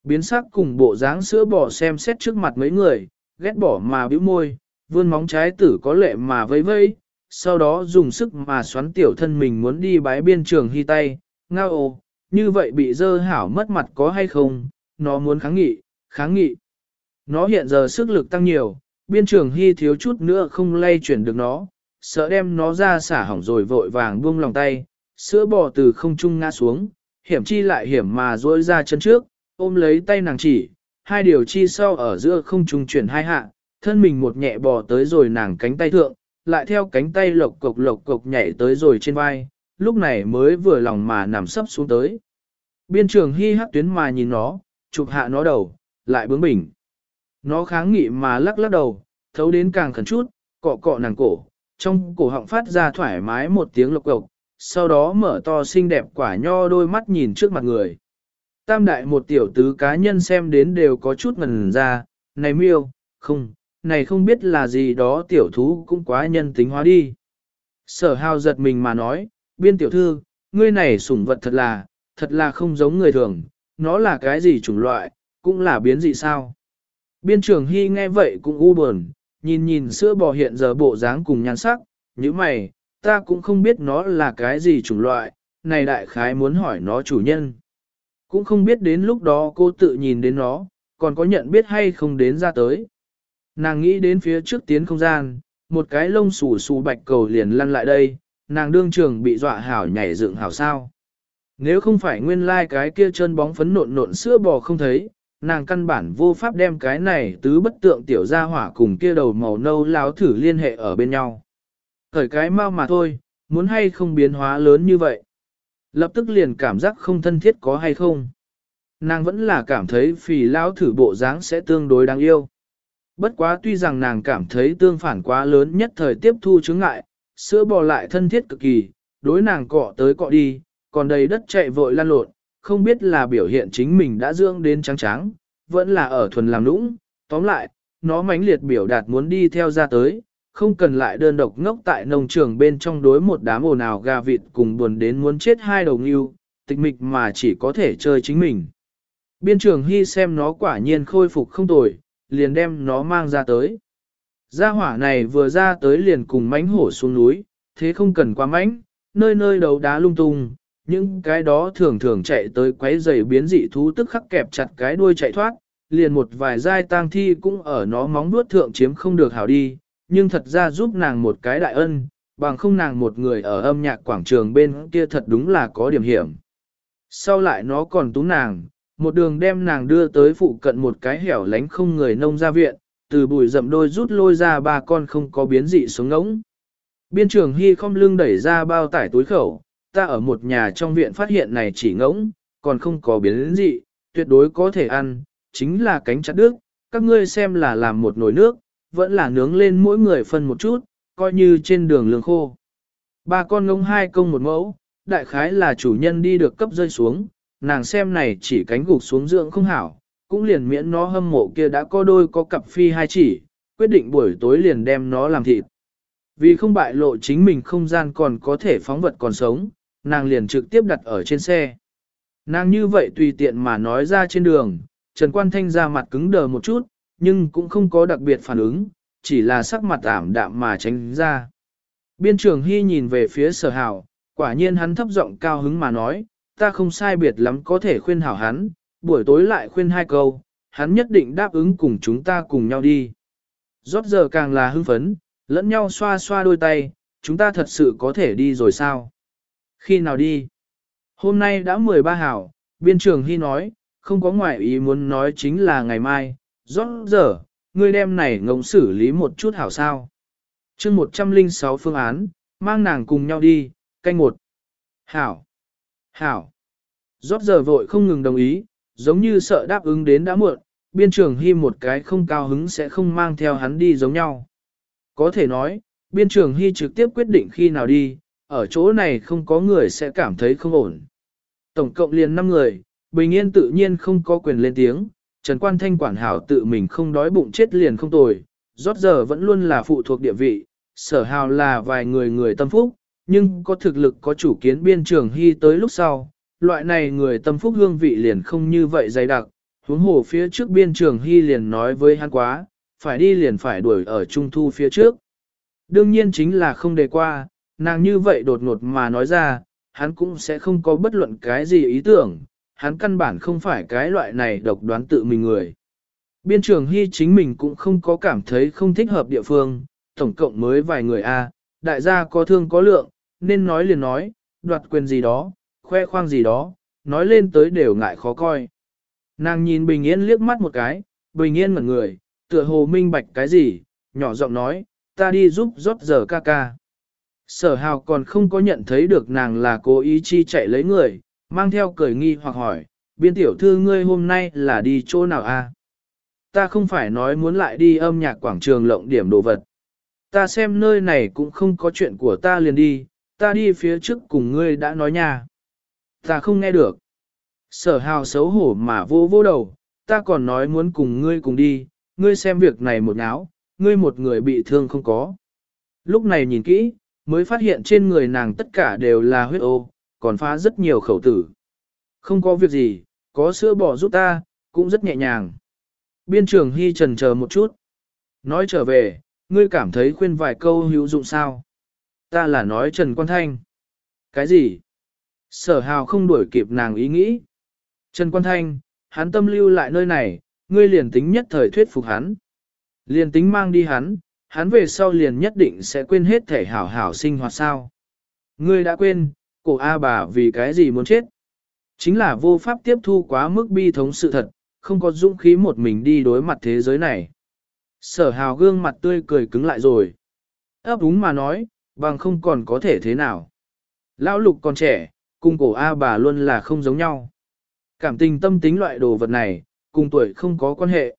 Biến sắc cùng bộ dáng sữa bò xem xét trước mặt mấy người, ghét bỏ mà bĩu môi, vươn móng trái tử có lệ mà vây vây, sau đó dùng sức mà xoắn tiểu thân mình muốn đi bái biên trường hy tay, ngao ồ, như vậy bị dơ hảo mất mặt có hay không, nó muốn kháng nghị, kháng nghị. Nó hiện giờ sức lực tăng nhiều, biên trường hy thiếu chút nữa không lay chuyển được nó, sợ đem nó ra xả hỏng rồi vội vàng buông lòng tay, sữa bò từ không trung ngã xuống, hiểm chi lại hiểm mà duỗi ra chân trước, ôm lấy tay nàng chỉ, hai điều chi sau ở giữa không trùng chuyển hai hạ, thân mình một nhẹ bò tới rồi nàng cánh tay thượng, lại theo cánh tay lộc cộc lộc cộc nhảy tới rồi trên vai, lúc này mới vừa lòng mà nằm sấp xuống tới. Biên trường hy hắc tuyến mà nhìn nó, chụp hạ nó đầu, lại bướng bỉnh. Nó kháng nghị mà lắc lắc đầu, thấu đến càng khẩn chút, cọ cọ nàng cổ, trong cổ họng phát ra thoải mái một tiếng lộc cộc, sau đó mở to xinh đẹp quả nho đôi mắt nhìn trước mặt người. Tam đại một tiểu tứ cá nhân xem đến đều có chút ngần ra, này miêu, không, này không biết là gì đó tiểu thú cũng quá nhân tính hóa đi. Sở hào giật mình mà nói, biên tiểu thư, ngươi này sủng vật thật là, thật là không giống người thường, nó là cái gì chủng loại, cũng là biến dị sao. Biên trưởng Hy nghe vậy cũng u buồn, nhìn nhìn sữa bò hiện giờ bộ dáng cùng nhan sắc, như mày, ta cũng không biết nó là cái gì chủng loại, này đại khái muốn hỏi nó chủ nhân. Cũng không biết đến lúc đó cô tự nhìn đến nó, còn có nhận biết hay không đến ra tới. Nàng nghĩ đến phía trước tiến không gian, một cái lông xù xù bạch cầu liền lăn lại đây, nàng đương trường bị dọa hảo nhảy dựng hảo sao. Nếu không phải nguyên lai like cái kia chân bóng phấn nộn nộn sữa bò không thấy, nàng căn bản vô pháp đem cái này tứ bất tượng tiểu gia hỏa cùng kia đầu màu nâu láo thử liên hệ ở bên nhau. Thời cái mau mà thôi, muốn hay không biến hóa lớn như vậy. Lập tức liền cảm giác không thân thiết có hay không. Nàng vẫn là cảm thấy phì lão thử bộ dáng sẽ tương đối đáng yêu. Bất quá tuy rằng nàng cảm thấy tương phản quá lớn nhất thời tiếp thu chứng ngại, sữa bò lại thân thiết cực kỳ, đối nàng cọ tới cọ đi, còn đầy đất chạy vội lan lộn, không biết là biểu hiện chính mình đã dưỡng đến trắng trắng, vẫn là ở thuần làm nũng, tóm lại, nó mãnh liệt biểu đạt muốn đi theo ra tới, không cần lại đơn độc ngốc tại nông trường bên trong đối một đám ồn ào gà vịt cùng buồn đến muốn chết hai đầu ngưu, tịch mịch mà chỉ có thể chơi chính mình. Biên trường Hy xem nó quả nhiên khôi phục không tồi, liền đem nó mang ra tới. Gia hỏa này vừa ra tới liền cùng mánh hổ xuống núi, thế không cần quá mánh, nơi nơi đầu đá lung tung, những cái đó thường thường chạy tới quấy giày biến dị thú tức khắc kẹp chặt cái đuôi chạy thoát, liền một vài giai tang thi cũng ở nó móng nuốt thượng chiếm không được hảo đi, nhưng thật ra giúp nàng một cái đại ân, bằng không nàng một người ở âm nhạc quảng trường bên kia thật đúng là có điểm hiểm. Sau lại nó còn tú nàng, một đường đem nàng đưa tới phụ cận một cái hẻo lánh không người nông ra viện, từ bụi rậm đôi rút lôi ra ba con không có biến dị xuống ngỗng. Biên trường Hy không lưng đẩy ra bao tải túi khẩu, ta ở một nhà trong viện phát hiện này chỉ ngỗng, còn không có biến dị, tuyệt đối có thể ăn, chính là cánh chặt đứt, các ngươi xem là làm một nồi nước, vẫn là nướng lên mỗi người phân một chút, coi như trên đường lương khô. Ba con ngỗng hai công một mẫu, đại khái là chủ nhân đi được cấp rơi xuống, nàng xem này chỉ cánh gục xuống dưỡng không hảo, cũng liền miễn nó hâm mộ kia đã có đôi có cặp phi hai chỉ, quyết định buổi tối liền đem nó làm thịt. Vì không bại lộ chính mình không gian còn có thể phóng vật còn sống, nàng liền trực tiếp đặt ở trên xe. Nàng như vậy tùy tiện mà nói ra trên đường, Trần Quan Thanh ra mặt cứng đờ một chút, nhưng cũng không có đặc biệt phản ứng, chỉ là sắc mặt ảm đạm mà tránh ra. Biên trưởng Hy nhìn về phía sở hào, quả nhiên hắn thấp giọng cao hứng mà nói, ta không sai biệt lắm có thể khuyên hảo hắn, buổi tối lại khuyên hai câu, hắn nhất định đáp ứng cùng chúng ta cùng nhau đi. Rót giờ càng là hưng phấn, lẫn nhau xoa xoa đôi tay, chúng ta thật sự có thể đi rồi sao? Khi nào đi? Hôm nay đã 13 hảo, biên trường Hy nói, không có ngoại ý muốn nói chính là ngày mai, rót giờ, ngươi đem này ngống xử lý một chút hảo sao. chương 106 phương án, mang nàng cùng nhau đi, canh một. Hảo. Hảo. Rót giờ vội không ngừng đồng ý, giống như sợ đáp ứng đến đã muộn, biên trường hy một cái không cao hứng sẽ không mang theo hắn đi giống nhau. Có thể nói, biên trường hy trực tiếp quyết định khi nào đi, ở chỗ này không có người sẽ cảm thấy không ổn. Tổng cộng liền 5 người, bình yên tự nhiên không có quyền lên tiếng, Trần Quan Thanh quản hảo tự mình không đói bụng chết liền không tồi, rót giờ vẫn luôn là phụ thuộc địa vị, sở hào là vài người người tâm phúc, nhưng có thực lực có chủ kiến biên trường hy tới lúc sau, loại này người tâm phúc hương vị liền không như vậy dày đặc, huống hồ phía trước biên trường hy liền nói với hắn quá, phải đi liền phải đuổi ở trung thu phía trước. Đương nhiên chính là không đề qua, nàng như vậy đột ngột mà nói ra, hắn cũng sẽ không có bất luận cái gì ý tưởng, hắn căn bản không phải cái loại này độc đoán tự mình người. Biên trường Hy chính mình cũng không có cảm thấy không thích hợp địa phương, tổng cộng mới vài người a, đại gia có thương có lượng, nên nói liền nói, đoạt quyền gì đó, khoe khoang gì đó, nói lên tới đều ngại khó coi. Nàng nhìn Bình Yên liếc mắt một cái, Bình Yên mở người, tựa hồ minh bạch cái gì, nhỏ giọng nói, ta đi giúp rót giờ ca ca. Sở hào còn không có nhận thấy được nàng là cố ý chi chạy lấy người, mang theo cười nghi hoặc hỏi, biên tiểu thư ngươi hôm nay là đi chỗ nào a? Ta không phải nói muốn lại đi âm nhạc quảng trường lộng điểm đồ vật. Ta xem nơi này cũng không có chuyện của ta liền đi, ta đi phía trước cùng ngươi đã nói nha. Ta không nghe được. Sở hào xấu hổ mà vô vô đầu, ta còn nói muốn cùng ngươi cùng đi, ngươi xem việc này một áo, ngươi một người bị thương không có. Lúc này nhìn kỹ, mới phát hiện trên người nàng tất cả đều là huyết ô, còn phá rất nhiều khẩu tử. Không có việc gì, có sữa bò giúp ta, cũng rất nhẹ nhàng. Biên trường Hy trần chờ một chút. Nói trở về, ngươi cảm thấy khuyên vài câu hữu dụng sao? Ta là nói Trần Quan Thanh. Cái gì? Sở hào không đuổi kịp nàng ý nghĩ. Trần Quan Thanh, hắn tâm lưu lại nơi này, ngươi liền tính nhất thời thuyết phục hắn. Liền tính mang đi hắn, hắn về sau liền nhất định sẽ quên hết thể hảo hảo sinh hoạt sao. Ngươi đã quên, cổ A bà vì cái gì muốn chết? Chính là vô pháp tiếp thu quá mức bi thống sự thật, không có dũng khí một mình đi đối mặt thế giới này. Sở hào gương mặt tươi cười cứng lại rồi. ấp úng mà nói, bằng không còn có thể thế nào. Lão lục còn trẻ, cùng cổ A bà luôn là không giống nhau. Cảm tình tâm tính loại đồ vật này, cùng tuổi không có quan hệ.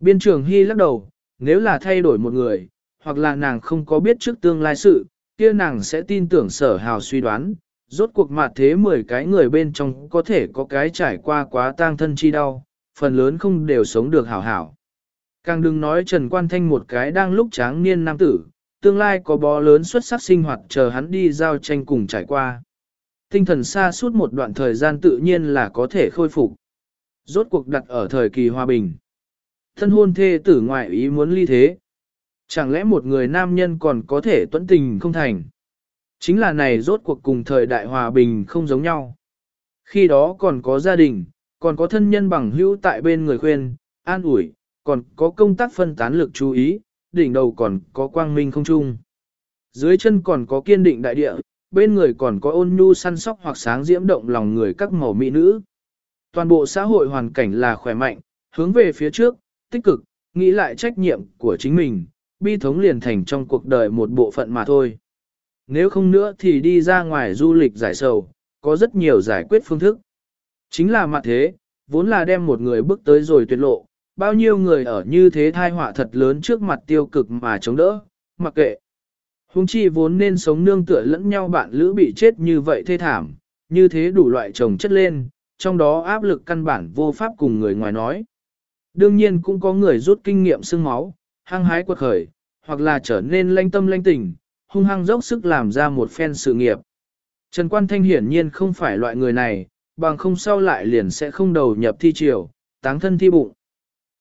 Biên trường Hy lắc đầu, nếu là thay đổi một người, hoặc là nàng không có biết trước tương lai sự, kia nàng sẽ tin tưởng sở hào suy đoán, rốt cuộc mặt thế 10 cái người bên trong có thể có cái trải qua quá tang thân chi đau, phần lớn không đều sống được hảo hảo. Càng đừng nói Trần Quan Thanh một cái đang lúc tráng niên nam tử, tương lai có bó lớn xuất sắc sinh hoạt chờ hắn đi giao tranh cùng trải qua. Tinh thần xa suốt một đoạn thời gian tự nhiên là có thể khôi phục. Rốt cuộc đặt ở thời kỳ hòa bình. Thân hôn thê tử ngoại ý muốn ly thế. Chẳng lẽ một người nam nhân còn có thể tuẫn tình không thành? Chính là này rốt cuộc cùng thời đại hòa bình không giống nhau. Khi đó còn có gia đình, còn có thân nhân bằng hữu tại bên người khuyên, an ủi, còn có công tác phân tán lực chú ý, đỉnh đầu còn có quang minh không chung. Dưới chân còn có kiên định đại địa, bên người còn có ôn nhu săn sóc hoặc sáng diễm động lòng người các màu mỹ nữ. Toàn bộ xã hội hoàn cảnh là khỏe mạnh, hướng về phía trước, tích cực, nghĩ lại trách nhiệm của chính mình, bi thống liền thành trong cuộc đời một bộ phận mà thôi. Nếu không nữa thì đi ra ngoài du lịch giải sầu, có rất nhiều giải quyết phương thức. Chính là mặt thế, vốn là đem một người bước tới rồi tuyệt lộ, bao nhiêu người ở như thế thai họa thật lớn trước mặt tiêu cực mà chống đỡ, mặc kệ. Hùng chi vốn nên sống nương tựa lẫn nhau bạn lữ bị chết như vậy thê thảm, như thế đủ loại chồng chất lên, trong đó áp lực căn bản vô pháp cùng người ngoài nói. Đương nhiên cũng có người rút kinh nghiệm xương máu, hăng hái quật khởi, hoặc là trở nên lanh tâm lanh tình, hung hăng dốc sức làm ra một phen sự nghiệp. Trần Quan Thanh hiển nhiên không phải loại người này, bằng không sau lại liền sẽ không đầu nhập thi triều, táng thân thi bụng.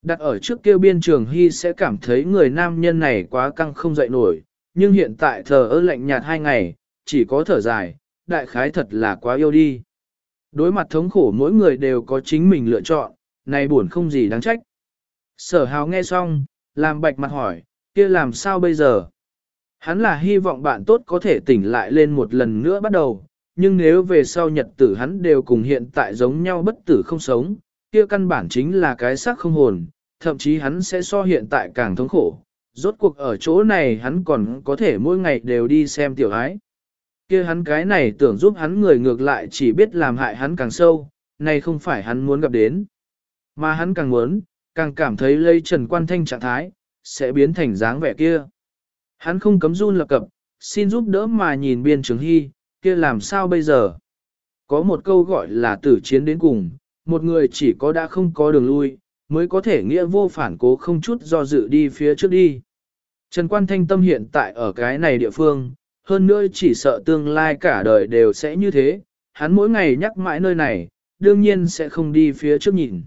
Đặt ở trước kia biên trường Hy sẽ cảm thấy người nam nhân này quá căng không dậy nổi, nhưng hiện tại thờ ơ lạnh nhạt hai ngày, chỉ có thở dài, đại khái thật là quá yêu đi. Đối mặt thống khổ mỗi người đều có chính mình lựa chọn, này buồn không gì đáng trách. Sở hào nghe xong, làm bạch mặt hỏi, kia làm sao bây giờ? Hắn là hy vọng bạn tốt có thể tỉnh lại lên một lần nữa bắt đầu, nhưng nếu về sau nhật tử hắn đều cùng hiện tại giống nhau bất tử không sống, kia căn bản chính là cái xác không hồn, thậm chí hắn sẽ so hiện tại càng thống khổ. Rốt cuộc ở chỗ này hắn còn có thể mỗi ngày đều đi xem tiểu ái. kia hắn cái này tưởng giúp hắn người ngược lại chỉ biết làm hại hắn càng sâu, này không phải hắn muốn gặp đến. Mà hắn càng muốn, càng cảm thấy lây trần quan thanh trạng thái, sẽ biến thành dáng vẻ kia. Hắn không cấm run lập cập, xin giúp đỡ mà nhìn biên trường hy, kia làm sao bây giờ? Có một câu gọi là tử chiến đến cùng, một người chỉ có đã không có đường lui, mới có thể nghĩa vô phản cố không chút do dự đi phía trước đi. Trần Quan Thanh Tâm hiện tại ở cái này địa phương, hơn nữa chỉ sợ tương lai cả đời đều sẽ như thế, hắn mỗi ngày nhắc mãi nơi này, đương nhiên sẽ không đi phía trước nhìn.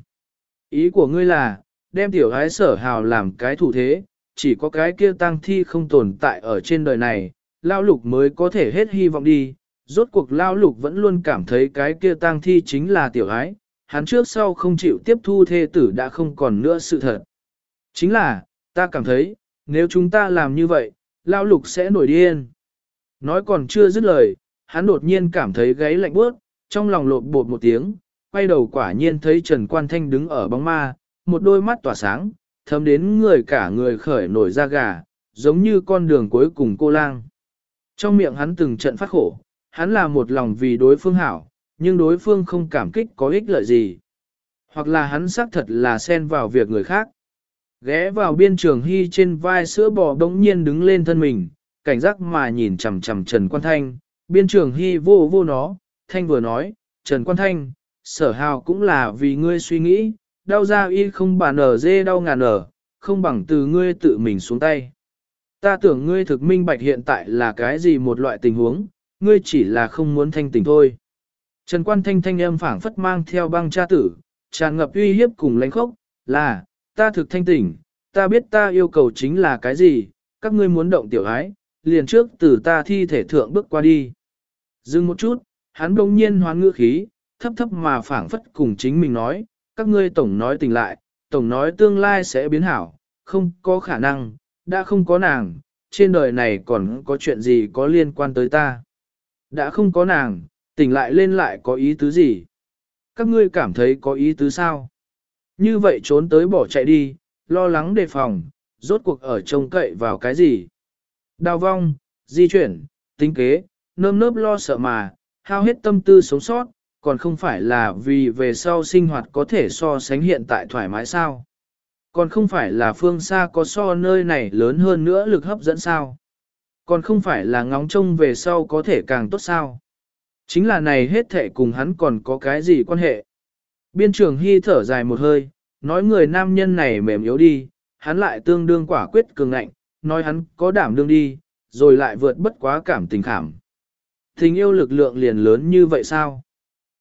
Ý của ngươi là, đem tiểu gái sở hào làm cái thủ thế, chỉ có cái kia tang thi không tồn tại ở trên đời này, lao lục mới có thể hết hy vọng đi. Rốt cuộc lao lục vẫn luôn cảm thấy cái kia tang thi chính là tiểu ái, hắn trước sau không chịu tiếp thu thê tử đã không còn nữa sự thật. Chính là, ta cảm thấy, nếu chúng ta làm như vậy, lao lục sẽ nổi điên. Nói còn chưa dứt lời, hắn đột nhiên cảm thấy gáy lạnh bớt, trong lòng lột bột một tiếng, quay đầu quả nhiên thấy Trần Quan Thanh đứng ở bóng ma, một đôi mắt tỏa sáng, thấm đến người cả người khởi nổi da gà, giống như con đường cuối cùng cô lang. Trong miệng hắn từng trận phát khổ, hắn là một lòng vì đối phương hảo, nhưng đối phương không cảm kích có ích lợi gì. Hoặc là hắn xác thật là xen vào việc người khác. Ghé vào biên trường hy trên vai sữa bò đống nhiên đứng lên thân mình, cảnh giác mà nhìn chằm chằm Trần Quan Thanh, biên trường hy vô vô nó, Thanh vừa nói, Trần Quan Thanh, sở hào cũng là vì ngươi suy nghĩ, đau ra y không bà nở dê đau ngàn nở, không bằng từ ngươi tự mình xuống tay. Ta tưởng ngươi thực minh bạch hiện tại là cái gì một loại tình huống, ngươi chỉ là không muốn thanh tỉnh thôi. Trần quan thanh thanh âm phảng phất mang theo băng cha tử, tràn ngập uy hiếp cùng lãnh khốc, là, ta thực thanh tỉnh, ta biết ta yêu cầu chính là cái gì, các ngươi muốn động tiểu ái, liền trước từ ta thi thể thượng bước qua đi. Dừng một chút, hắn đông nhiên hoán ngữ khí, thấp thấp mà phảng phất cùng chính mình nói, các ngươi tổng nói tỉnh lại, tổng nói tương lai sẽ biến hảo, không có khả năng, đã không có nàng, trên đời này còn có chuyện gì có liên quan tới ta. Đã không có nàng, tỉnh lại lên lại có ý tứ gì? Các ngươi cảm thấy có ý tứ sao? Như vậy trốn tới bỏ chạy đi, lo lắng đề phòng, rốt cuộc ở trông cậy vào cái gì? Đào vong, di chuyển, tính kế, nơm nớp lo sợ mà, hao hết tâm tư sống sót, còn không phải là vì về sau sinh hoạt có thể so sánh hiện tại thoải mái sao? Còn không phải là phương xa có so nơi này lớn hơn nữa lực hấp dẫn sao? Còn không phải là ngóng trông về sau có thể càng tốt sao? Chính là này hết thệ cùng hắn còn có cái gì quan hệ? Biên trường hy thở dài một hơi, nói người nam nhân này mềm yếu đi, hắn lại tương đương quả quyết cường ngạnh, nói hắn có đảm đương đi, rồi lại vượt bất quá cảm tình khảm. Tình yêu lực lượng liền lớn như vậy sao?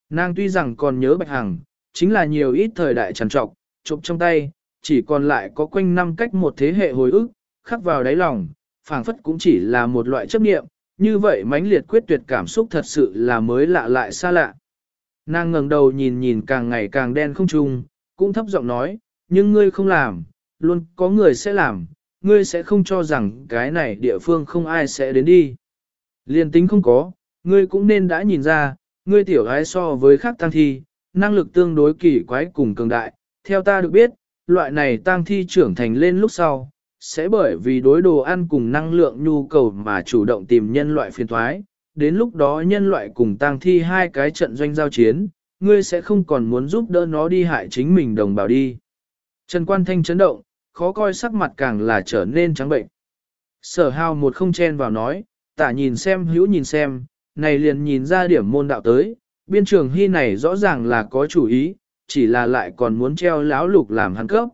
Nàng tuy rằng còn nhớ Bạch Hằng, chính là nhiều ít thời đại trằn trọc, chụp trong tay, chỉ còn lại có quanh năm cách một thế hệ hồi ức, khắc vào đáy lòng, phảng phất cũng chỉ là một loại chấp niệm, như vậy mãnh liệt quyết tuyệt cảm xúc thật sự là mới lạ lại xa lạ. Nàng ngẩng đầu nhìn nhìn càng ngày càng đen không trung, cũng thấp giọng nói, nhưng ngươi không làm, luôn có người sẽ làm, ngươi sẽ không cho rằng cái này địa phương không ai sẽ đến đi. Liên tính không có, ngươi cũng nên đã nhìn ra, ngươi tiểu gái so với khác tăng thi, năng lực tương đối kỳ quái cùng cường đại, theo ta được biết, loại này tăng thi trưởng thành lên lúc sau, sẽ bởi vì đối đồ ăn cùng năng lượng nhu cầu mà chủ động tìm nhân loại phiền thoái, đến lúc đó nhân loại cùng tăng thi hai cái trận doanh giao chiến, ngươi sẽ không còn muốn giúp đỡ nó đi hại chính mình đồng bào đi. Trần Quan Thanh chấn động, khó coi sắc mặt càng là trở nên trắng bệnh. Sở hào một không chen vào nói, tả nhìn xem hữu nhìn xem, này liền nhìn ra điểm môn đạo tới, biên trường hy này rõ ràng là có chủ ý, chỉ là lại còn muốn treo láo lục làm hắn cấp.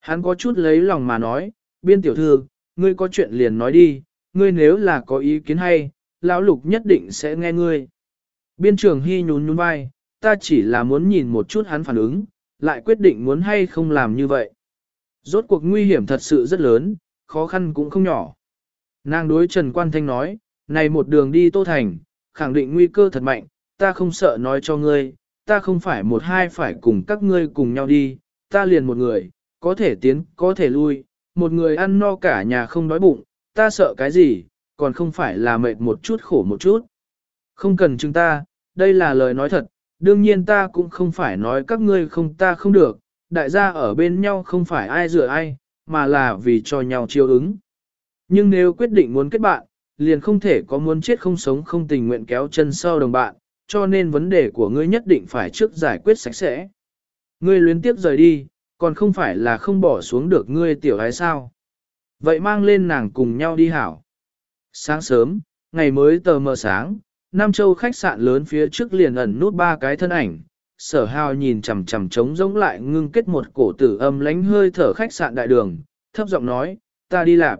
Hắn có chút lấy lòng mà nói, biên tiểu thư, ngươi có chuyện liền nói đi, ngươi nếu là có ý kiến hay, lão lục nhất định sẽ nghe ngươi. Biên trường hy nhún nhún vai, ta chỉ là muốn nhìn một chút hắn phản ứng, lại quyết định muốn hay không làm như vậy. Rốt cuộc nguy hiểm thật sự rất lớn, khó khăn cũng không nhỏ. Nàng đối Trần Quan Thanh nói, này một đường đi Tô Thành, khẳng định nguy cơ thật mạnh, ta không sợ nói cho ngươi, ta không phải một hai phải cùng các ngươi cùng nhau đi, ta liền một người, có thể tiến, có thể lui, một người ăn no cả nhà không đói bụng, ta sợ cái gì, còn không phải là mệt một chút khổ một chút. Không cần chúng ta, đây là lời nói thật, đương nhiên ta cũng không phải nói các ngươi không ta không được, đại gia ở bên nhau không phải ai rửa ai, mà là vì cho nhau chiêu ứng. Nhưng nếu quyết định muốn kết bạn, liền không thể có muốn chết không sống không tình nguyện kéo chân sau đồng bạn, cho nên vấn đề của ngươi nhất định phải trước giải quyết sạch sẽ. Ngươi luyến tiếp rời đi, còn không phải là không bỏ xuống được ngươi tiểu gái sao. Vậy mang lên nàng cùng nhau đi hảo. Sáng sớm, ngày mới tờ mờ sáng, Nam Châu khách sạn lớn phía trước liền ẩn nút ba cái thân ảnh. Sở hào nhìn chằm chằm trống rỗng lại ngưng kết một cổ tử âm lánh hơi thở khách sạn đại đường, thấp giọng nói, ta đi làm.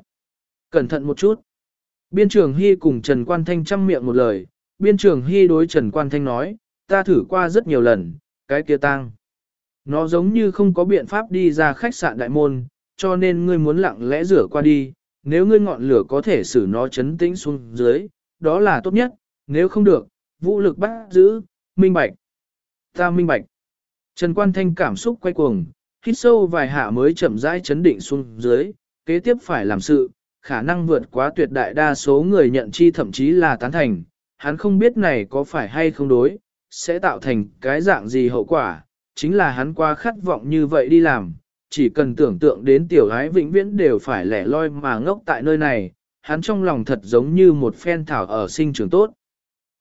Cẩn thận một chút. Biên trường Hy cùng Trần Quan Thanh chăm miệng một lời, biên trường Hy đối Trần Quan Thanh nói, ta thử qua rất nhiều lần, cái kia tang. Nó giống như không có biện pháp đi ra khách sạn đại môn, cho nên ngươi muốn lặng lẽ rửa qua đi, nếu ngươi ngọn lửa có thể xử nó chấn tĩnh xuống dưới, đó là tốt nhất, nếu không được, vũ lực bắt giữ, minh bạch. Ta minh bạch. Trần Quan Thanh cảm xúc quay cuồng, hít sâu vài hạ mới chậm rãi chấn định xuống dưới, kế tiếp phải làm sự, khả năng vượt quá tuyệt đại đa số người nhận chi thậm chí là tán thành, hắn không biết này có phải hay không đối, sẽ tạo thành cái dạng gì hậu quả, chính là hắn qua khát vọng như vậy đi làm, chỉ cần tưởng tượng đến tiểu gái vĩnh viễn đều phải lẻ loi mà ngốc tại nơi này, hắn trong lòng thật giống như một phen thảo ở sinh trường tốt.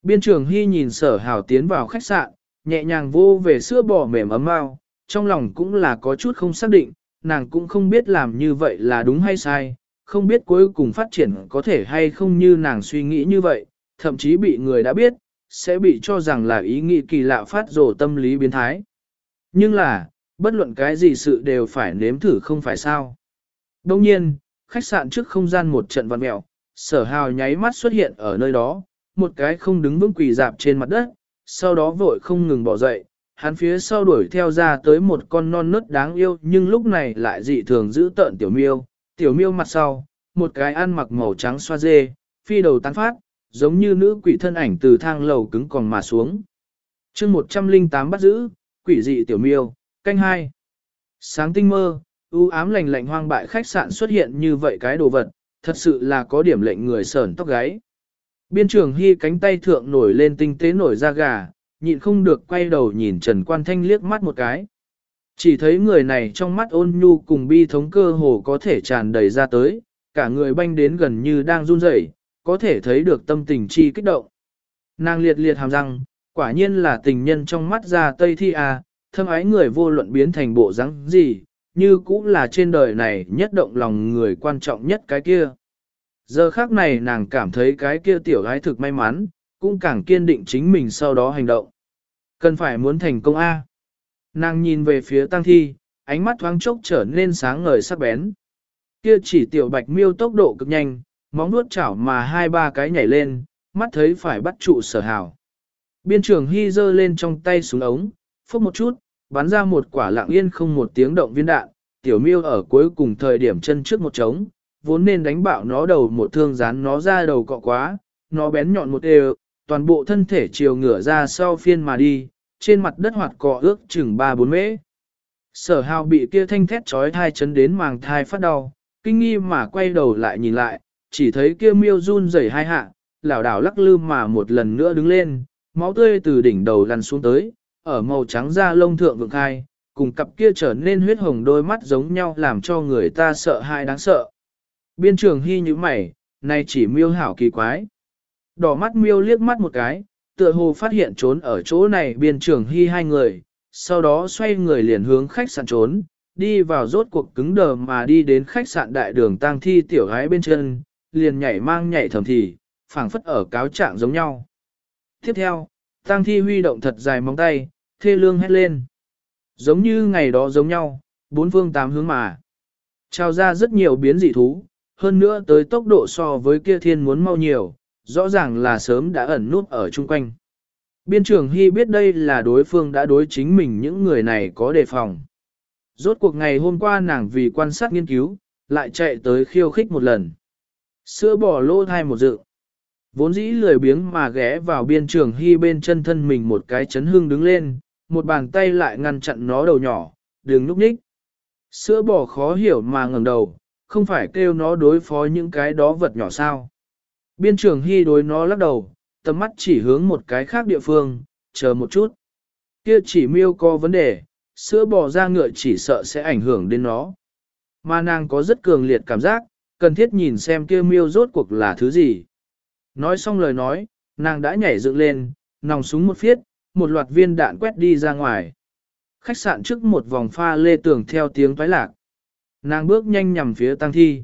Biên trường Hy nhìn sở hào tiến vào khách sạn, nhẹ nhàng vô về sữa bò mềm ấm ao, trong lòng cũng là có chút không xác định, nàng cũng không biết làm như vậy là đúng hay sai, không biết cuối cùng phát triển có thể hay không như nàng suy nghĩ như vậy, thậm chí bị người đã biết, sẽ bị cho rằng là ý nghĩ kỳ lạ phát rồ tâm lý biến thái. Nhưng là, bất luận cái gì sự đều phải nếm thử không phải sao. Đồng nhiên, khách sạn trước không gian một trận văn mẹo, sở hào nháy mắt xuất hiện ở nơi đó, một cái không đứng vững quỳ dạp trên mặt đất, sau đó vội không ngừng bỏ dậy, hắn phía sau đuổi theo ra tới một con non nớt đáng yêu nhưng lúc này lại dị thường giữ tợn tiểu miêu, tiểu miêu mặt sau, một cái ăn mặc màu trắng xoa dê, phi đầu tán phát, giống như nữ quỷ thân ảnh từ thang lầu cứng còn mà xuống. chương 108 bắt giữ, quỷ dị tiểu miêu, canh hai. Sáng tinh mơ, u ám lạnh lạnh hoang bại khách sạn xuất hiện như vậy cái đồ vật, thật sự là có điểm lệnh người sờn tóc gáy. Biên trường hy cánh tay thượng nổi lên tinh tế nổi da gà, nhịn không được quay đầu nhìn Trần Quan Thanh liếc mắt một cái. Chỉ thấy người này trong mắt ôn nhu cùng bi thống cơ hồ có thể tràn đầy ra tới, cả người banh đến gần như đang run rẩy, có thể thấy được tâm tình chi kích động. Nàng liệt liệt hàm răng, quả nhiên là tình nhân trong mắt ra Tây Thi à, thâm ái người vô luận biến thành bộ rắn gì, như cũng là trên đời này nhất động lòng người quan trọng nhất cái kia. Giờ khác này nàng cảm thấy cái kia tiểu gái thực may mắn, cũng càng kiên định chính mình sau đó hành động. Cần phải muốn thành công A. Nàng nhìn về phía tăng thi, ánh mắt thoáng chốc trở nên sáng ngời sắc bén. Kia chỉ tiểu bạch miêu tốc độ cực nhanh, móng nuốt chảo mà hai ba cái nhảy lên, mắt thấy phải bắt trụ sở hào. Biên trưởng hy dơ lên trong tay xuống ống, phốc một chút, bắn ra một quả lạng yên không một tiếng động viên đạn, tiểu miêu ở cuối cùng thời điểm chân trước một trống, vốn nên đánh bạo nó đầu một thương rán nó ra đầu cọ quá, nó bén nhọn một đều, toàn bộ thân thể chiều ngửa ra sau phiên mà đi, trên mặt đất hoạt cọ ước chừng 3-4 mễ. Sở hào bị kia thanh thét trói thai chấn đến màng thai phát đau, kinh nghi mà quay đầu lại nhìn lại, chỉ thấy kia miêu run rẩy hai hạ, lảo đảo lắc lư mà một lần nữa đứng lên, máu tươi từ đỉnh đầu lăn xuống tới, ở màu trắng da lông thượng vượng khai, cùng cặp kia trở nên huyết hồng đôi mắt giống nhau làm cho người ta sợ hãi đáng sợ. Biên trường hy như mày, nay chỉ miêu hảo kỳ quái. Đỏ mắt miêu liếc mắt một cái, tựa hồ phát hiện trốn ở chỗ này biên trường hy hai người, sau đó xoay người liền hướng khách sạn trốn, đi vào rốt cuộc cứng đờ mà đi đến khách sạn đại đường tang thi tiểu gái bên chân, liền nhảy mang nhảy thầm thì, phảng phất ở cáo trạng giống nhau. Tiếp theo, tang thi huy động thật dài móng tay, thê lương hét lên. Giống như ngày đó giống nhau, bốn phương tám hướng mà. Trao ra rất nhiều biến dị thú, hơn nữa tới tốc độ so với kia thiên muốn mau nhiều, rõ ràng là sớm đã ẩn nút ở chung quanh. Biên trưởng Hy biết đây là đối phương đã đối chính mình những người này có đề phòng. Rốt cuộc ngày hôm qua nàng vì quan sát nghiên cứu, lại chạy tới khiêu khích một lần. Sữa bỏ lô thai một dự. Vốn dĩ lười biếng mà ghé vào biên trường hy bên chân thân mình một cái chấn hương đứng lên, một bàn tay lại ngăn chặn nó đầu nhỏ, đừng núp nhích. Sữa bỏ khó hiểu mà ngẩng đầu, không phải kêu nó đối phó những cái đó vật nhỏ sao. Biên trường hy đối nó lắc đầu, tầm mắt chỉ hướng một cái khác địa phương, chờ một chút. Kia chỉ miêu có vấn đề, sữa bò ra ngựa chỉ sợ sẽ ảnh hưởng đến nó. Mà nàng có rất cường liệt cảm giác, cần thiết nhìn xem kia miêu rốt cuộc là thứ gì. Nói xong lời nói, nàng đã nhảy dựng lên, nòng súng một phiết, một loạt viên đạn quét đi ra ngoài. Khách sạn trước một vòng pha lê tường theo tiếng toái lạc. Nàng bước nhanh nhằm phía tăng thi.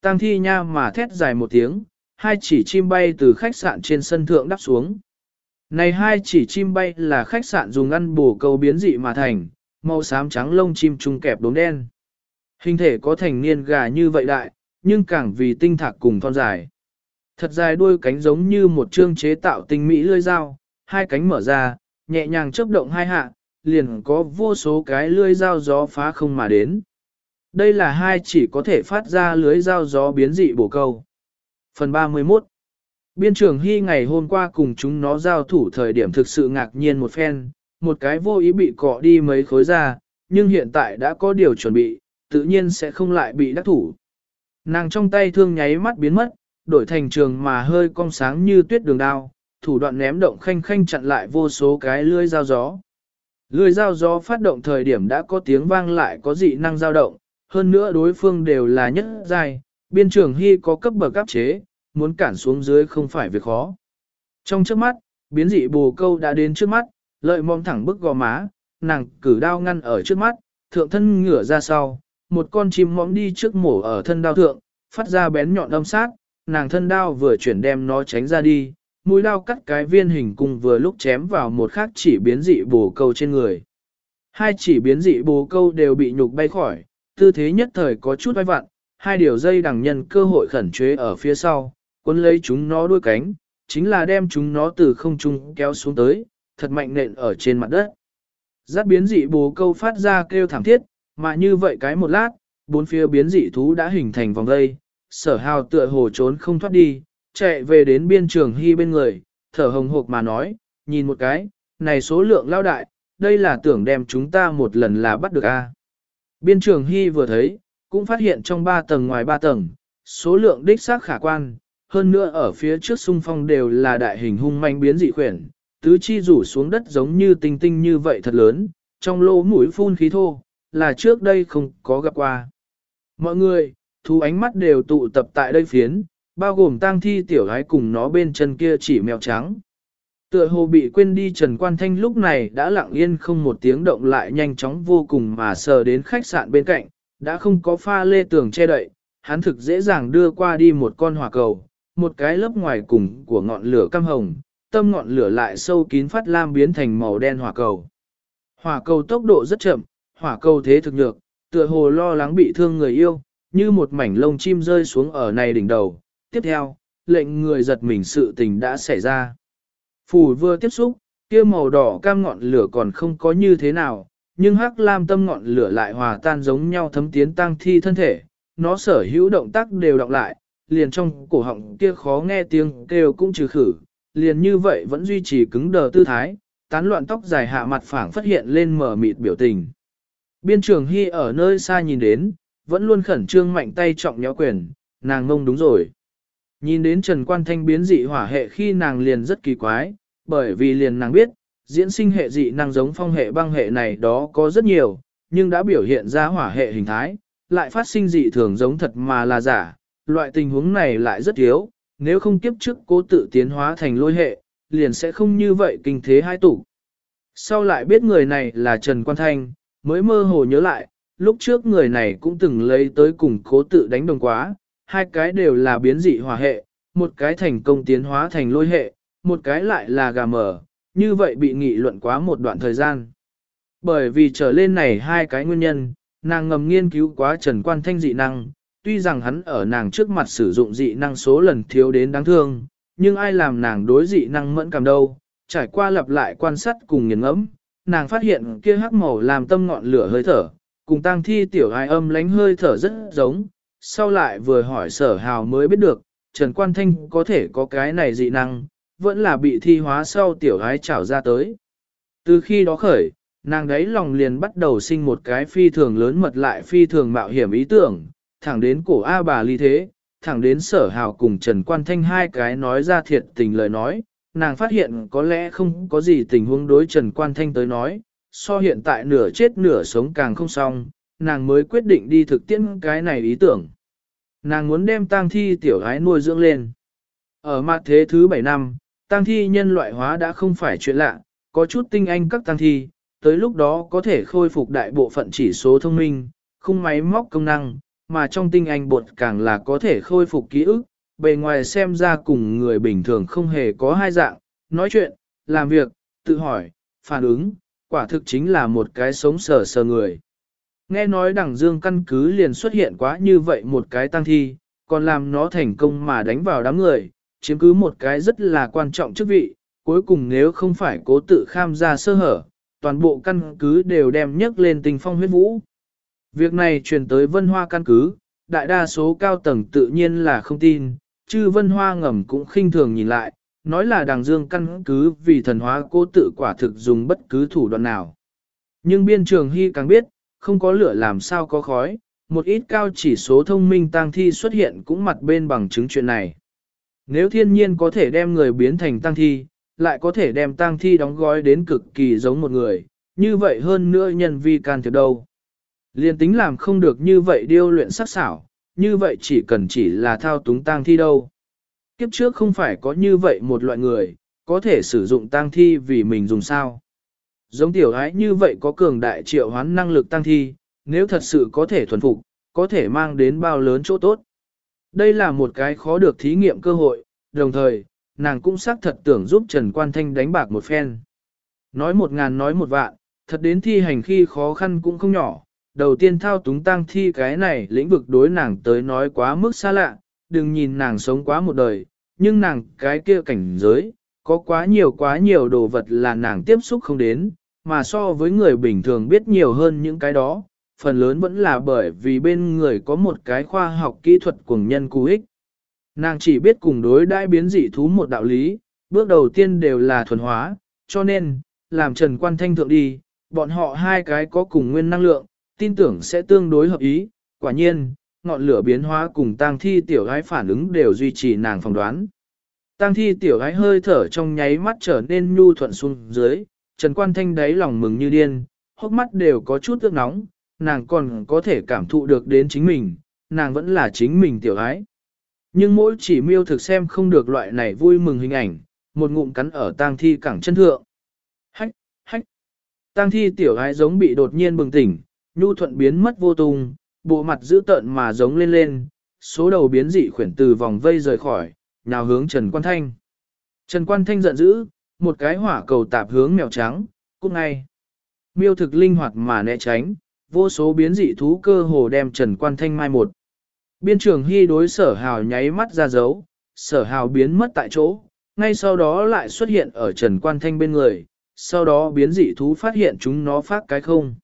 Tăng thi nha mà thét dài một tiếng, hai chỉ chim bay từ khách sạn trên sân thượng đắp xuống. Này hai chỉ chim bay là khách sạn dùng ăn bổ câu biến dị mà thành, màu xám trắng lông chim trung kẹp đốm đen. Hình thể có thành niên gà như vậy đại, nhưng càng vì tinh thạc cùng thon dài. Thật dài đuôi cánh giống như một chương chế tạo tinh mỹ lưỡi dao, hai cánh mở ra, nhẹ nhàng chớp động hai hạ, liền có vô số cái lưỡi dao gió phá không mà đến. Đây là hai chỉ có thể phát ra lưới dao gió biến dị bổ câu. Phần 31 Biên trưởng Hy ngày hôm qua cùng chúng nó giao thủ thời điểm thực sự ngạc nhiên một phen, một cái vô ý bị cọ đi mấy khối ra, nhưng hiện tại đã có điều chuẩn bị, tự nhiên sẽ không lại bị đắc thủ. Nàng trong tay thương nháy mắt biến mất, đổi thành trường mà hơi cong sáng như tuyết đường đao, thủ đoạn ném động khanh khanh chặn lại vô số cái lưới dao gió. Lưới dao gió phát động thời điểm đã có tiếng vang lại có dị năng dao động, hơn nữa đối phương đều là nhất giai, biên trưởng hy có cấp bậc áp chế, muốn cản xuống dưới không phải việc khó. Trong trước mắt, biến dị bồ câu đã đến trước mắt, lợi mong thẳng bức gò má, nàng cử đao ngăn ở trước mắt, thượng thân ngửa ra sau, một con chim mõm đi trước mổ ở thân đao thượng, phát ra bén nhọn âm sát, nàng thân đao vừa chuyển đem nó tránh ra đi, mũi đao cắt cái viên hình cung vừa lúc chém vào một khác chỉ biến dị bồ câu trên người. Hai chỉ biến dị bồ câu đều bị nhục bay khỏi, tư thế nhất thời có chút vai vặn, hai điều dây đằng nhân cơ hội khẩn chế ở phía sau, quân lấy chúng nó đuôi cánh, chính là đem chúng nó từ không trung kéo xuống tới, thật mạnh nện ở trên mặt đất. Giác biến dị bồ câu phát ra kêu thảm thiết, mà như vậy cái một lát, bốn phía biến dị thú đã hình thành vòng dây, sở hào tựa hồ trốn không thoát đi, chạy về đến biên trường hy bên người, thở hồng hộc mà nói, nhìn một cái, này số lượng lao đại, đây là tưởng đem chúng ta một lần là bắt được a. Biên trường hy vừa thấy, cũng phát hiện trong ba tầng ngoài ba tầng, số lượng đích xác khả quan, hơn nữa ở phía trước xung phong đều là đại hình hung manh biến dị khuyển, tứ chi rủ xuống đất giống như tinh tinh như vậy thật lớn, trong lỗ mũi phun khí thô, là trước đây không có gặp qua. Mọi người, thú ánh mắt đều tụ tập tại đây phiến, bao gồm tang thi tiểu gái cùng nó bên chân kia chỉ mèo trắng. Tựa hồ bị quên đi Trần Quan Thanh lúc này đã lặng yên không một tiếng động lại nhanh chóng vô cùng mà sờ đến khách sạn bên cạnh, đã không có pha lê tường che đậy, hắn thực dễ dàng đưa qua đi một con hỏa cầu, một cái lớp ngoài cùng của ngọn lửa cam hồng, tâm ngọn lửa lại sâu kín phát lam biến thành màu đen hỏa cầu. Hỏa cầu tốc độ rất chậm, hỏa cầu thế thực nhược, tựa hồ lo lắng bị thương người yêu, như một mảnh lông chim rơi xuống ở này đỉnh đầu. Tiếp theo, lệnh người giật mình sự tình đã xảy ra. Phù vừa tiếp xúc, kia màu đỏ cam ngọn lửa còn không có như thế nào, nhưng hắc lam tâm ngọn lửa lại hòa tan giống nhau thấm tiến tăng thi thân thể, nó sở hữu động tác đều đọc lại, liền trong cổ họng kia khó nghe tiếng kêu cũng trừ khử, liền như vậy vẫn duy trì cứng đờ tư thái, tán loạn tóc dài hạ mặt phẳng phát hiện lên mở mịt biểu tình. Biên trường Hy ở nơi xa nhìn đến, vẫn luôn khẩn trương mạnh tay trọng nhéo quyền, nàng ngông đúng rồi. Nhìn đến Trần Quan Thanh biến dị hỏa hệ khi nàng liền rất kỳ quái, bởi vì liền nàng biết, diễn sinh hệ dị năng giống phong hệ băng hệ này đó có rất nhiều, nhưng đã biểu hiện ra hỏa hệ hình thái, lại phát sinh dị thường giống thật mà là giả, loại tình huống này lại rất thiếu, nếu không kiếp trước cố tự tiến hóa thành lôi hệ, liền sẽ không như vậy kinh thế hai tủ. Sau lại biết người này là Trần Quan Thanh, mới mơ hồ nhớ lại, lúc trước người này cũng từng lấy tới cùng cố tự đánh đồng quá, hai cái đều là biến dị hỏa hệ, một cái thành công tiến hóa thành lôi hệ, một cái lại là gà mở như vậy bị nghị luận quá một đoạn thời gian. Bởi vì trở lên này hai cái nguyên nhân, nàng ngầm nghiên cứu quá Trần Quan Thanh dị năng, tuy rằng hắn ở nàng trước mặt sử dụng dị năng số lần thiếu đến đáng thương, nhưng ai làm nàng đối dị năng mẫn cảm đâu, trải qua lặp lại quan sát cùng nghiền ngẫm, nàng phát hiện kia hắc màu làm tâm ngọn lửa hơi thở, cùng tang thi tiểu ai âm lánh hơi thở rất giống, sau lại vừa hỏi sở hào mới biết được, Trần Quan Thanh có thể có cái này dị năng, vẫn là bị thi hóa sau tiểu gái trảo ra tới. Từ khi đó khởi, nàng đấy lòng liền bắt đầu sinh một cái phi thường lớn mật lại phi thường mạo hiểm ý tưởng, thẳng đến cổ A bà ly thế, thẳng đến sở hào cùng Trần Quan Thanh hai cái nói ra thiệt tình lời nói, nàng phát hiện có lẽ không có gì tình huống đối Trần Quan Thanh tới nói, so hiện tại nửa chết nửa sống càng không xong, nàng mới quyết định đi thực tiễn cái này ý tưởng. Nàng muốn đem tang thi tiểu gái nuôi dưỡng lên. Ở mặt thế thứ 7 năm, Tăng thi nhân loại hóa đã không phải chuyện lạ, có chút tinh anh các tăng thi, tới lúc đó có thể khôi phục đại bộ phận chỉ số thông minh, khung máy móc công năng, mà trong tinh anh bột càng là có thể khôi phục ký ức, bề ngoài xem ra cùng người bình thường không hề có hai dạng, nói chuyện, làm việc, tự hỏi, phản ứng, quả thực chính là một cái sống sờ sờ người. Nghe nói đẳng dương căn cứ liền xuất hiện quá như vậy một cái tăng thi, còn làm nó thành công mà đánh vào đám người, chiếm cứ một cái rất là quan trọng chức vị, cuối cùng nếu không phải cố tự kham ra sơ hở, toàn bộ căn cứ đều đem nhấc lên tình phong huyết vũ. Việc này truyền tới vân hoa căn cứ, đại đa số cao tầng tự nhiên là không tin, chư vân hoa ngầm cũng khinh thường nhìn lại, nói là đàng dương căn cứ vì thần hóa cố tự quả thực dùng bất cứ thủ đoạn nào. Nhưng biên trường hy càng biết, không có lửa làm sao có khói, một ít cao chỉ số thông minh tăng thi xuất hiện cũng mặt bên bằng chứng chuyện này. Nếu thiên nhiên có thể đem người biến thành tăng thi, lại có thể đem tăng thi đóng gói đến cực kỳ giống một người, như vậy hơn nữa nhân vi can thiệp đâu. Liên tính làm không được như vậy điêu luyện sắc xảo, như vậy chỉ cần chỉ là thao túng tang thi đâu. Kiếp trước không phải có như vậy một loại người, có thể sử dụng tang thi vì mình dùng sao. Giống tiểu ái như vậy có cường đại triệu hoán năng lực tăng thi, nếu thật sự có thể thuần phục, có thể mang đến bao lớn chỗ tốt. Đây là một cái khó được thí nghiệm cơ hội, đồng thời, nàng cũng xác thật tưởng giúp Trần Quan Thanh đánh bạc một phen. Nói một ngàn nói một vạn, thật đến thi hành khi khó khăn cũng không nhỏ, đầu tiên thao túng tăng thi cái này lĩnh vực đối nàng tới nói quá mức xa lạ, đừng nhìn nàng sống quá một đời, nhưng nàng cái kia cảnh giới, có quá nhiều quá nhiều đồ vật là nàng tiếp xúc không đến, mà so với người bình thường biết nhiều hơn những cái đó, phần lớn vẫn là bởi vì bên người có một cái khoa học kỹ thuật cùng nhân cú ích. Nàng chỉ biết cùng đối đãi biến dị thú một đạo lý, bước đầu tiên đều là thuần hóa, cho nên, làm Trần Quan Thanh thượng đi, bọn họ hai cái có cùng nguyên năng lượng, tin tưởng sẽ tương đối hợp ý, quả nhiên, ngọn lửa biến hóa cùng tang thi tiểu gái phản ứng đều duy trì nàng phỏng đoán. Tang thi tiểu gái hơi thở trong nháy mắt trở nên nhu thuận xuống dưới, Trần Quan Thanh đáy lòng mừng như điên, hốc mắt đều có chút ước nóng, nàng còn có thể cảm thụ được đến chính mình, nàng vẫn là chính mình tiểu gái. Nhưng mỗi chỉ miêu thực xem không được loại này vui mừng hình ảnh, một ngụm cắn ở tang thi cẳng chân thượng. Hách, hách. Tang thi tiểu gái giống bị đột nhiên bừng tỉnh, nhu thuận biến mất vô tung, bộ mặt dữ tợn mà giống lên lên, số đầu biến dị khuyển từ vòng vây rời khỏi, nhào hướng Trần Quan Thanh. Trần Quan Thanh giận dữ, một cái hỏa cầu tạp hướng mèo trắng, cút ngay. Miêu thực linh hoạt mà né tránh, vô số biến dị thú cơ hồ đem Trần Quan Thanh mai một. Biên trường hy đối sở hào nháy mắt ra dấu, sở hào biến mất tại chỗ, ngay sau đó lại xuất hiện ở Trần Quan Thanh bên người, sau đó biến dị thú phát hiện chúng nó phát cái không.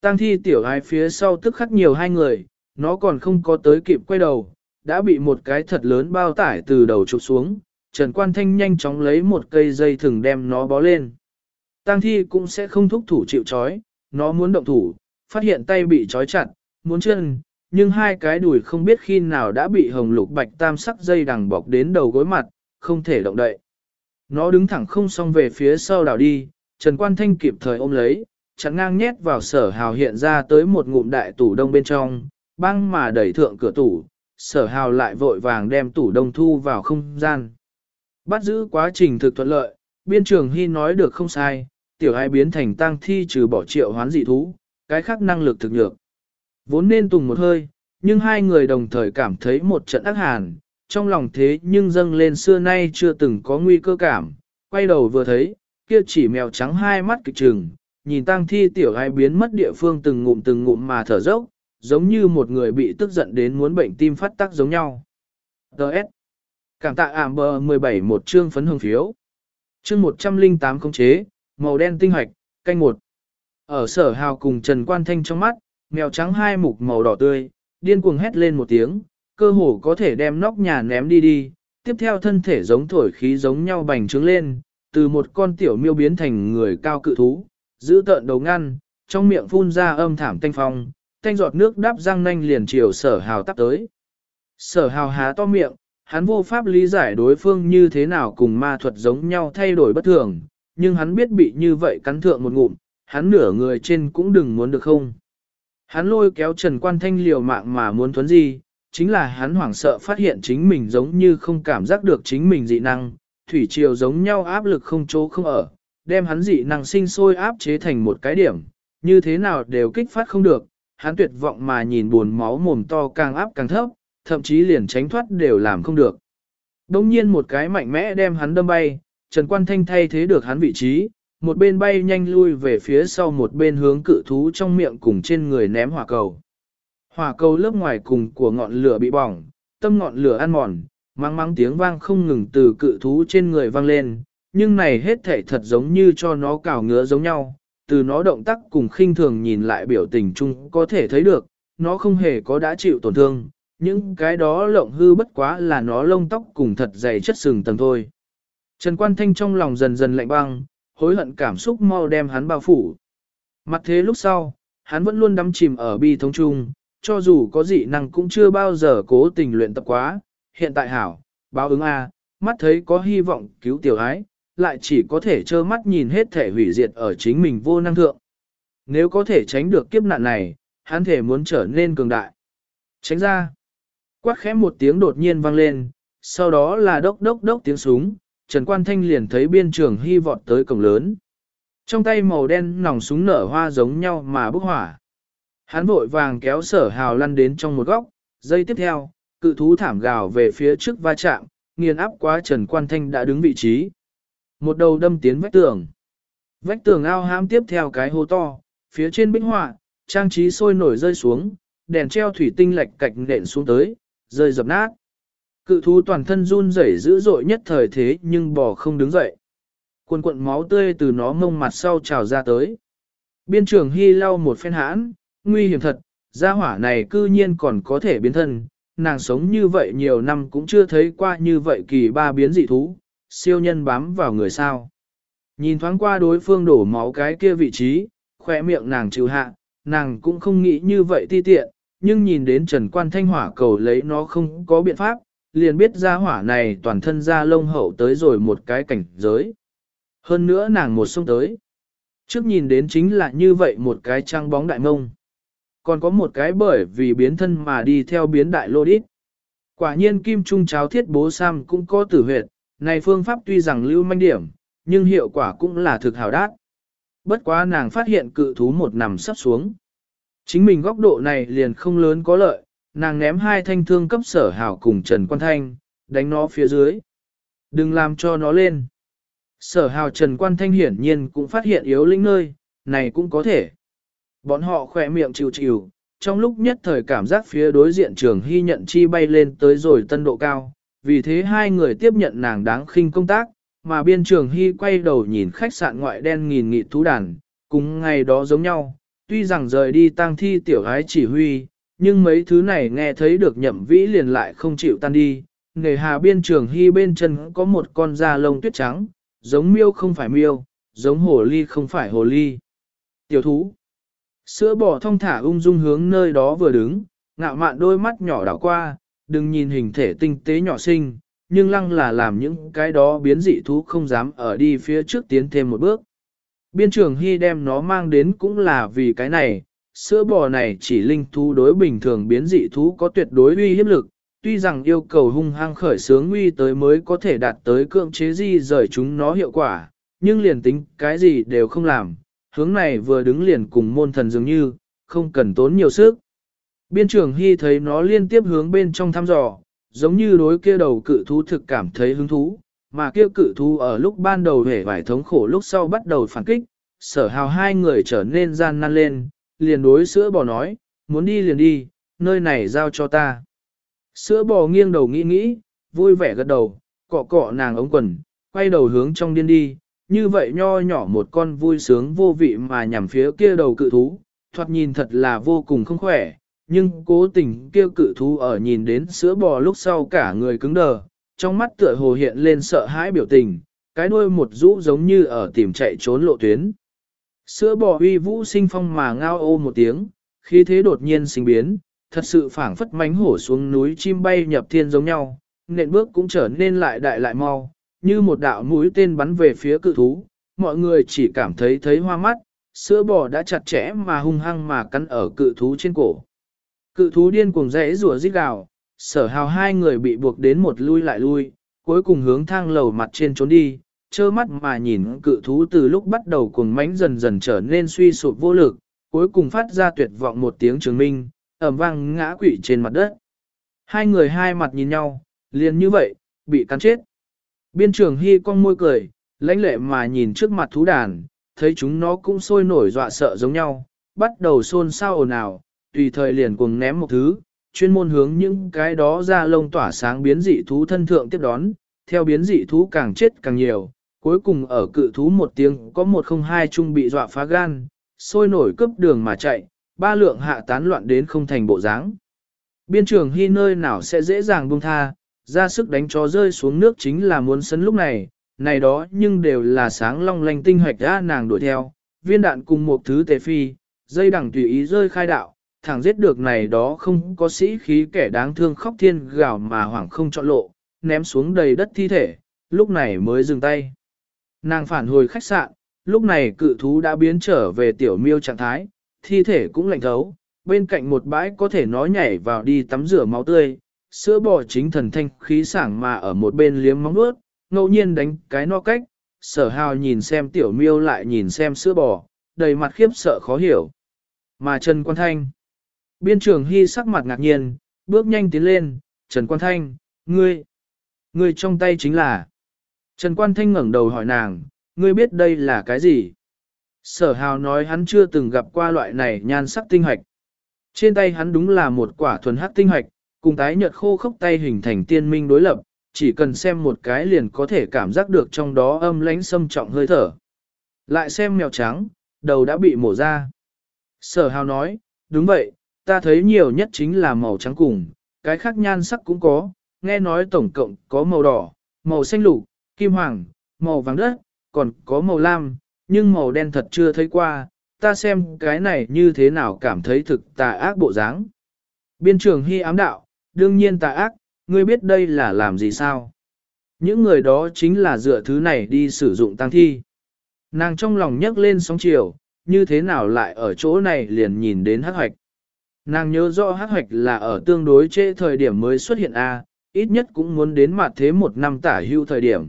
Tăng thi tiểu ai phía sau tức khắc nhiều hai người, nó còn không có tới kịp quay đầu, đã bị một cái thật lớn bao tải từ đầu chụp xuống, Trần Quan Thanh nhanh chóng lấy một cây dây thừng đem nó bó lên. Tăng thi cũng sẽ không thúc thủ chịu chói, nó muốn động thủ, phát hiện tay bị trói chặt, muốn chân, nhưng hai cái đùi không biết khi nào đã bị hồng lục bạch tam sắc dây đằng bọc đến đầu gối mặt, không thể động đậy. Nó đứng thẳng không xong về phía sau đảo đi, Trần Quan Thanh kịp thời ôm lấy, chặn ngang nhét vào sở hào hiện ra tới một ngụm đại tủ đông bên trong, băng mà đẩy thượng cửa tủ, sở hào lại vội vàng đem tủ đông thu vào không gian. Bắt giữ quá trình thực thuận lợi, biên trường hy nói được không sai, tiểu hai biến thành tang thi trừ bỏ triệu hoán dị thú, cái khác năng lực thực nhược. Vốn nên tùng một hơi, nhưng hai người đồng thời cảm thấy một trận ác hàn, trong lòng thế nhưng dâng lên xưa nay chưa từng có nguy cơ cảm, quay đầu vừa thấy, kia chỉ mèo trắng hai mắt kịch trừng, nhìn tang thi tiểu ai biến mất địa phương từng ngụm từng ngụm mà thở dốc, giống như một người bị tức giận đến muốn bệnh tim phát tác giống nhau. Đợt. Cảm tạ ảm bờ 17 một chương phấn hương phiếu. Chương 108 công chế, màu đen tinh hoạch, canh một. Ở sở hào cùng Trần Quan Thanh trong mắt, mèo trắng hai mục màu đỏ tươi, điên cuồng hét lên một tiếng, cơ hồ có thể đem nóc nhà ném đi đi, tiếp theo thân thể giống thổi khí giống nhau bành trướng lên, từ một con tiểu miêu biến thành người cao cự thú, giữ tợn đầu ngăn, trong miệng phun ra âm thảm tanh phong, tanh giọt nước đắp răng nanh liền chiều sở hào tắp tới. Sở hào há to miệng, hắn vô pháp lý giải đối phương như thế nào cùng ma thuật giống nhau thay đổi bất thường, nhưng hắn biết bị như vậy cắn thượng một ngụm, hắn nửa người trên cũng đừng muốn được không. Hắn lôi kéo Trần Quan Thanh liều mạng mà muốn thuấn gì, chính là hắn hoảng sợ phát hiện chính mình giống như không cảm giác được chính mình dị năng, thủy triều giống nhau áp lực không chỗ không ở, đem hắn dị năng sinh sôi áp chế thành một cái điểm, như thế nào đều kích phát không được, hắn tuyệt vọng mà nhìn buồn máu mồm to càng áp càng thấp, thậm chí liền tránh thoát đều làm không được. Đông nhiên một cái mạnh mẽ đem hắn đâm bay, Trần Quan Thanh thay thế được hắn vị trí, một bên bay nhanh lui về phía sau một bên hướng cự thú trong miệng cùng trên người ném hỏa cầu. Hỏa cầu lớp ngoài cùng của ngọn lửa bị bỏng, tâm ngọn lửa ăn mòn, mang mang tiếng vang không ngừng từ cự thú trên người vang lên, nhưng này hết thể thật giống như cho nó cào ngứa giống nhau, từ nó động tác cùng khinh thường nhìn lại biểu tình chung có thể thấy được, nó không hề có đã chịu tổn thương, những cái đó lộng hư bất quá là nó lông tóc cùng thật dày chất sừng tầng thôi. Trần Quan Thanh trong lòng dần dần lạnh băng, hối hận cảm xúc mau đem hắn bao phủ. Mặt thế lúc sau, hắn vẫn luôn đắm chìm ở bi thống chung, cho dù có dị năng cũng chưa bao giờ cố tình luyện tập quá, hiện tại hảo, báo ứng A, mắt thấy có hy vọng cứu tiểu ái, lại chỉ có thể trơ mắt nhìn hết thể hủy diệt ở chính mình vô năng thượng. Nếu có thể tránh được kiếp nạn này, hắn thể muốn trở nên cường đại. Tránh ra. Quát khẽ một tiếng đột nhiên vang lên, sau đó là đốc đốc đốc tiếng súng, Trần Quan Thanh liền thấy biên trường hy vọt tới cổng lớn. Trong tay màu đen nòng súng nở hoa giống nhau mà bốc hỏa. Hắn vội vàng kéo sở hào lăn đến trong một góc, giây tiếp theo, cự thú thảm gào về phía trước va chạm, nghiền áp quá Trần Quan Thanh đã đứng vị trí. Một đầu đâm tiến vách tường. Vách tường ao hãm tiếp theo cái hố to, phía trên bích họa, trang trí sôi nổi rơi xuống, đèn treo thủy tinh lệch cạch nện xuống tới, rơi dập nát. Cự thú toàn thân run rẩy dữ dội nhất thời thế nhưng bò không đứng dậy. cuồn cuộn máu tươi từ nó mông mặt sau trào ra tới. Biên trưởng hy lau một phen hãn, nguy hiểm thật, gia hỏa này cư nhiên còn có thể biến thân, nàng sống như vậy nhiều năm cũng chưa thấy qua như vậy kỳ ba biến dị thú, siêu nhân bám vào người sao. Nhìn thoáng qua đối phương đổ máu cái kia vị trí, khỏe miệng nàng chịu hạ, nàng cũng không nghĩ như vậy ti tiện, nhưng nhìn đến Trần Quan Thanh Hỏa cầu lấy nó không có biện pháp, liền biết ra hỏa này toàn thân ra lông hậu tới rồi một cái cảnh giới. Hơn nữa nàng một sông tới. Trước nhìn đến chính là như vậy một cái trăng bóng đại mông. Còn có một cái bởi vì biến thân mà đi theo biến đại lô đít. Quả nhiên kim trung cháo thiết bố Sam cũng có tử huyệt, này phương pháp tuy rằng lưu manh điểm, nhưng hiệu quả cũng là thực hào đát. Bất quá nàng phát hiện cự thú một nằm sắp xuống. Chính mình góc độ này liền không lớn có lợi, nàng ném hai thanh thương cấp sở hào cùng Trần Quan Thanh, đánh nó phía dưới. Đừng làm cho nó lên. Sở hào Trần Quan Thanh hiển nhiên cũng phát hiện yếu linh nơi, này cũng có thể. Bọn họ khỏe miệng chịu chịu, trong lúc nhất thời cảm giác phía đối diện trường hy nhận chi bay lên tới rồi tân độ cao, vì thế hai người tiếp nhận nàng đáng khinh công tác, mà biên trường hy quay đầu nhìn khách sạn ngoại đen nghìn nghị thú đàn, cùng ngày đó giống nhau, tuy rằng rời đi tang thi tiểu gái chỉ huy, nhưng mấy thứ này nghe thấy được nhậm vĩ liền lại không chịu tan đi. Nghề hà biên trường hy bên chân có một con da lông tuyết trắng, giống miêu không phải miêu, giống hồ ly không phải hồ ly. Tiểu thú. Sữa bò thông thả ung dung hướng nơi đó vừa đứng, ngạo mạn đôi mắt nhỏ đảo qua, đừng nhìn hình thể tinh tế nhỏ xinh, nhưng lăng là làm những cái đó biến dị thú không dám ở đi phía trước tiến thêm một bước. Biên trường Hy đem nó mang đến cũng là vì cái này, sữa bò này chỉ linh thú đối bình thường biến dị thú có tuyệt đối uy hiếp lực, tuy rằng yêu cầu hung hăng khởi sướng uy tới mới có thể đạt tới cưỡng chế di rời chúng nó hiệu quả, nhưng liền tính cái gì đều không làm, hướng này vừa đứng liền cùng môn thần dường như, không cần tốn nhiều sức. Biên trưởng Hy thấy nó liên tiếp hướng bên trong thăm dò, giống như đối kia đầu cự thú thực cảm thấy hứng thú, mà kia cự thú ở lúc ban đầu hề vải thống khổ lúc sau bắt đầu phản kích, sở hào hai người trở nên gian nan lên, liền đối sữa bò nói, muốn đi liền đi, nơi này giao cho ta. Sữa bò nghiêng đầu nghĩ nghĩ, vui vẻ gật đầu, cọ cọ nàng ống quần, quay đầu hướng trong điên đi, như vậy nho nhỏ một con vui sướng vô vị mà nhằm phía kia đầu cự thú, thoạt nhìn thật là vô cùng không khỏe, nhưng cố tình kia cự thú ở nhìn đến sữa bò lúc sau cả người cứng đờ, trong mắt tựa hồ hiện lên sợ hãi biểu tình, cái đuôi một rũ giống như ở tìm chạy trốn lộ tuyến. Sữa bò uy vũ sinh phong mà ngao ô một tiếng, khí thế đột nhiên sinh biến, thật sự phảng phất mánh hổ xuống núi chim bay nhập thiên giống nhau, nện bước cũng trở nên lại đại lại mau, như một đạo mũi tên bắn về phía cự thú, mọi người chỉ cảm thấy thấy hoa mắt, sữa bò đã chặt chẽ mà hung hăng mà cắn ở cự thú trên cổ. Cự thú điên cuồng rẽ rùa rít gào, sở hào hai người bị buộc đến một lui lại lui, cuối cùng hướng thang lầu mặt trên trốn đi, trơ mắt mà nhìn cự thú từ lúc bắt đầu cuồng mãnh dần dần trở nên suy sụp vô lực, cuối cùng phát ra tuyệt vọng một tiếng chứng minh, ẩm vang ngã quỵ trên mặt đất. Hai người hai mặt nhìn nhau, liền như vậy, bị cắn chết. Biên trưởng Hy con môi cười, lãnh lệ mà nhìn trước mặt thú đàn, thấy chúng nó cũng sôi nổi dọa sợ giống nhau, bắt đầu xôn xao ồn ào, tùy thời liền cuồng ném một thứ, chuyên môn hướng những cái đó ra lông tỏa sáng biến dị thú thân thượng tiếp đón, theo biến dị thú càng chết càng nhiều, cuối cùng ở cự thú một tiếng có một không hai chung bị dọa phá gan, sôi nổi cướp đường mà chạy, ba lượng hạ tán loạn đến không thành bộ dáng. Biên trường hy nơi nào sẽ dễ dàng buông tha, ra sức đánh chó rơi xuống nước chính là muốn sấn lúc này, này đó nhưng đều là sáng long lanh tinh hoạch ra nàng đuổi theo, viên đạn cùng một thứ tề phi, dây đằng tùy ý rơi khai đạo, thẳng giết được này đó không có sĩ khí kẻ đáng thương khóc thiên gào mà hoảng không chọn lộ, ném xuống đầy đất thi thể, lúc này mới dừng tay. Nàng phản hồi khách sạn, lúc này cự thú đã biến trở về tiểu miêu trạng thái, thi thể cũng lạnh thấu, bên cạnh một bãi có thể nói nhảy vào đi tắm rửa máu tươi, sữa bò chính thần thanh khí sảng mà ở một bên liếm móng nuốt, ngẫu nhiên đánh cái no cách, sở hào nhìn xem tiểu miêu lại nhìn xem sữa bò, đầy mặt khiếp sợ khó hiểu. Mà Trần Quan Thanh, biên trưởng hy sắc mặt ngạc nhiên, bước nhanh tiến lên, Trần Quan Thanh, ngươi, ngươi trong tay chính là. Trần Quan Thanh ngẩng đầu hỏi nàng, ngươi biết đây là cái gì? Sở hào nói hắn chưa từng gặp qua loại này nhan sắc tinh hoạch. Trên tay hắn đúng là một quả thuần hắc tinh hoạch, cùng tái nhợt khô khốc tay hình thành tiên minh đối lập, chỉ cần xem một cái liền có thể cảm giác được trong đó âm lãnh xâm trọng hơi thở. Lại xem mèo trắng, đầu đã bị mổ ra. Sở hào nói, đúng vậy, ta thấy nhiều nhất chính là màu trắng cùng, cái khác nhan sắc cũng có, nghe nói tổng cộng có màu đỏ, màu xanh lục, kim hoàng, màu vàng đất, còn có màu lam, nhưng màu đen thật chưa thấy qua, ta xem cái này như thế nào cảm thấy thực tà ác bộ dáng. Biên trường hy ám đạo, đương nhiên tà ác, ngươi biết đây là làm gì sao? Những người đó chính là dựa thứ này đi sử dụng tăng thi. Nàng trong lòng nhấc lên sóng chiều, như thế nào lại ở chỗ này liền nhìn đến hắc hoạch. Nàng nhớ rõ hắc hoạch là ở tương đối trễ thời điểm mới xuất hiện A, ít nhất cũng muốn đến mặt thế một năm tả hưu thời điểm.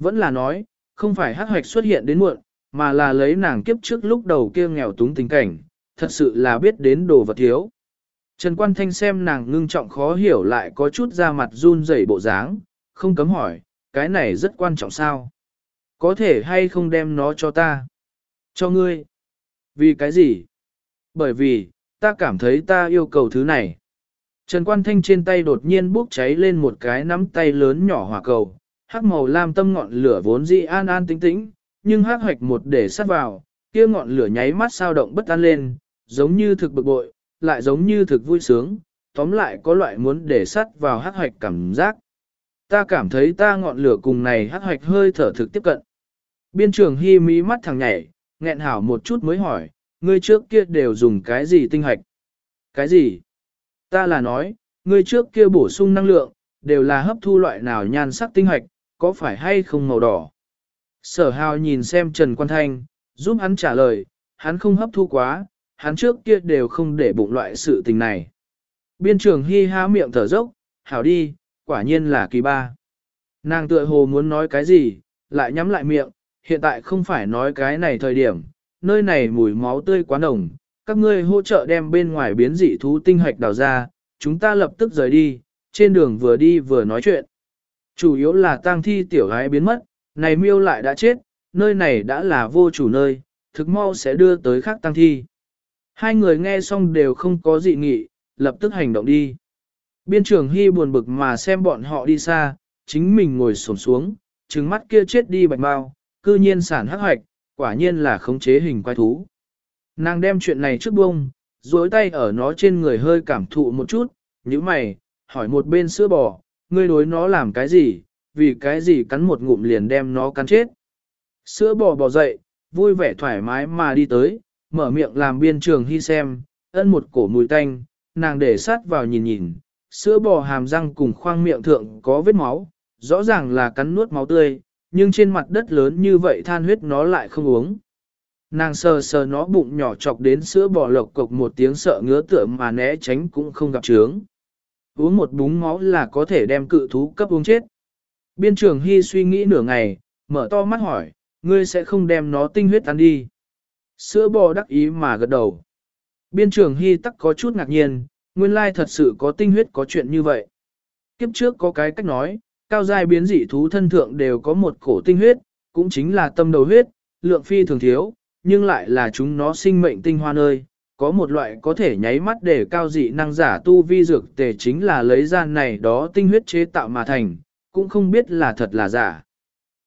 Vẫn là nói, không phải hắc hoạch xuất hiện đến muộn, mà là lấy nàng kiếp trước lúc đầu kia nghèo túng tình cảnh, thật sự là biết đến đồ vật thiếu. Trần Quan Thanh xem nàng ngưng trọng khó hiểu lại có chút ra mặt run rẩy bộ dáng, không cấm hỏi, cái này rất quan trọng sao? Có thể hay không đem nó cho ta? Cho ngươi? Vì cái gì? Bởi vì, ta cảm thấy ta yêu cầu thứ này. Trần Quan Thanh trên tay đột nhiên bốc cháy lên một cái nắm tay lớn nhỏ hỏa cầu, hắc màu lam tâm ngọn lửa vốn dị an an tĩnh tĩnh, nhưng hắc hoạch một để sát vào, kia ngọn lửa nháy mắt sao động bất an lên, giống như thực bực bội, lại giống như thực vui sướng, tóm lại có loại muốn để sát vào hắc hoạch cảm giác. Ta cảm thấy ta ngọn lửa cùng này hắc hoạch hơi thở thực tiếp cận. Biên trường hy mí mắt thằng nhảy, nghẹn hảo một chút mới hỏi, ngươi trước kia đều dùng cái gì tinh hoạch? Cái gì? Ta là nói, ngươi trước kia bổ sung năng lượng, đều là hấp thu loại nào nhan sắc tinh hoạch, có phải hay không màu đỏ? Sở hào nhìn xem Trần Quan Thanh, giúp hắn trả lời, hắn không hấp thu quá, hắn trước kia đều không để bụng loại sự tình này. Biên trường hi há miệng thở dốc, hảo đi, quả nhiên là kỳ ba. Nàng tựa hồ muốn nói cái gì, lại nhắm lại miệng, hiện tại không phải nói cái này thời điểm, nơi này mùi máu tươi quá nồng, các ngươi hỗ trợ đem bên ngoài biến dị thú tinh hạch đào ra, chúng ta lập tức rời đi, trên đường vừa đi vừa nói chuyện. Chủ yếu là tang thi tiểu gái biến mất, này miêu lại đã chết, nơi này đã là vô chủ nơi, thực mau sẽ đưa tới khác tang thi. Hai người nghe xong đều không có dị nghị, lập tức hành động đi. Biên trưởng Hy buồn bực mà xem bọn họ đi xa, chính mình ngồi xổm xuống, trừng mắt kia chết đi bạch bao, cư nhiên sản hắc hoạch, quả nhiên là khống chế hình quái thú. Nàng đem chuyện này trước bông, duỗi tay ở nó trên người hơi cảm thụ một chút, như mày, hỏi một bên sữa bò, ngươi đối nó làm cái gì, vì cái gì cắn một ngụm liền đem nó cắn chết. Sữa bò bò dậy, vui vẻ thoải mái mà đi tới, mở miệng làm biên trường hy xem, ân một cổ mùi tanh, nàng để sát vào nhìn nhìn, sữa bò hàm răng cùng khoang miệng thượng có vết máu, rõ ràng là cắn nuốt máu tươi, nhưng trên mặt đất lớn như vậy than huyết nó lại không uống. Nàng sờ sờ nó bụng nhỏ chọc đến sữa bò lộc cộc một tiếng sợ ngứa tựa mà né tránh cũng không gặp trướng. Uống một búng máu là có thể đem cự thú cấp uống chết. Biên trường Hy suy nghĩ nửa ngày, mở to mắt hỏi, ngươi sẽ không đem nó tinh huyết ăn đi. Sữa bò đắc ý mà gật đầu. Biên trường Hy tắc có chút ngạc nhiên, nguyên lai thật sự có tinh huyết có chuyện như vậy. Kiếp trước có cái cách nói, cao giai biến dị thú thân thượng đều có một cổ tinh huyết, cũng chính là tâm đầu huyết, lượng phi thường thiếu, nhưng lại là chúng nó sinh mệnh tinh hoa nơi. Có một loại có thể nháy mắt để cao dị năng giả tu vi dược tề chính là lấy ra này đó tinh huyết chế tạo mà thành, cũng không biết là thật là giả.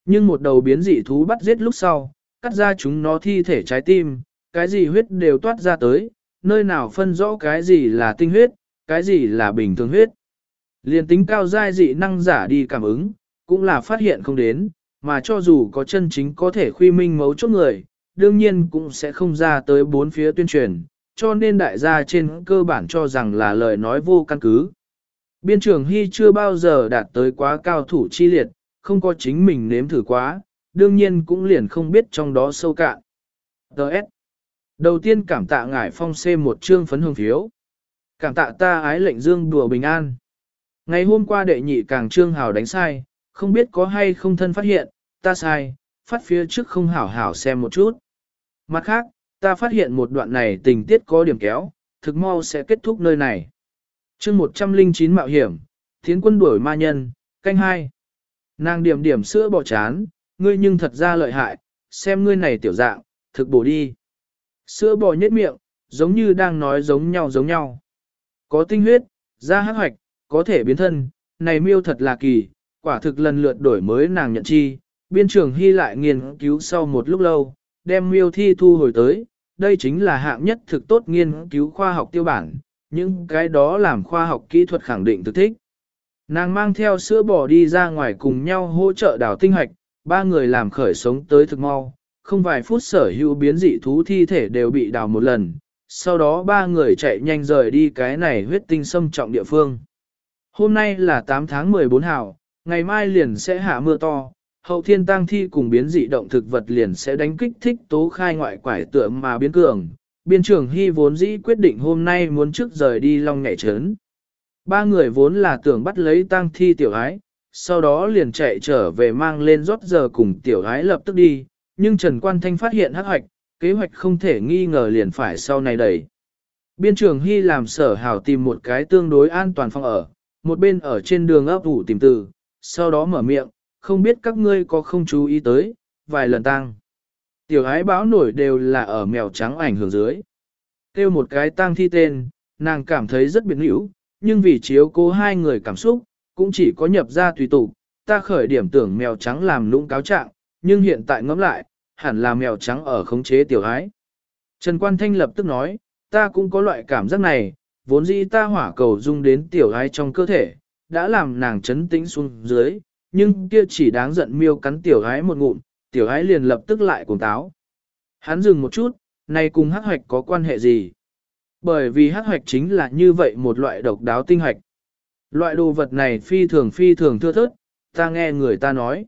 Nhưng một đầu biến dị thú bắt giết lúc sau, cắt ra chúng nó thi thể trái tim, cái gì huyết đều toát ra tới, nơi nào phân rõ cái gì là tinh huyết, cái gì là bình thường huyết. Liên tính cao giai dị năng giả đi cảm ứng, cũng là phát hiện không đến, mà cho dù có chân chính có thể khuy minh mấu chốt người, đương nhiên cũng sẽ không ra tới bốn phía tuyên truyền, cho nên đại gia trên cơ bản cho rằng là lời nói vô căn cứ. Biên trường Hy chưa bao giờ đạt tới quá cao thủ chi liệt, không có chính mình nếm thử quá, đương nhiên cũng liền không biết trong đó sâu cạn. Đợt. Đầu tiên cảm tạ ngải phong C một chương phấn hương phiếu. Cảm tạ ta ái lệnh dương đùa bình an. Ngày hôm qua đệ nhị càng trương hào đánh sai, không biết có hay không thân phát hiện, ta sai, phát phía trước không hảo hảo xem một chút. Mặt khác, ta phát hiện một đoạn này tình tiết có điểm kéo, thực mau sẽ kết thúc nơi này chương 109 mạo hiểm, thiến quân đuổi ma nhân, canh hai. Nàng điểm điểm sữa bỏ chán, ngươi nhưng thật ra lợi hại, xem ngươi này tiểu dạng, thực bổ đi. Sữa bò nhếch miệng, giống như đang nói giống nhau giống nhau. Có tinh huyết, da hắc hoạch, có thể biến thân, này miêu thật là kỳ, quả thực lần lượt đổi mới nàng nhận chi. Biên trường Hy lại nghiên cứu sau một lúc lâu, đem miêu thi thu hồi tới, đây chính là hạng nhất thực tốt nghiên cứu khoa học tiêu bản, những cái đó làm khoa học kỹ thuật khẳng định thực thích. Nàng mang theo sữa bò đi ra ngoài cùng nhau hỗ trợ đào tinh hoạch, ba người làm khởi sống tới thực mau, không vài phút sở hữu biến dị thú thi thể đều bị đào một lần, sau đó ba người chạy nhanh rời đi cái này huyết tinh xâm trọng địa phương. Hôm nay là 8 tháng 14 hào, ngày mai liền sẽ hạ mưa to, hậu thiên tăng thi cùng biến dị động thực vật liền sẽ đánh kích thích tố khai ngoại quải tựa mà biến cường. Biên trưởng Hy vốn dĩ quyết định hôm nay muốn trước rời đi long nhảy trấn. Ba người vốn là tưởng bắt lấy tăng thi tiểu ái, sau đó liền chạy trở về mang lên rót giờ cùng tiểu ái lập tức đi, nhưng Trần Quan Thanh phát hiện hắc hoạch, kế hoạch không thể nghi ngờ liền phải sau này đẩy. Biên trưởng Hy làm sở hào tìm một cái tương đối an toàn phòng ở, một bên ở trên đường ấp ủ tìm từ, sau đó mở miệng, không biết các ngươi có không chú ý tới, vài lần tăng. Tiểu ái báo nổi đều là ở mèo trắng ảnh hưởng dưới. Kêu một cái tăng thi tên, nàng cảm thấy rất biệt hữu, nhưng vì chiếu cố hai người cảm xúc, cũng chỉ có nhập ra tùy tụ. ta khởi điểm tưởng mèo trắng làm lũng cáo trạng, nhưng hiện tại ngẫm lại, hẳn là mèo trắng ở khống chế tiểu ái. Trần Quan Thanh lập tức nói, ta cũng có loại cảm giác này, vốn dĩ ta hỏa cầu dung đến tiểu ái trong cơ thể, đã làm nàng chấn tĩnh xuống dưới, nhưng kia chỉ đáng giận miêu cắn tiểu gái một ngụm, tiểu gái liền lập tức lại cùng táo. Hắn dừng một chút, này cùng hắc hoạch có quan hệ gì? Bởi vì hắc hoạch chính là như vậy một loại độc đáo tinh hoạch. Loại đồ vật này phi thường phi thường thưa thớt, ta nghe người ta nói.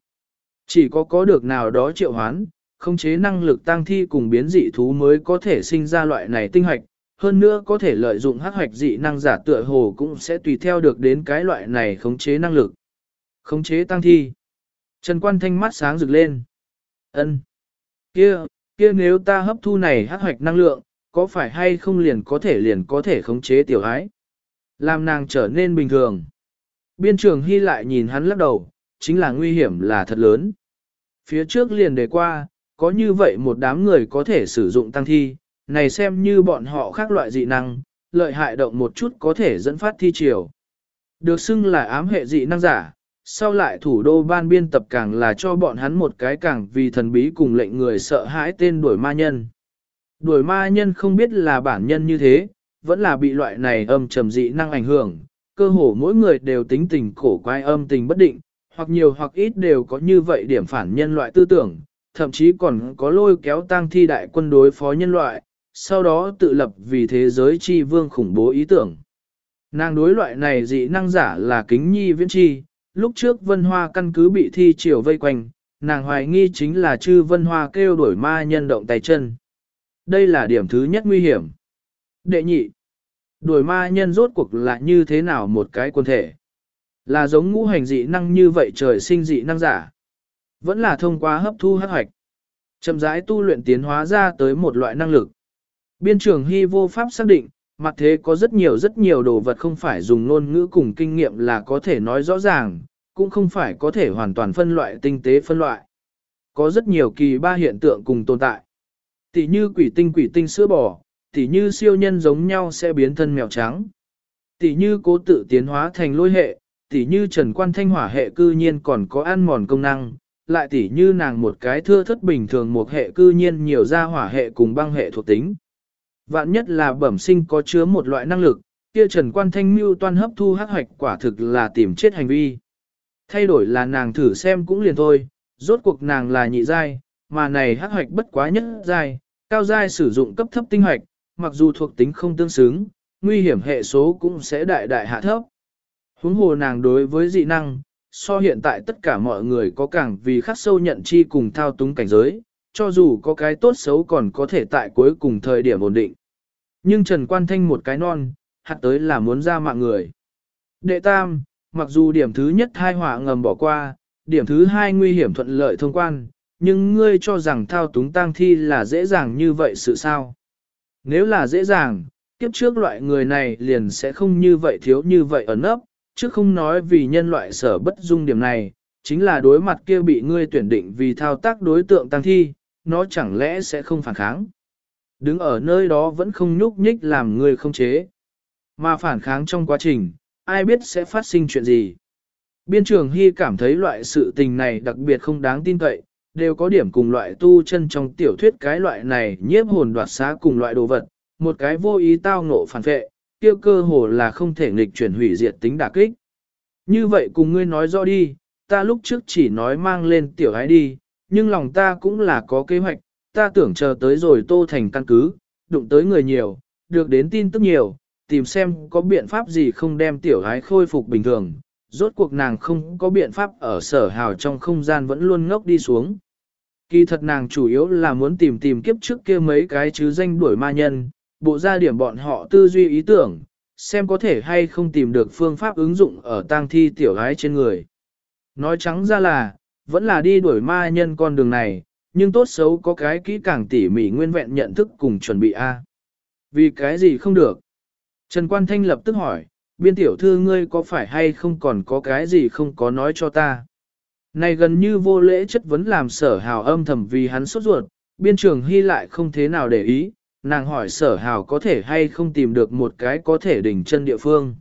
Chỉ có có được nào đó triệu hoán, khống chế năng lực tăng thi cùng biến dị thú mới có thể sinh ra loại này tinh hoạch, hơn nữa có thể lợi dụng hắc hoạch dị năng giả tựa hồ cũng sẽ tùy theo được đến cái loại này khống chế năng lực. Khống chế tăng thi. Trần Quan Thanh mắt sáng rực lên. Ân, Kia, kia nếu ta hấp thu này hắc hoạch năng lượng, có phải hay không liền có thể liền có thể khống chế tiểu ái? Làm nàng trở nên bình thường. Biên trường Hy lại nhìn hắn lắc đầu, chính là nguy hiểm là thật lớn. Phía trước liền đề qua, có như vậy một đám người có thể sử dụng tăng thi, này xem như bọn họ khác loại dị năng, lợi hại động một chút có thể dẫn phát thi triều. Được xưng là ám hệ dị năng giả, sau lại thủ đô ban biên tập càng là cho bọn hắn một cái càng vì thần bí cùng lệnh người sợ hãi tên đuổi ma nhân. Đuổi ma nhân không biết là bản nhân như thế, vẫn là bị loại này âm trầm dị năng ảnh hưởng, cơ hồ mỗi người đều tính tình cổ quái âm tình bất định, hoặc nhiều hoặc ít đều có như vậy điểm phản nhân loại tư tưởng, thậm chí còn có lôi kéo tang thi đại quân đối phó nhân loại, sau đó tự lập vì thế giới chi vương khủng bố ý tưởng. Nàng đối loại này dị năng giả là kính nhi viễn chi, lúc trước vân hoa căn cứ bị thi triều vây quanh, nàng hoài nghi chính là chư vân hoa kêu đổi ma nhân động tay chân. Đây là điểm thứ nhất nguy hiểm. Đệ nhị, đổi ma nhân rốt cuộc là như thế nào một cái quân thể? Là giống ngũ hành dị năng như vậy trời sinh dị năng giả. Vẫn là thông qua hấp thu hắc hoạch. Chậm rãi tu luyện tiến hóa ra tới một loại năng lực. Biên trường hy vô pháp xác định, mặt thế có rất nhiều rất nhiều đồ vật không phải dùng ngôn ngữ cùng kinh nghiệm là có thể nói rõ ràng, cũng không phải có thể hoàn toàn phân loại tinh tế phân loại. Có rất nhiều kỳ ba hiện tượng cùng tồn tại. Tỷ như quỷ tinh quỷ tinh sữa bò, tỷ như siêu nhân giống nhau sẽ biến thân mèo trắng. Tỷ như cố tự tiến hóa thành lôi hệ, tỷ như trần quan thanh hỏa hệ cư nhiên còn có ăn mòn công năng, lại tỷ như nàng một cái thưa thất bình thường một hệ cư nhiên nhiều ra hỏa hệ cùng băng hệ thuộc tính. Vạn nhất là bẩm sinh có chứa một loại năng lực, kia Trần Quan Thanh mưu toan hấp thu hắc hoạch quả thực là tìm chết hành vi. Thay đổi là nàng thử xem cũng liền thôi, rốt cuộc nàng là nhị giai, mà này hắc hoạch bất quá nhất giai, cao giai sử dụng cấp thấp tinh hoạch, mặc dù thuộc tính không tương xứng, nguy hiểm hệ số cũng sẽ đại đại hạ thấp. Huống hồ nàng đối với dị năng, so hiện tại tất cả mọi người có càng vì khắc sâu nhận chi cùng thao túng cảnh giới, cho dù có cái tốt xấu còn có thể tại cuối cùng thời điểm ổn định. Nhưng Trần Quan Thanh một cái non, hạt tới là muốn ra mạng người. Đệ tam, mặc dù điểm thứ nhất hai hỏa ngầm bỏ qua, điểm thứ hai nguy hiểm thuận lợi thông quan, nhưng ngươi cho rằng thao túng tang thi là dễ dàng như vậy sự sao? Nếu là dễ dàng, kiếp trước loại người này liền sẽ không như vậy thiếu như vậy ẩn ấp, chứ không nói vì nhân loại sở bất dung điểm này, chính là đối mặt kia bị ngươi tuyển định vì thao tác đối tượng tăng thi, nó chẳng lẽ sẽ không phản kháng. Đứng ở nơi đó vẫn không nhúc nhích làm người không chế. Mà phản kháng trong quá trình, ai biết sẽ phát sinh chuyện gì. Biên trường Hy cảm thấy loại sự tình này đặc biệt không đáng tin cậy, đều có điểm cùng loại tu chân trong tiểu thuyết cái loại này nhiếp hồn đoạt xá cùng loại đồ vật, một cái vô ý tao ngộ phản vệ, tiêu cơ hồ là không thể nghịch chuyển hủy diệt tính đả kích. Như vậy cùng ngươi nói rõ đi, ta lúc trước chỉ nói mang lên tiểu gái đi, nhưng lòng ta cũng là có kế hoạch, ta tưởng chờ tới rồi tô thành căn cứ, đụng tới người nhiều, được đến tin tức nhiều, tìm xem có biện pháp gì không đem tiểu gái khôi phục bình thường. Rốt cuộc nàng không có biện pháp ở sở hào trong không gian vẫn luôn ngốc đi xuống. Kỳ thật nàng chủ yếu là muốn tìm tìm kiếp trước kia mấy cái chứ danh đuổi ma nhân, bộ ra điểm bọn họ tư duy ý tưởng, xem có thể hay không tìm được phương pháp ứng dụng ở tang thi tiểu gái trên người. Nói trắng ra là, vẫn là đi đuổi ma nhân con đường này, nhưng tốt xấu có cái kỹ càng tỉ mỉ nguyên vẹn nhận thức cùng chuẩn bị A. Vì cái gì không được? Trần Quan Thanh lập tức hỏi, biên tiểu thư ngươi có phải hay không còn có cái gì không có nói cho ta? Này gần như vô lễ chất vấn làm sở hào âm thầm vì hắn sốt ruột, biên trường hy lại không thế nào để ý, nàng hỏi sở hào có thể hay không tìm được một cái có thể đỉnh chân địa phương.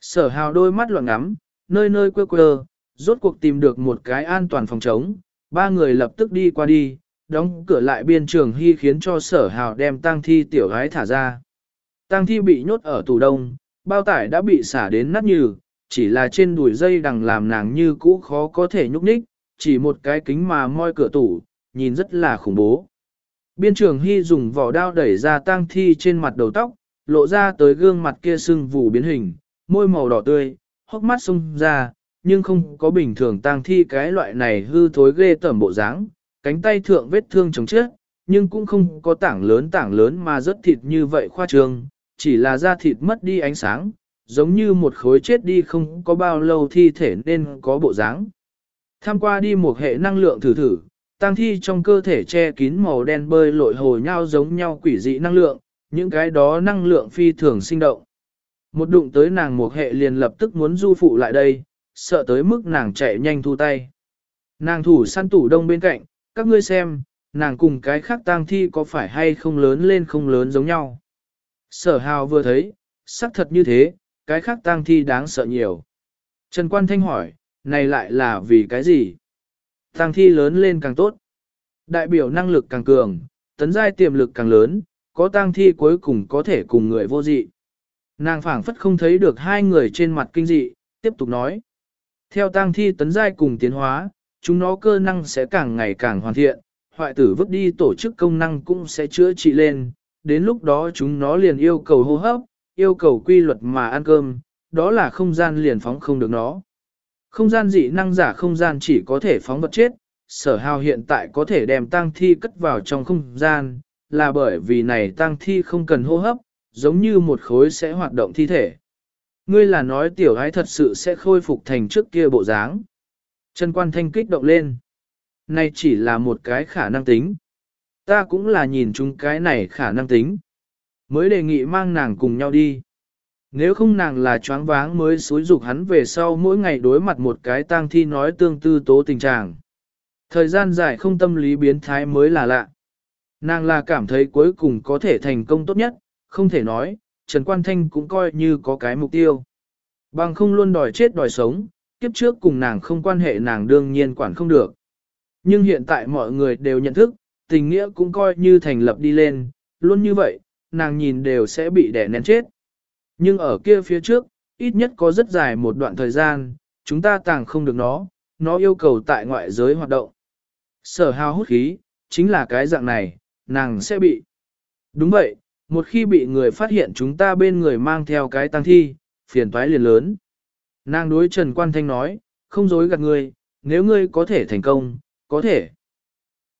Sở hào đôi mắt loạn ngắm, nơi nơi quơ quơ, rốt cuộc tìm được một cái an toàn phòng trống, ba người lập tức đi qua đi, đóng cửa lại biên trường hy khiến cho sở hào đem tang thi tiểu gái thả ra. Tang thi bị nhốt ở tủ đông, bao tải đã bị xả đến nát nhừ, chỉ là trên đùi dây đằng làm nàng như cũ khó có thể nhúc nhích, chỉ một cái kính mà moi cửa tủ, nhìn rất là khủng bố. Biên trường Hy dùng vỏ đao đẩy ra tang thi trên mặt đầu tóc, lộ ra tới gương mặt kia sưng vù biến hình, môi màu đỏ tươi, hốc mắt sung ra, nhưng không có bình thường tang thi cái loại này hư thối ghê tởm bộ dáng, cánh tay thượng vết thương chống chết, nhưng cũng không có tảng lớn tảng lớn mà rất thịt như vậy khoa trương, chỉ là da thịt mất đi ánh sáng, giống như một khối chết đi không có bao lâu thi thể nên có bộ dáng. Tham qua đi một hệ năng lượng thử thử, tang thi trong cơ thể che kín màu đen bơi lội hồ nhau giống nhau quỷ dị năng lượng, những cái đó năng lượng phi thường sinh động. Một đụng tới nàng một hệ liền lập tức muốn du phụ lại đây, sợ tới mức nàng chạy nhanh thu tay. Nàng thủ săn tủ đông bên cạnh, các ngươi xem, nàng cùng cái khác tang thi có phải hay không lớn lên không lớn giống nhau. Sở hào vừa thấy, xác thật như thế, cái khác tang thi đáng sợ nhiều. Trần Quan Thanh hỏi, này lại là vì cái gì? Tang thi lớn lên càng tốt. Đại biểu năng lực càng cường, tấn giai tiềm lực càng lớn, có tang thi cuối cùng có thể cùng người vô dị. Nàng phảng phất không thấy được hai người trên mặt kinh dị, tiếp tục nói. Theo tang thi tấn giai cùng tiến hóa, chúng nó cơ năng sẽ càng ngày càng hoàn thiện, hoại tử vứt đi tổ chức công năng cũng sẽ chữa trị lên, đến lúc đó chúng nó liền yêu cầu hô hấp, yêu cầu quy luật mà ăn cơm, đó là không gian liền phóng không được nó. Không gian dị năng giả không gian chỉ có thể phóng vật chết, sở hào hiện tại có thể đem tang thi cất vào trong không gian, là bởi vì này tang thi không cần hô hấp, giống như một khối sẽ hoạt động thi thể. Ngươi là nói tiểu ái thật sự sẽ khôi phục thành trước kia bộ dáng. Trần Quan Thanh kích động lên. Này chỉ là một cái khả năng tính. Ta cũng là nhìn chúng cái này khả năng tính. Mới đề nghị mang nàng cùng nhau đi. Nếu không nàng là choáng váng mới xúi dục hắn về sau mỗi ngày đối mặt một cái tang thi nói tương tư tố tình trạng. Thời gian dài không tâm lý biến thái mới là lạ. Nàng là cảm thấy cuối cùng có thể thành công tốt nhất, không thể nói, Trần Quan Thanh cũng coi như có cái mục tiêu. Bằng không luôn đòi chết đòi sống, kiếp trước cùng nàng không quan hệ nàng đương nhiên quản không được. Nhưng hiện tại mọi người đều nhận thức, tình nghĩa cũng coi như thành lập đi lên, luôn như vậy, nàng nhìn đều sẽ bị đẻ nén chết. Nhưng ở kia phía trước, ít nhất có rất dài một đoạn thời gian, chúng ta tàng không được nó, nó yêu cầu tại ngoại giới hoạt động. Sở hào hút khí, chính là cái dạng này, nàng sẽ bị. Đúng vậy, một khi bị người phát hiện chúng ta bên người mang theo cái tăng thi, phiền toái liền lớn. Nàng đối Trần Quan Thanh nói, không dối gạt ngươi, nếu ngươi có thể thành công, có thể.